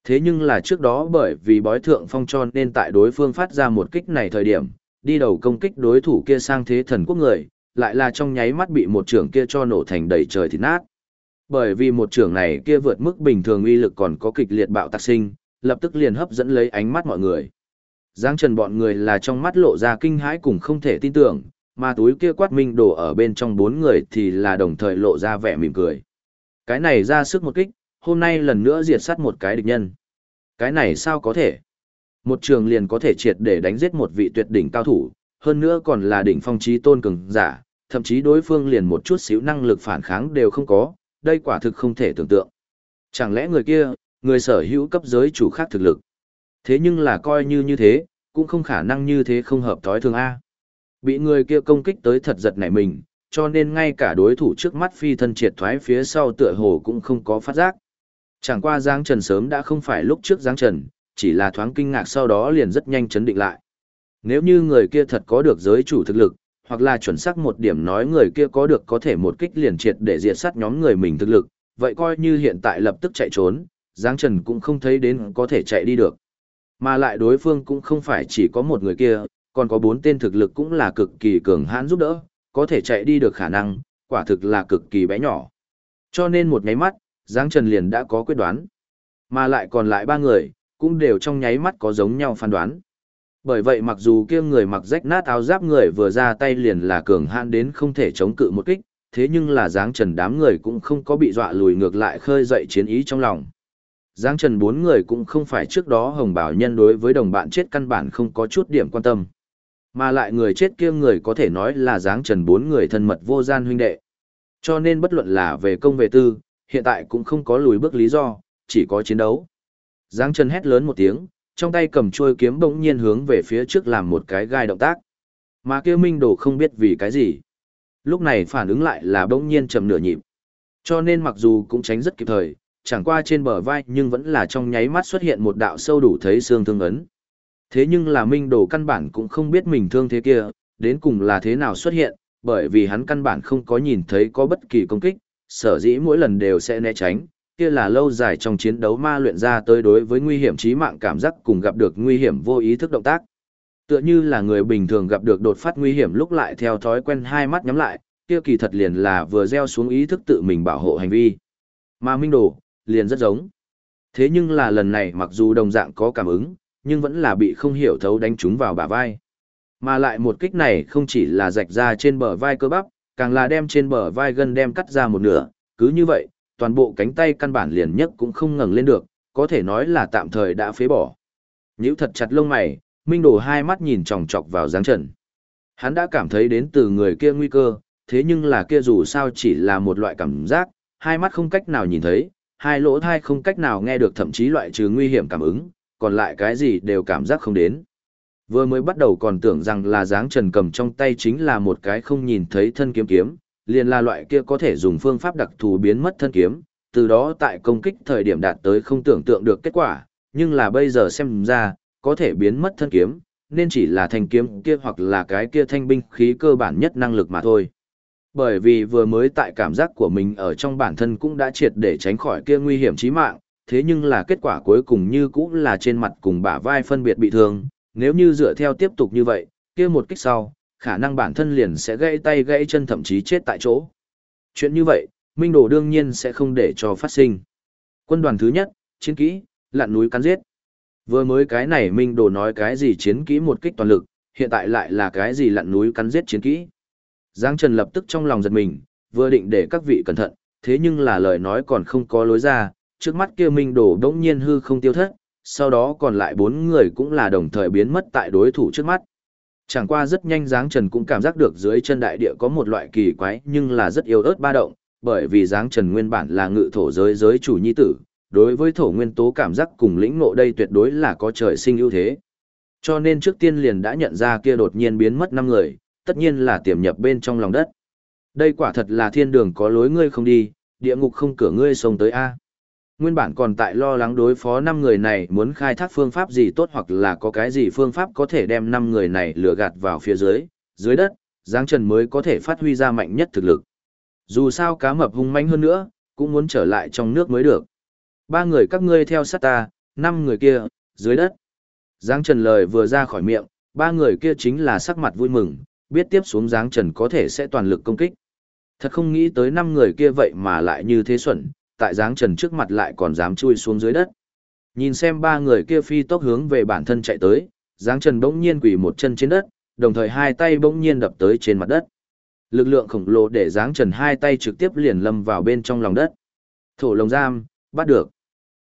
S1: Thế nhưng là trước đó bởi vì bói thượng phong cho nên tại đối phương phát ra một kích này thời điểm, đi đầu công kích đối thủ kia sang thế thần quốc người, lại là trong nháy mắt bị một trưởng kia cho nổ thành đầy trời thịt nát. Bởi vì một trưởng này kia vượt mức bình thường uy lực còn có kịch liệt bạo tạc sinh, lập tức liền hấp dẫn lấy ánh mắt mọi người. Giang trần bọn người là trong mắt lộ ra kinh hãi cùng không thể tin tưởng, mà túi kia quát minh đổ ở bên trong bốn người thì là đồng thời lộ ra vẻ mỉm cười. Cái này ra sức một kích, hôm nay lần nữa diệt sát một cái địch nhân. Cái này sao có thể? Một trường liền có thể triệt để đánh giết một vị tuyệt đỉnh cao thủ, hơn nữa còn là đỉnh phong trí tôn cường giả, thậm chí đối phương liền một chút xíu năng lực phản kháng đều không có, đây quả thực không thể tưởng tượng. Chẳng lẽ người kia, người sở hữu cấp giới chủ khác thực lực. Thế nhưng là coi như như thế, cũng không khả năng như thế không hợp thói thường A. Bị người kia công kích tới thật giật nảy mình, cho nên ngay cả đối thủ trước mắt phi thân triệt thoái phía sau tựa hồ cũng không có phát giác. Chẳng qua Giang Trần sớm đã không phải lúc trước Giang Trần, chỉ là thoáng kinh ngạc sau đó liền rất nhanh chấn định lại. Nếu như người kia thật có được giới chủ thực lực, hoặc là chuẩn xác một điểm nói người kia có được có thể một kích liền triệt để diệt sát nhóm người mình thực lực, vậy coi như hiện tại lập tức chạy trốn, Giáng Trần cũng không thấy đến có thể chạy đi được. Mà lại đối phương cũng không phải chỉ có một người kia, còn có bốn tên thực lực cũng là cực kỳ cường hãn giúp đỡ, có thể chạy đi được khả năng, quả thực là cực kỳ bé nhỏ. Cho nên một nháy mắt, Giáng Trần liền đã có quyết đoán. Mà lại còn lại ba người, cũng đều trong nháy mắt có giống nhau phán đoán. Bởi vậy mặc dù kia người mặc rách nát áo giáp người vừa ra tay liền là cường hãn đến không thể chống cự một kích, thế nhưng là dáng trần đám người cũng không có bị dọa lùi ngược lại khơi dậy chiến ý trong lòng. Giáng Trần bốn người cũng không phải trước đó Hồng Bảo Nhân đối với đồng bạn chết căn bản không có chút điểm quan tâm. Mà lại người chết kia người có thể nói là Giáng Trần bốn người thân mật vô gian huynh đệ. Cho nên bất luận là về công về tư, hiện tại cũng không có lùi bước lý do, chỉ có chiến đấu. Giáng Trần hét lớn một tiếng, trong tay cầm chuôi kiếm bỗng nhiên hướng về phía trước làm một cái gai động tác. Mà kia Minh Đồ không biết vì cái gì. Lúc này phản ứng lại là bỗng nhiên chầm nửa nhịp. Cho nên mặc dù cũng tránh rất kịp thời, chẳng qua trên bờ vai nhưng vẫn là trong nháy mắt xuất hiện một đạo sâu đủ thấy xương thương ấn. Thế nhưng là Minh Đồ căn bản cũng không biết mình thương thế kia, đến cùng là thế nào xuất hiện, bởi vì hắn căn bản không có nhìn thấy có bất kỳ công kích, sở dĩ mỗi lần đều sẽ né tránh, kia là lâu dài trong chiến đấu ma luyện ra tới đối với nguy hiểm chí mạng cảm giác cùng gặp được nguy hiểm vô ý thức động tác. Tựa như là người bình thường gặp được đột phát nguy hiểm lúc lại theo thói quen hai mắt nhắm lại, kia kỳ thật liền là vừa gieo xuống ý thức tự mình bảo hộ hành vi. Mà Minh Đồ, liền rất giống. Thế nhưng là lần này mặc dù đồng dạng có cảm ứng, nhưng vẫn là bị không hiểu thấu đánh trúng vào bả vai. Mà lại một kích này không chỉ là rạch ra trên bờ vai cơ bắp, càng là đem trên bờ vai gân đem cắt ra một nửa, cứ như vậy, toàn bộ cánh tay căn bản liền nhất cũng không ngẩng lên được, có thể nói là tạm thời đã phế bỏ. Nhíu thật chặt lông mày, Minh Đồ hai mắt nhìn chòng chọc vào dáng trần. Hắn đã cảm thấy đến từ người kia nguy cơ, thế nhưng là kia dù sao chỉ là một loại cảm giác, hai mắt không cách nào nhìn thấy, hai lỗ thai không cách nào nghe được thậm chí loại trừ nguy hiểm cảm ứng, còn lại cái gì đều cảm giác không đến. Vừa mới bắt đầu còn tưởng rằng là dáng trần cầm trong tay chính là một cái không nhìn thấy thân kiếm kiếm, liền là loại kia có thể dùng phương pháp đặc thù biến mất thân kiếm, từ đó tại công kích thời điểm đạt tới không tưởng tượng được kết quả, nhưng là bây giờ xem ra, có thể biến mất thân kiếm, nên chỉ là thanh kiếm kia hoặc là cái kia thanh binh khí cơ bản nhất năng lực mà thôi. Bởi vì vừa mới tại cảm giác của mình ở trong bản thân cũng đã triệt để tránh khỏi kia nguy hiểm chí mạng, thế nhưng là kết quả cuối cùng như cũng là trên mặt cùng bả vai phân biệt bị thương, nếu như dựa theo tiếp tục như vậy, kia một kích sau, khả năng bản thân liền sẽ gãy tay gãy chân thậm chí chết tại chỗ. Chuyện như vậy, Minh Đồ đương nhiên sẽ không để cho phát sinh. Quân đoàn thứ nhất, chiến kỹ, lặn núi cắn giết. Vừa mới cái này Minh Đồ nói cái gì chiến kỹ một kích toàn lực, hiện tại lại là cái gì lặn núi cắn giết chiến kỹ. Giang Trần lập tức trong lòng giật mình, vừa định để các vị cẩn thận, thế nhưng là lời nói còn không có lối ra, trước mắt kia Minh Đồ đống nhiên hư không tiêu thất, sau đó còn lại bốn người cũng là đồng thời biến mất tại đối thủ trước mắt. Chẳng qua rất nhanh Giáng Trần cũng cảm giác được dưới chân đại địa có một loại kỳ quái nhưng là rất yếu ớt ba động, bởi vì Giáng Trần nguyên bản là ngự thổ giới giới chủ nhi tử, đối với thổ nguyên tố cảm giác cùng lĩnh ngộ đây tuyệt đối là có trời sinh ưu thế. Cho nên trước tiên liền đã nhận ra kia đột nhiên biến mất năm người, tất nhiên là tiềm nhập bên trong lòng đất. Đây quả thật là thiên đường có lối ngươi không đi, địa ngục không cửa ngươi sông tới A. Nguyên bản còn tại lo lắng đối phó năm người này muốn khai thác phương pháp gì tốt hoặc là có cái gì phương pháp có thể đem năm người này lừa gạt vào phía dưới, dưới đất, Giáng Trần mới có thể phát huy ra mạnh nhất thực lực. Dù sao cá mập hung manh hơn nữa, cũng muốn trở lại trong nước mới được. Ba người các ngươi theo sát ta, năm người kia, dưới đất. Giáng Trần lời vừa ra khỏi miệng, ba người kia chính là sắc mặt vui mừng, biết tiếp xuống Giáng Trần có thể sẽ toàn lực công kích. Thật không nghĩ tới năm người kia vậy mà lại như thế xuẩn, tại Giáng Trần trước mặt lại còn dám chui xuống dưới đất. Nhìn xem ba người kia phi tốc hướng về bản thân chạy tới, Giáng Trần bỗng nhiên quỳ một chân trên đất, đồng thời hai tay bỗng nhiên đập tới trên mặt đất. Lực lượng khổng lồ để Giáng Trần hai tay trực tiếp liền lâm vào bên trong lòng đất. Thổ lồng giam, bắt được.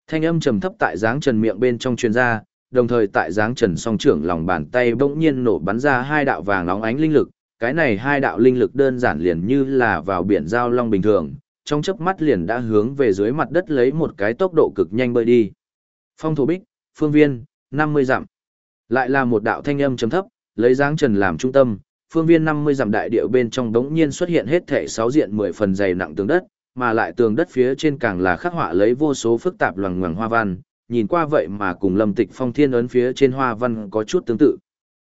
S1: Thanh âm trầm thấp tại Giáng Trần miệng bên trong truyền ra, đồng thời tại dáng Trần song trưởng lòng bàn tay bỗng nhiên nổ bắn ra hai đạo vàng nóng ánh linh lực. Cái này hai đạo linh lực đơn giản liền như là vào biển giao long bình thường, trong chớp mắt liền đã hướng về dưới mặt đất lấy một cái tốc độ cực nhanh bơi đi. Phong thổ bích, phương viên, 50 dặm. Lại là một đạo thanh âm chấm thấp, lấy dáng trần làm trung tâm, phương viên 50 dặm đại điệu bên trong đống nhiên xuất hiện hết thể sáu diện 10 phần dày nặng tường đất, mà lại tường đất phía trên càng là khắc họa lấy vô số phức tạp loằng ngoằng hoa văn, nhìn qua vậy mà cùng lâm tịch phong thiên ấn phía trên hoa văn có chút tương tự.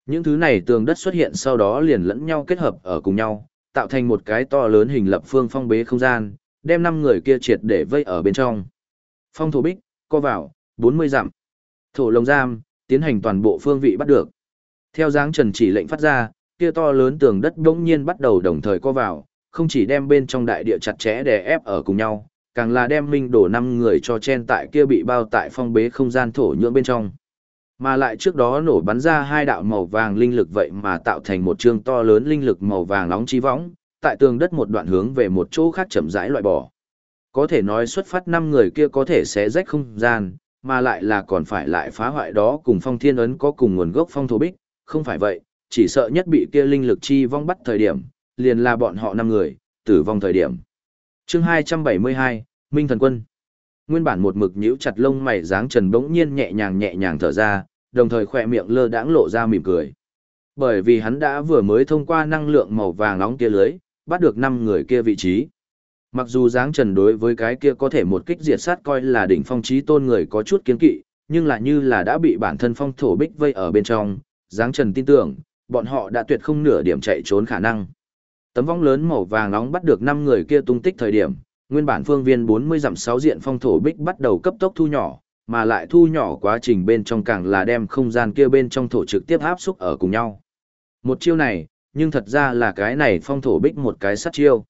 S1: Những thứ này tường đất xuất hiện sau đó liền lẫn nhau kết hợp ở cùng nhau, tạo thành một cái to lớn hình lập phương phong bế không gian, đem năm người kia triệt để vây ở bên trong. Phong thổ bích, co vào, 40 dặm. Thổ lồng giam, tiến hành toàn bộ phương vị bắt được. Theo dáng trần chỉ lệnh phát ra, kia to lớn tường đất bỗng nhiên bắt đầu đồng thời co vào, không chỉ đem bên trong đại địa chặt chẽ đè ép ở cùng nhau, càng là đem minh đổ năm người cho chen tại kia bị bao tại phong bế không gian thổ nhưỡng bên trong. Mà lại trước đó nổ bắn ra hai đạo màu vàng linh lực vậy mà tạo thành một chương to lớn linh lực màu vàng nóng chi võng, tại tường đất một đoạn hướng về một chỗ khác chậm rãi loại bỏ. có thể nói xuất phát năm người kia có thể sẽ rách không gian, mà lại là còn phải lại phá hoại đó cùng phong thiên ấn có cùng nguồn gốc phong thổ bích, không phải vậy, chỉ sợ nhất bị kia linh lực chi vong bắt thời điểm, liền là bọn họ năm người, tử vong thời điểm chương 272, Minh Thần Quân Nguyên bản một mực nhíu chặt lông mày dáng trần bỗng nhiên nhẹ nhàng nhẹ nhàng thở ra, đồng thời khỏe miệng lơ đãng lộ ra mỉm cười. Bởi vì hắn đã vừa mới thông qua năng lượng màu vàng nóng kia lưới, bắt được năm người kia vị trí. Mặc dù dáng trần đối với cái kia có thể một kích diệt sát coi là đỉnh phong trí tôn người có chút kiến kỵ, nhưng là như là đã bị bản thân phong thổ bích vây ở bên trong, dáng trần tin tưởng, bọn họ đã tuyệt không nửa điểm chạy trốn khả năng. Tấm vong lớn màu vàng nóng bắt được năm người kia tung tích thời điểm, nguyên bản phương viên 40 dặm 6 diện phong thổ bích bắt đầu cấp tốc thu nhỏ, mà lại thu nhỏ quá trình bên trong càng là đem không gian kia bên trong thổ trực tiếp áp xúc ở cùng nhau. Một chiêu này, nhưng thật ra là cái này phong thổ bích một cái sát chiêu.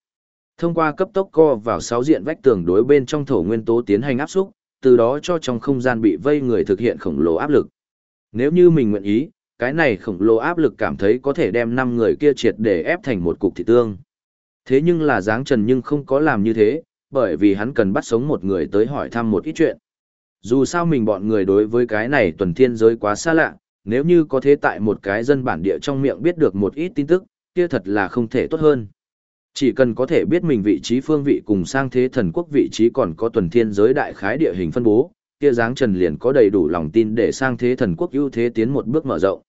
S1: Thông qua cấp tốc co vào 6 diện vách tường đối bên trong thổ nguyên tố tiến hành áp xúc, từ đó cho trong không gian bị vây người thực hiện khổng lồ áp lực. Nếu như mình nguyện ý, cái này khổng lồ áp lực cảm thấy có thể đem năm người kia triệt để ép thành một cục thị tương. Thế nhưng là dáng trần nhưng không có làm như thế, bởi vì hắn cần bắt sống một người tới hỏi thăm một ít chuyện. Dù sao mình bọn người đối với cái này tuần thiên giới quá xa lạ, nếu như có thế tại một cái dân bản địa trong miệng biết được một ít tin tức, kia thật là không thể tốt hơn. Chỉ cần có thể biết mình vị trí phương vị cùng sang thế thần quốc vị trí còn có tuần thiên giới đại khái địa hình phân bố, kia dáng trần liền có đầy đủ lòng tin để sang thế thần quốc ưu thế tiến một bước mở rộng.